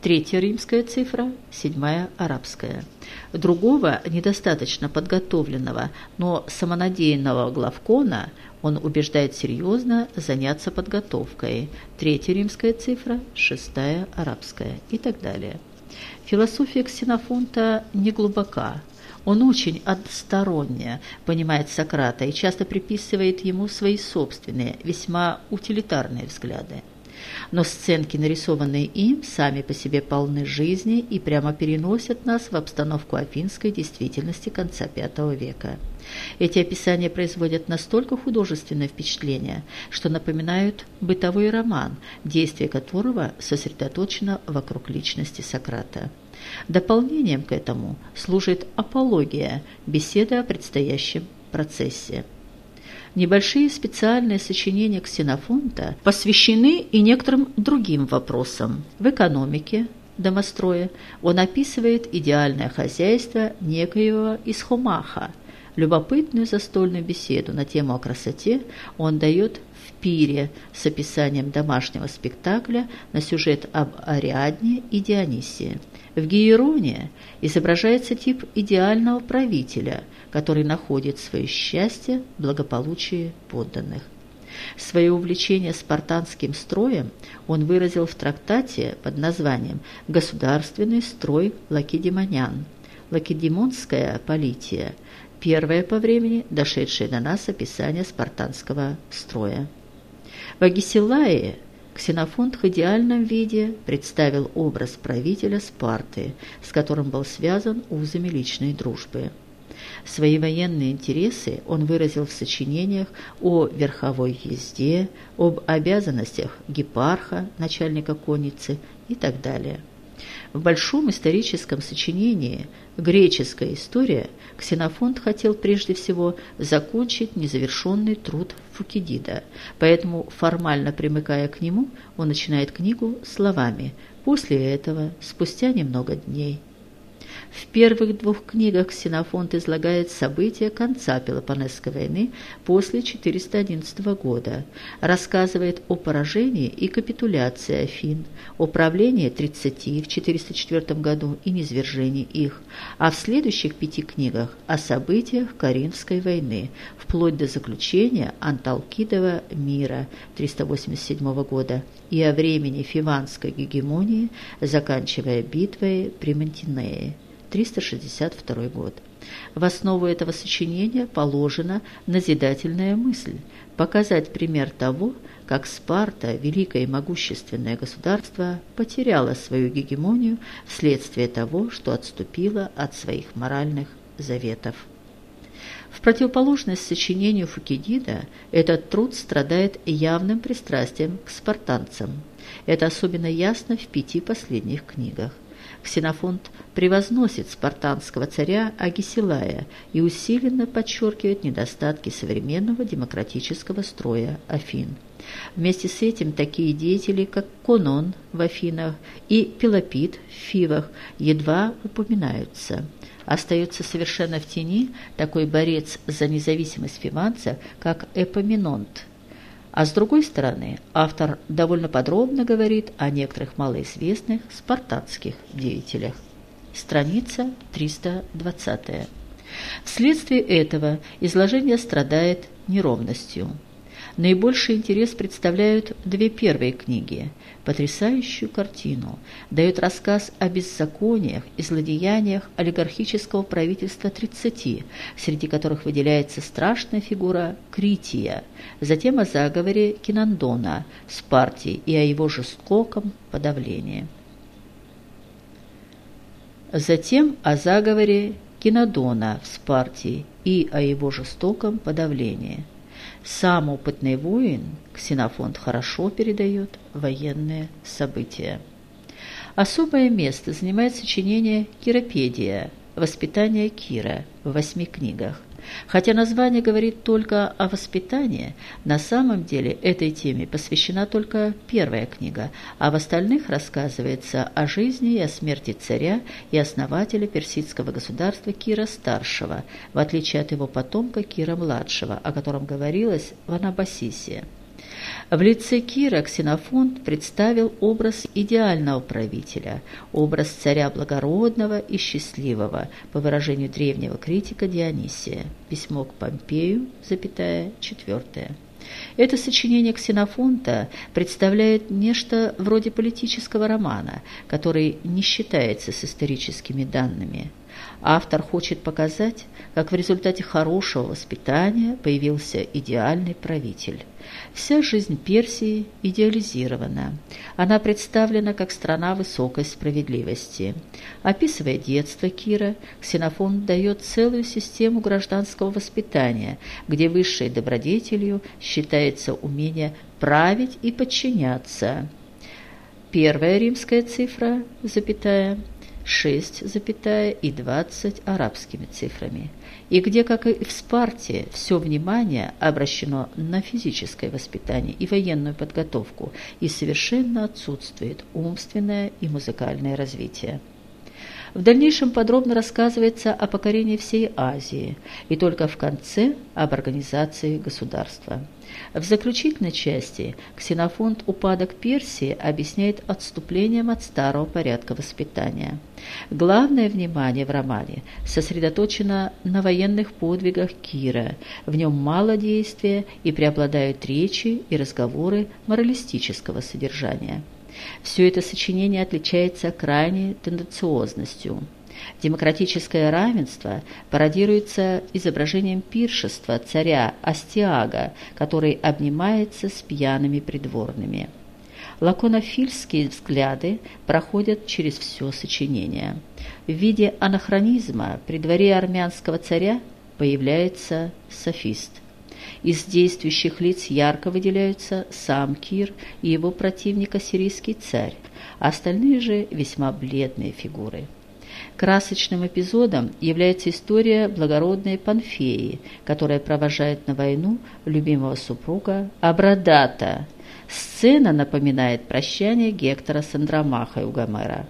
Третья римская цифра, седьмая арабская. Другого, недостаточно подготовленного, но самонадеянного главкона он убеждает серьезно заняться подготовкой. Третья римская цифра, шестая арабская и так далее. Философия Ксенофонта не глубока. Он очень односторонне понимает Сократа и часто приписывает ему свои собственные, весьма утилитарные взгляды. Но сценки, нарисованные им, сами по себе полны жизни и прямо переносят нас в обстановку афинской действительности конца V века. Эти описания производят настолько художественное впечатление, что напоминают бытовой роман, действие которого сосредоточено вокруг личности Сократа. Дополнением к этому служит апология, беседа о предстоящем процессе. Небольшие специальные сочинения Ксенофонта посвящены и некоторым другим вопросам. В экономике, домостроя, он описывает идеальное хозяйство некоего Исхомаха. Любопытную застольную беседу на тему о красоте он дает в пире с описанием домашнего спектакля на сюжет об Ариадне и Дионисии. В Гиероне изображается тип идеального правителя, который находит свое счастье в благополучии подданных. Свое увлечение спартанским строем он выразил в трактате под названием «Государственный строй лакедемонян». Лакедемонская полития – первое по времени дошедшее до нас описание спартанского строя. В Агисилае Ксенофонт в идеальном виде представил образ правителя Спарты, с которым был связан узами личной дружбы. Свои военные интересы он выразил в сочинениях о верховой езде, об обязанностях гепарха, начальника конницы и так далее. В большом историческом сочинении «Греческая история» Ксенофонт хотел прежде всего закончить незавершенный труд Фукидида, поэтому, формально примыкая к нему, он начинает книгу словами «После этого, спустя немного дней». В первых двух книгах Ксенофонт излагает события конца Пелопонесской войны после 411 года, рассказывает о поражении и капитуляции Афин, о правлении 30 в 404 году и низвержении их, а в следующих пяти книгах о событиях Каринской войны, вплоть до заключения Анталкидова мира 387 года и о времени фиванской гегемонии, заканчивая битвой при Монтинее. 362 год. В основу этого сочинения положена назидательная мысль – показать пример того, как Спарта, великое и могущественное государство, потеряло свою гегемонию вследствие того, что отступило от своих моральных заветов. В противоположность сочинению Фукидида, этот труд страдает явным пристрастием к спартанцам. Это особенно ясно в пяти последних книгах. Ксенофонт превозносит спартанского царя Агисилая и усиленно подчеркивает недостатки современного демократического строя Афин. Вместе с этим такие деятели, как Конон в Афинах и Пелопит в Фивах, едва упоминаются. Остается совершенно в тени такой борец за независимость фиванца, как Эпоминонт – а с другой стороны, автор довольно подробно говорит о некоторых малоизвестных спартанских деятелях. Страница 320. Вследствие этого изложение страдает неровностью. Наибольший интерес представляют две первые книги. Потрясающую картину. Дает рассказ о беззакониях и злодеяниях олигархического правительства 30, среди которых выделяется страшная фигура Крития, затем о заговоре Кинандона с партией и о его жестоком подавлении. Затем о заговоре Кинадона в Спартии и о его жестоком подавлении – сам опытный воин Ксенофонт хорошо передает военные события. Особое место занимает сочинение «Киропедия. Воспитание Кира» в восьми книгах. Хотя название говорит только о воспитании, на самом деле этой теме посвящена только первая книга, а в остальных рассказывается о жизни и о смерти царя и основателя персидского государства Кира Старшего, в отличие от его потомка Кира Младшего, о котором говорилось в Анабасисе. В лице Кира Ксенофонт представил образ идеального правителя, образ царя благородного и счастливого, по выражению древнего критика Дионисия. Письмо к Помпею, запятая, четвертое. Это сочинение Ксенофонта представляет нечто вроде политического романа, который не считается с историческими данными. Автор хочет показать, как в результате хорошего воспитания появился идеальный правитель – Вся жизнь Персии идеализирована. Она представлена как страна высокой справедливости. Описывая детство Кира, Ксенофон дает целую систему гражданского воспитания, где высшей добродетелью считается умение править и подчиняться. Первая римская цифра, запятая, 6, запятая, и 20 арабскими цифрами – и где, как и в Спарте, все внимание обращено на физическое воспитание и военную подготовку, и совершенно отсутствует умственное и музыкальное развитие. В дальнейшем подробно рассказывается о покорении всей Азии и только в конце об организации государства. В заключительной части Ксенофонт упадок Персии объясняет отступлением от старого порядка воспитания. Главное внимание в романе сосредоточено на военных подвигах Кира. В нем мало действия и преобладают речи и разговоры моралистического содержания. Все это сочинение отличается крайней тенденциозностью – Демократическое равенство пародируется изображением пиршества царя Астиага, который обнимается с пьяными придворными. Лаконофильские взгляды проходят через все сочинение. В виде анахронизма при дворе армянского царя появляется софист. Из действующих лиц ярко выделяются сам Кир и его противник ассирийский царь, а остальные же весьма бледные фигуры. Красочным эпизодом является история благородной Панфеи, которая провожает на войну любимого супруга Абрадата. Сцена напоминает прощание Гектора с Андромахой у Гомера.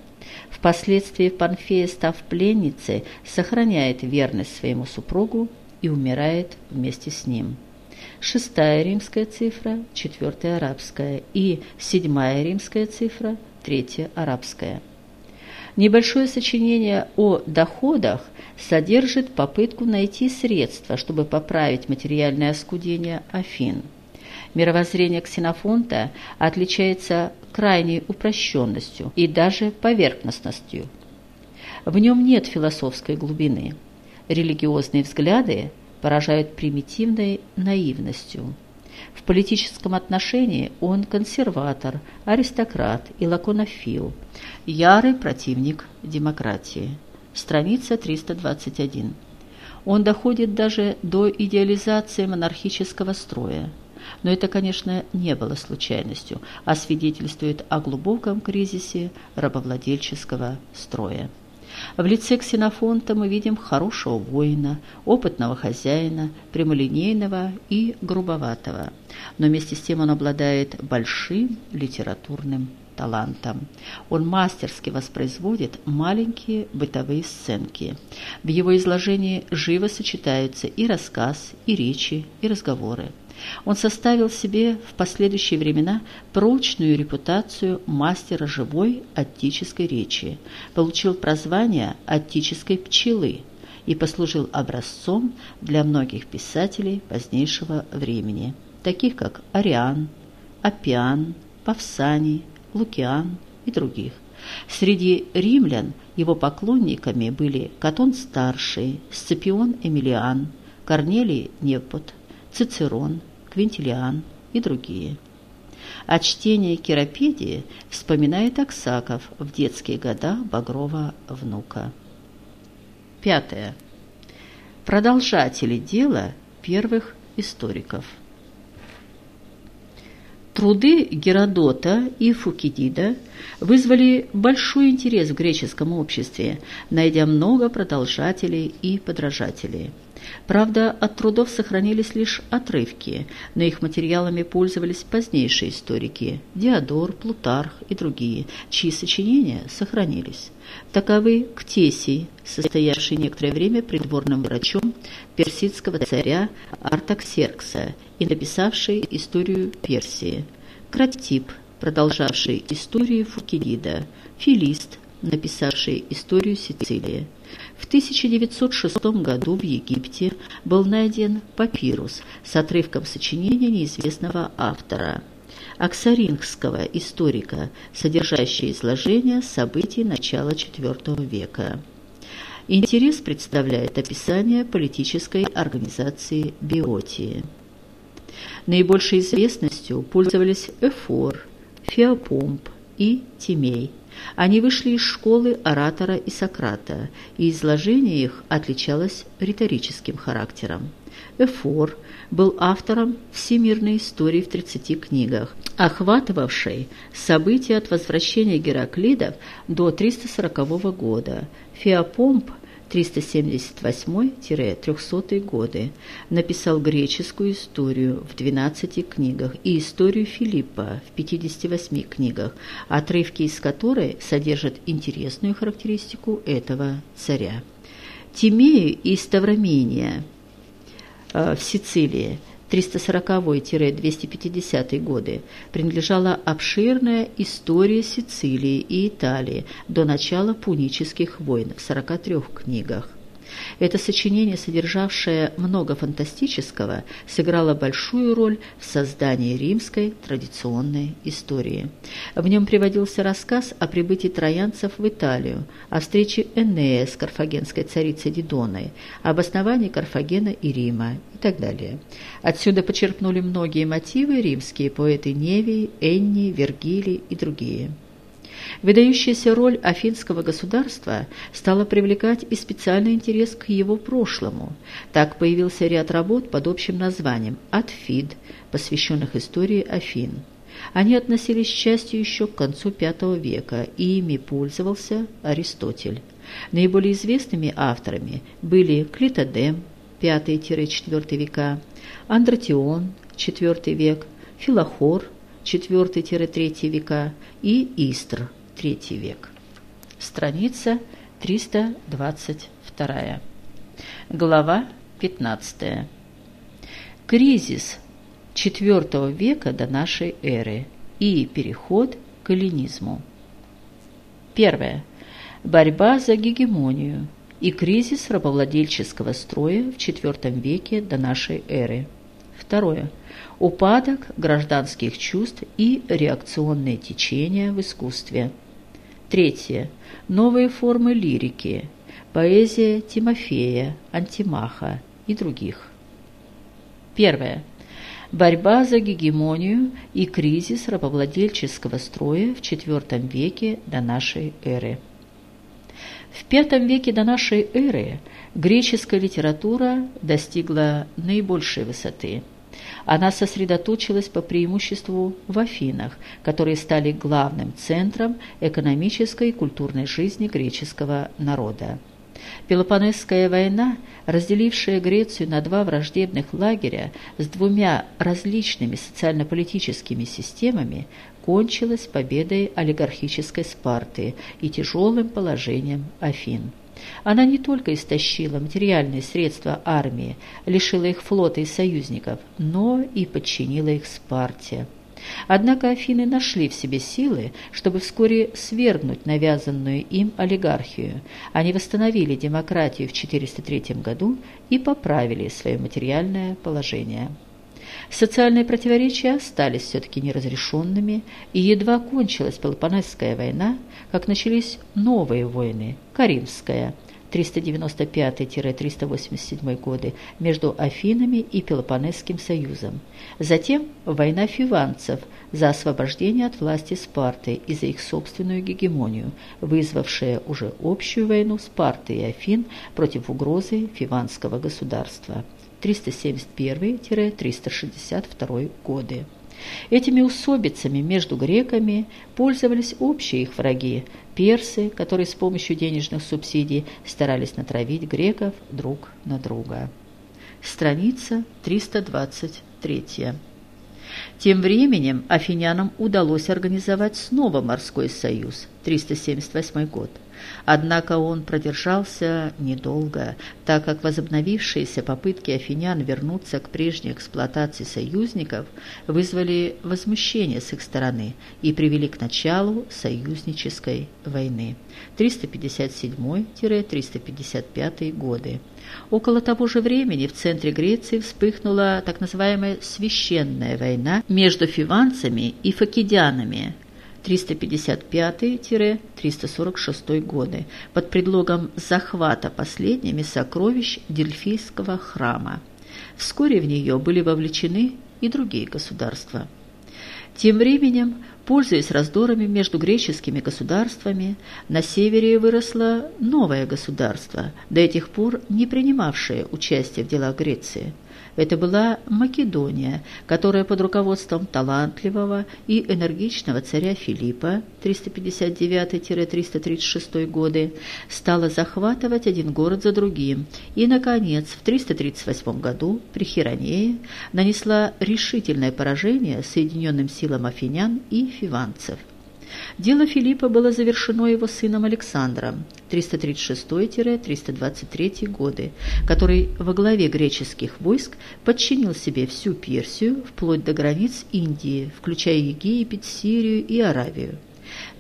Впоследствии Панфея, став пленницей, сохраняет верность своему супругу и умирает вместе с ним. Шестая римская цифра, четвертая арабская и седьмая римская цифра, третья арабская. Небольшое сочинение о доходах содержит попытку найти средства, чтобы поправить материальное оскудение Афин. Мировоззрение Ксенофонта отличается крайней упрощенностью и даже поверхностностью. В нем нет философской глубины. Религиозные взгляды поражают примитивной наивностью. В политическом отношении он консерватор, аристократ и лаконофил, ярый противник демократии. Страница 321. Он доходит даже до идеализации монархического строя. Но это, конечно, не было случайностью, а свидетельствует о глубоком кризисе рабовладельческого строя. В лице Ксенофонта мы видим хорошего воина, опытного хозяина, прямолинейного и грубоватого. Но вместе с тем он обладает большим литературным талантом. Он мастерски воспроизводит маленькие бытовые сценки. В его изложении живо сочетаются и рассказ, и речи, и разговоры. Он составил себе в последующие времена прочную репутацию мастера живой аттической речи, получил прозвание аттической пчелы и послужил образцом для многих писателей позднейшего времени, таких как Ариан, Апиан, Павсаний, Лукиан и других. Среди римлян его поклонниками были Катон-старший, Сципион Эмилиан, Корнелий Непот, Цицерон, Квинтилиан и другие. О чтении Киропедии вспоминает Аксаков в детские года Багрова внука. Пятое. Продолжатели дела первых историков. Труды Геродота и Фукидида вызвали большой интерес в греческом обществе, найдя много продолжателей и подражателей. Правда, от трудов сохранились лишь отрывки, но их материалами пользовались позднейшие историки – Диодор, Плутарх и другие, чьи сочинения сохранились. Таковы Ктесий, состоявший некоторое время придворным врачом персидского царя Артаксеркса и написавший историю Персии, Кратип, продолжавший историю Фукидида, Филист, написавший историю Сицилии. В 1906 году в Египте был найден папирус с отрывком сочинения неизвестного автора Аксарингского историка, содержащий изложение событий начала IV века. Интерес представляет описание политической организации Биотии. Наибольшей известностью пользовались Эфор, Феопомп и Тимей. Они вышли из школы оратора и Сократа, и изложение их отличалось риторическим характером. Эфор был автором всемирной истории в 30 книгах, охватывавшей события от возвращения Гераклидов до 340 года. Феопомп 378-300 годы, написал греческую историю в 12 книгах и историю Филиппа в 58 книгах, отрывки из которой содержат интересную характеристику этого царя. Тимею из Ставромения э, в Сицилии – 340-250 годы принадлежала обширная история Сицилии и Италии до начала пунических войн в 43 книгах. Это сочинение, содержавшее много фантастического, сыграло большую роль в создании римской традиционной истории. В нем приводился рассказ о прибытии троянцев в Италию, о встрече Энея с карфагенской царицей Дидоной, об основании Карфагена и Рима и так далее. Отсюда почерпнули многие мотивы римские поэты Невий, Энни, Вергилий и другие. Выдающаяся роль афинского государства стала привлекать и специальный интерес к его прошлому. Так появился ряд работ под общим названием «Атфид», посвященных истории Афин. Они относились к частью еще к концу V века, и ими пользовался Аристотель. Наиболее известными авторами были Клитодем, V-IV века, Андратион, IV век, Филохор, IV-III века и Истр, III век. Страница 322. Глава 15. Кризис IV века до нашей эры и переход к эллинизму. Первое. Борьба за гегемонию и кризис рабовладельческого строя в IV веке до нашей эры. Второе упадок гражданских чувств и реакционные течения в искусстве. Третье. Новые формы лирики, поэзия Тимофея, Антимаха и других. Первое. Борьба за гегемонию и кризис рабовладельческого строя в IV веке до нашей эры. В V веке до нашей эры греческая литература достигла наибольшей высоты – она сосредоточилась по преимуществу в Афинах, которые стали главным центром экономической и культурной жизни греческого народа. Пелопонесская война, разделившая Грецию на два враждебных лагеря с двумя различными социально-политическими системами, кончилась победой олигархической Спарты и тяжелым положением Афин. Она не только истощила материальные средства армии, лишила их флота и союзников, но и подчинила их Спарте. Однако Афины нашли в себе силы, чтобы вскоре свергнуть навязанную им олигархию. Они восстановили демократию в 403 году и поправили свое материальное положение. Социальные противоречия остались все-таки неразрешенными, и едва кончилась Пелопонесская война, как начались новые войны – Каримская – 395-387 годы между Афинами и Пелопонесским союзом. Затем война фиванцев за освобождение от власти Спарты и за их собственную гегемонию, вызвавшая уже общую войну Спарты и Афин против угрозы фиванского государства. 371-362 годы. Этими усобицами между греками пользовались общие их враги – персы, которые с помощью денежных субсидий старались натравить греков друг на друга. Страница 323. Тем временем афинянам удалось организовать снова морской союз, 378 год. Однако он продержался недолго, так как возобновившиеся попытки афинян вернуться к прежней эксплуатации союзников вызвали возмущение с их стороны и привели к началу союзнической войны 357-355 годы. Около того же времени в центре Греции вспыхнула так называемая «священная война» между фиванцами и факидянами, 355-346 годы под предлогом захвата последними сокровищ Дельфийского храма. Вскоре в нее были вовлечены и другие государства. Тем временем, пользуясь раздорами между греческими государствами, на севере выросло новое государство, до этих пор не принимавшее участие в делах Греции – это была Македония, которая под руководством талантливого и энергичного царя Филиппа 359-336 годы стала захватывать один город за другим. И, наконец, в 338 году при Хиронее нанесла решительное поражение Соединенным силам афинян и фиванцев – Дело Филиппа было завершено его сыном Александром 336-323 годы, который во главе греческих войск подчинил себе всю Персию вплоть до границ Индии, включая Египет, Сирию и Аравию.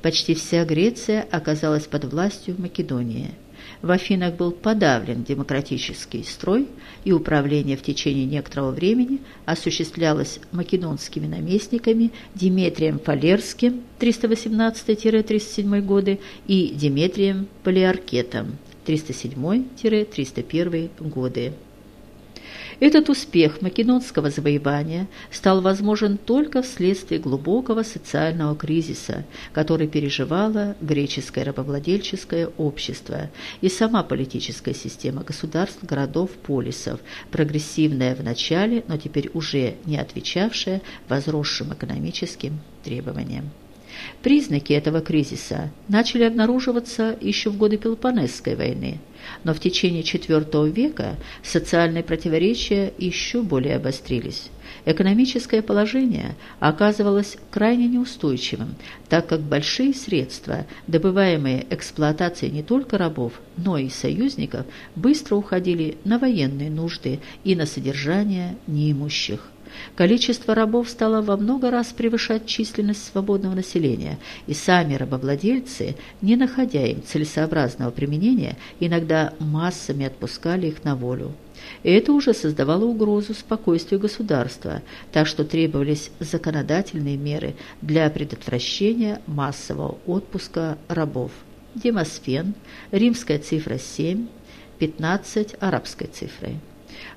Почти вся Греция оказалась под властью Македонии – в Афинах был подавлен демократический строй, и управление в течение некоторого времени осуществлялось македонскими наместниками Диметрием Фалерским 318-37 годы и Диметрием Полиаркетом 307-301 годы. Этот успех македонского завоевания стал возможен только вследствие глубокого социального кризиса, который переживало греческое рабовладельческое общество и сама политическая система государств, городов, полисов, прогрессивная в начале, но теперь уже не отвечавшая возросшим экономическим требованиям. Признаки этого кризиса начали обнаруживаться еще в годы Пелопонесской войны, но в течение IV века социальные противоречия еще более обострились. Экономическое положение оказывалось крайне неустойчивым, так как большие средства, добываемые эксплуатацией не только рабов, но и союзников, быстро уходили на военные нужды и на содержание неимущих. Количество рабов стало во много раз превышать численность свободного населения, и сами рабовладельцы, не находя им целесообразного применения, иногда массами отпускали их на волю. И это уже создавало угрозу спокойствию государства, так что требовались законодательные меры для предотвращения массового отпуска рабов. Демосфен, римская цифра 7, 15 арабской цифрой.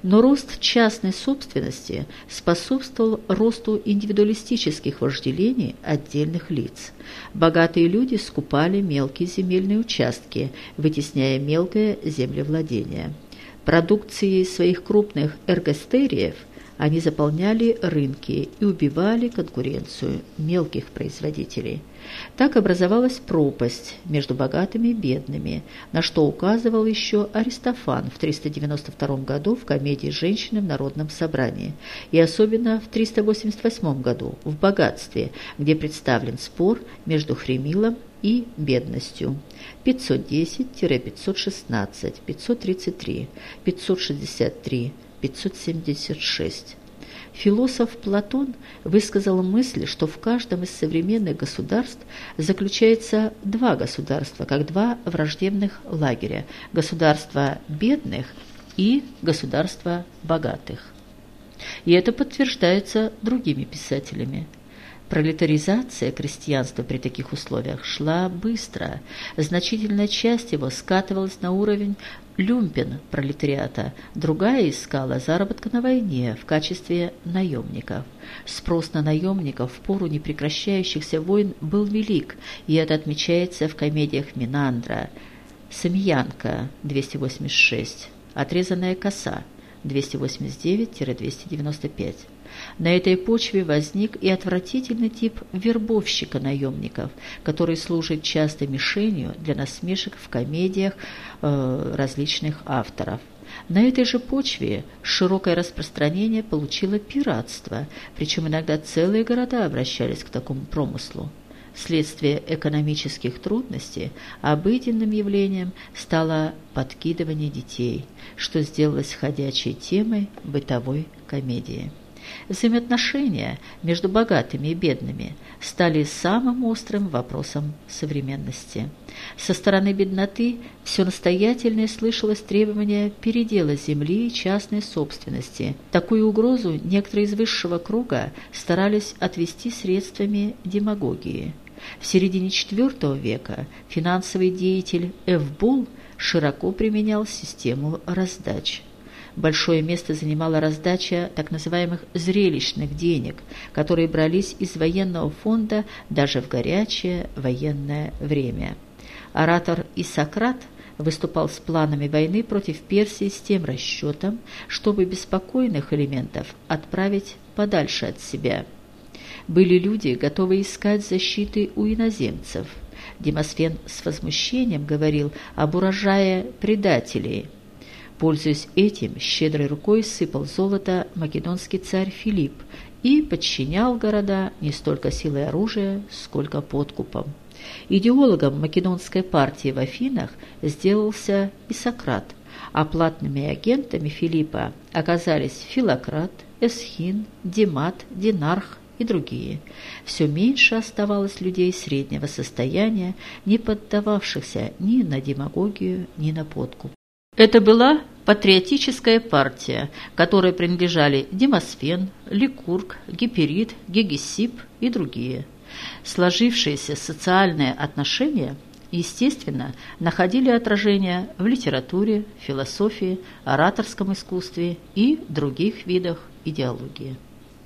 Но рост частной собственности способствовал росту индивидуалистических вожделений отдельных лиц. Богатые люди скупали мелкие земельные участки, вытесняя мелкое землевладение. Продукцией своих крупных эргостериев они заполняли рынки и убивали конкуренцию мелких производителей – так образовалась пропасть между богатыми и бедными, на что указывал еще Аристофан в 392 году в комедии «Женщины в народном собрании» и особенно в 388 году в «Богатстве», где представлен спор между Хремилом и бедностью. 510-516, 533, 563, 576. Философ Платон высказал мысль, что в каждом из современных государств заключается два государства, как два враждебных лагеря – государство бедных и государство богатых. И это подтверждается другими писателями. Пролетаризация крестьянства при таких условиях шла быстро. Значительная часть его скатывалась на уровень люмпен пролетариата, другая искала заработка на войне в качестве наемников. Спрос на наемников в пору непрекращающихся войн был велик, и это отмечается в комедиях Минандра. «Самьянка» 286, «Отрезанная коса» 289-295. На этой почве возник и отвратительный тип вербовщика-наемников, который служит часто мишенью для насмешек в комедиях э, различных авторов. На этой же почве широкое распространение получило пиратство, причем иногда целые города обращались к такому промыслу. Вследствие экономических трудностей обыденным явлением стало подкидывание детей, что сделалось ходячей темой бытовой комедии. Взаимоотношения между богатыми и бедными стали самым острым вопросом современности. Со стороны бедноты все настоятельнее слышалось требование передела земли и частной собственности. Такую угрозу некоторые из высшего круга старались отвести средствами демагогии. В середине IV века финансовый деятель Эвбул широко применял систему раздач – большое место занимала раздача так называемых «зрелищных денег», которые брались из военного фонда даже в горячее военное время. Оратор Исократ выступал с планами войны против Персии с тем расчетом, чтобы беспокойных элементов отправить подальше от себя. Были люди, готовые искать защиты у иноземцев. Демосфен с возмущением говорил об урожае предателей. Пользуясь этим, щедрой рукой сыпал золото македонский царь Филипп и подчинял города не столько силой оружия, сколько подкупом. Идеологом македонской партии в Афинах сделался и Сократ, а платными агентами Филиппа оказались Филократ, Эсхин, Димат, Динарх и другие. Все меньше оставалось людей среднего состояния, не поддававшихся ни на демагогию, ни на подкуп. Это была патриотическая партия, которой принадлежали Демосфен, Ликург, Гиперид, Гегесип и другие. Сложившиеся социальные отношения, естественно, находили отражение в литературе, философии, ораторском искусстве и других видах идеологии.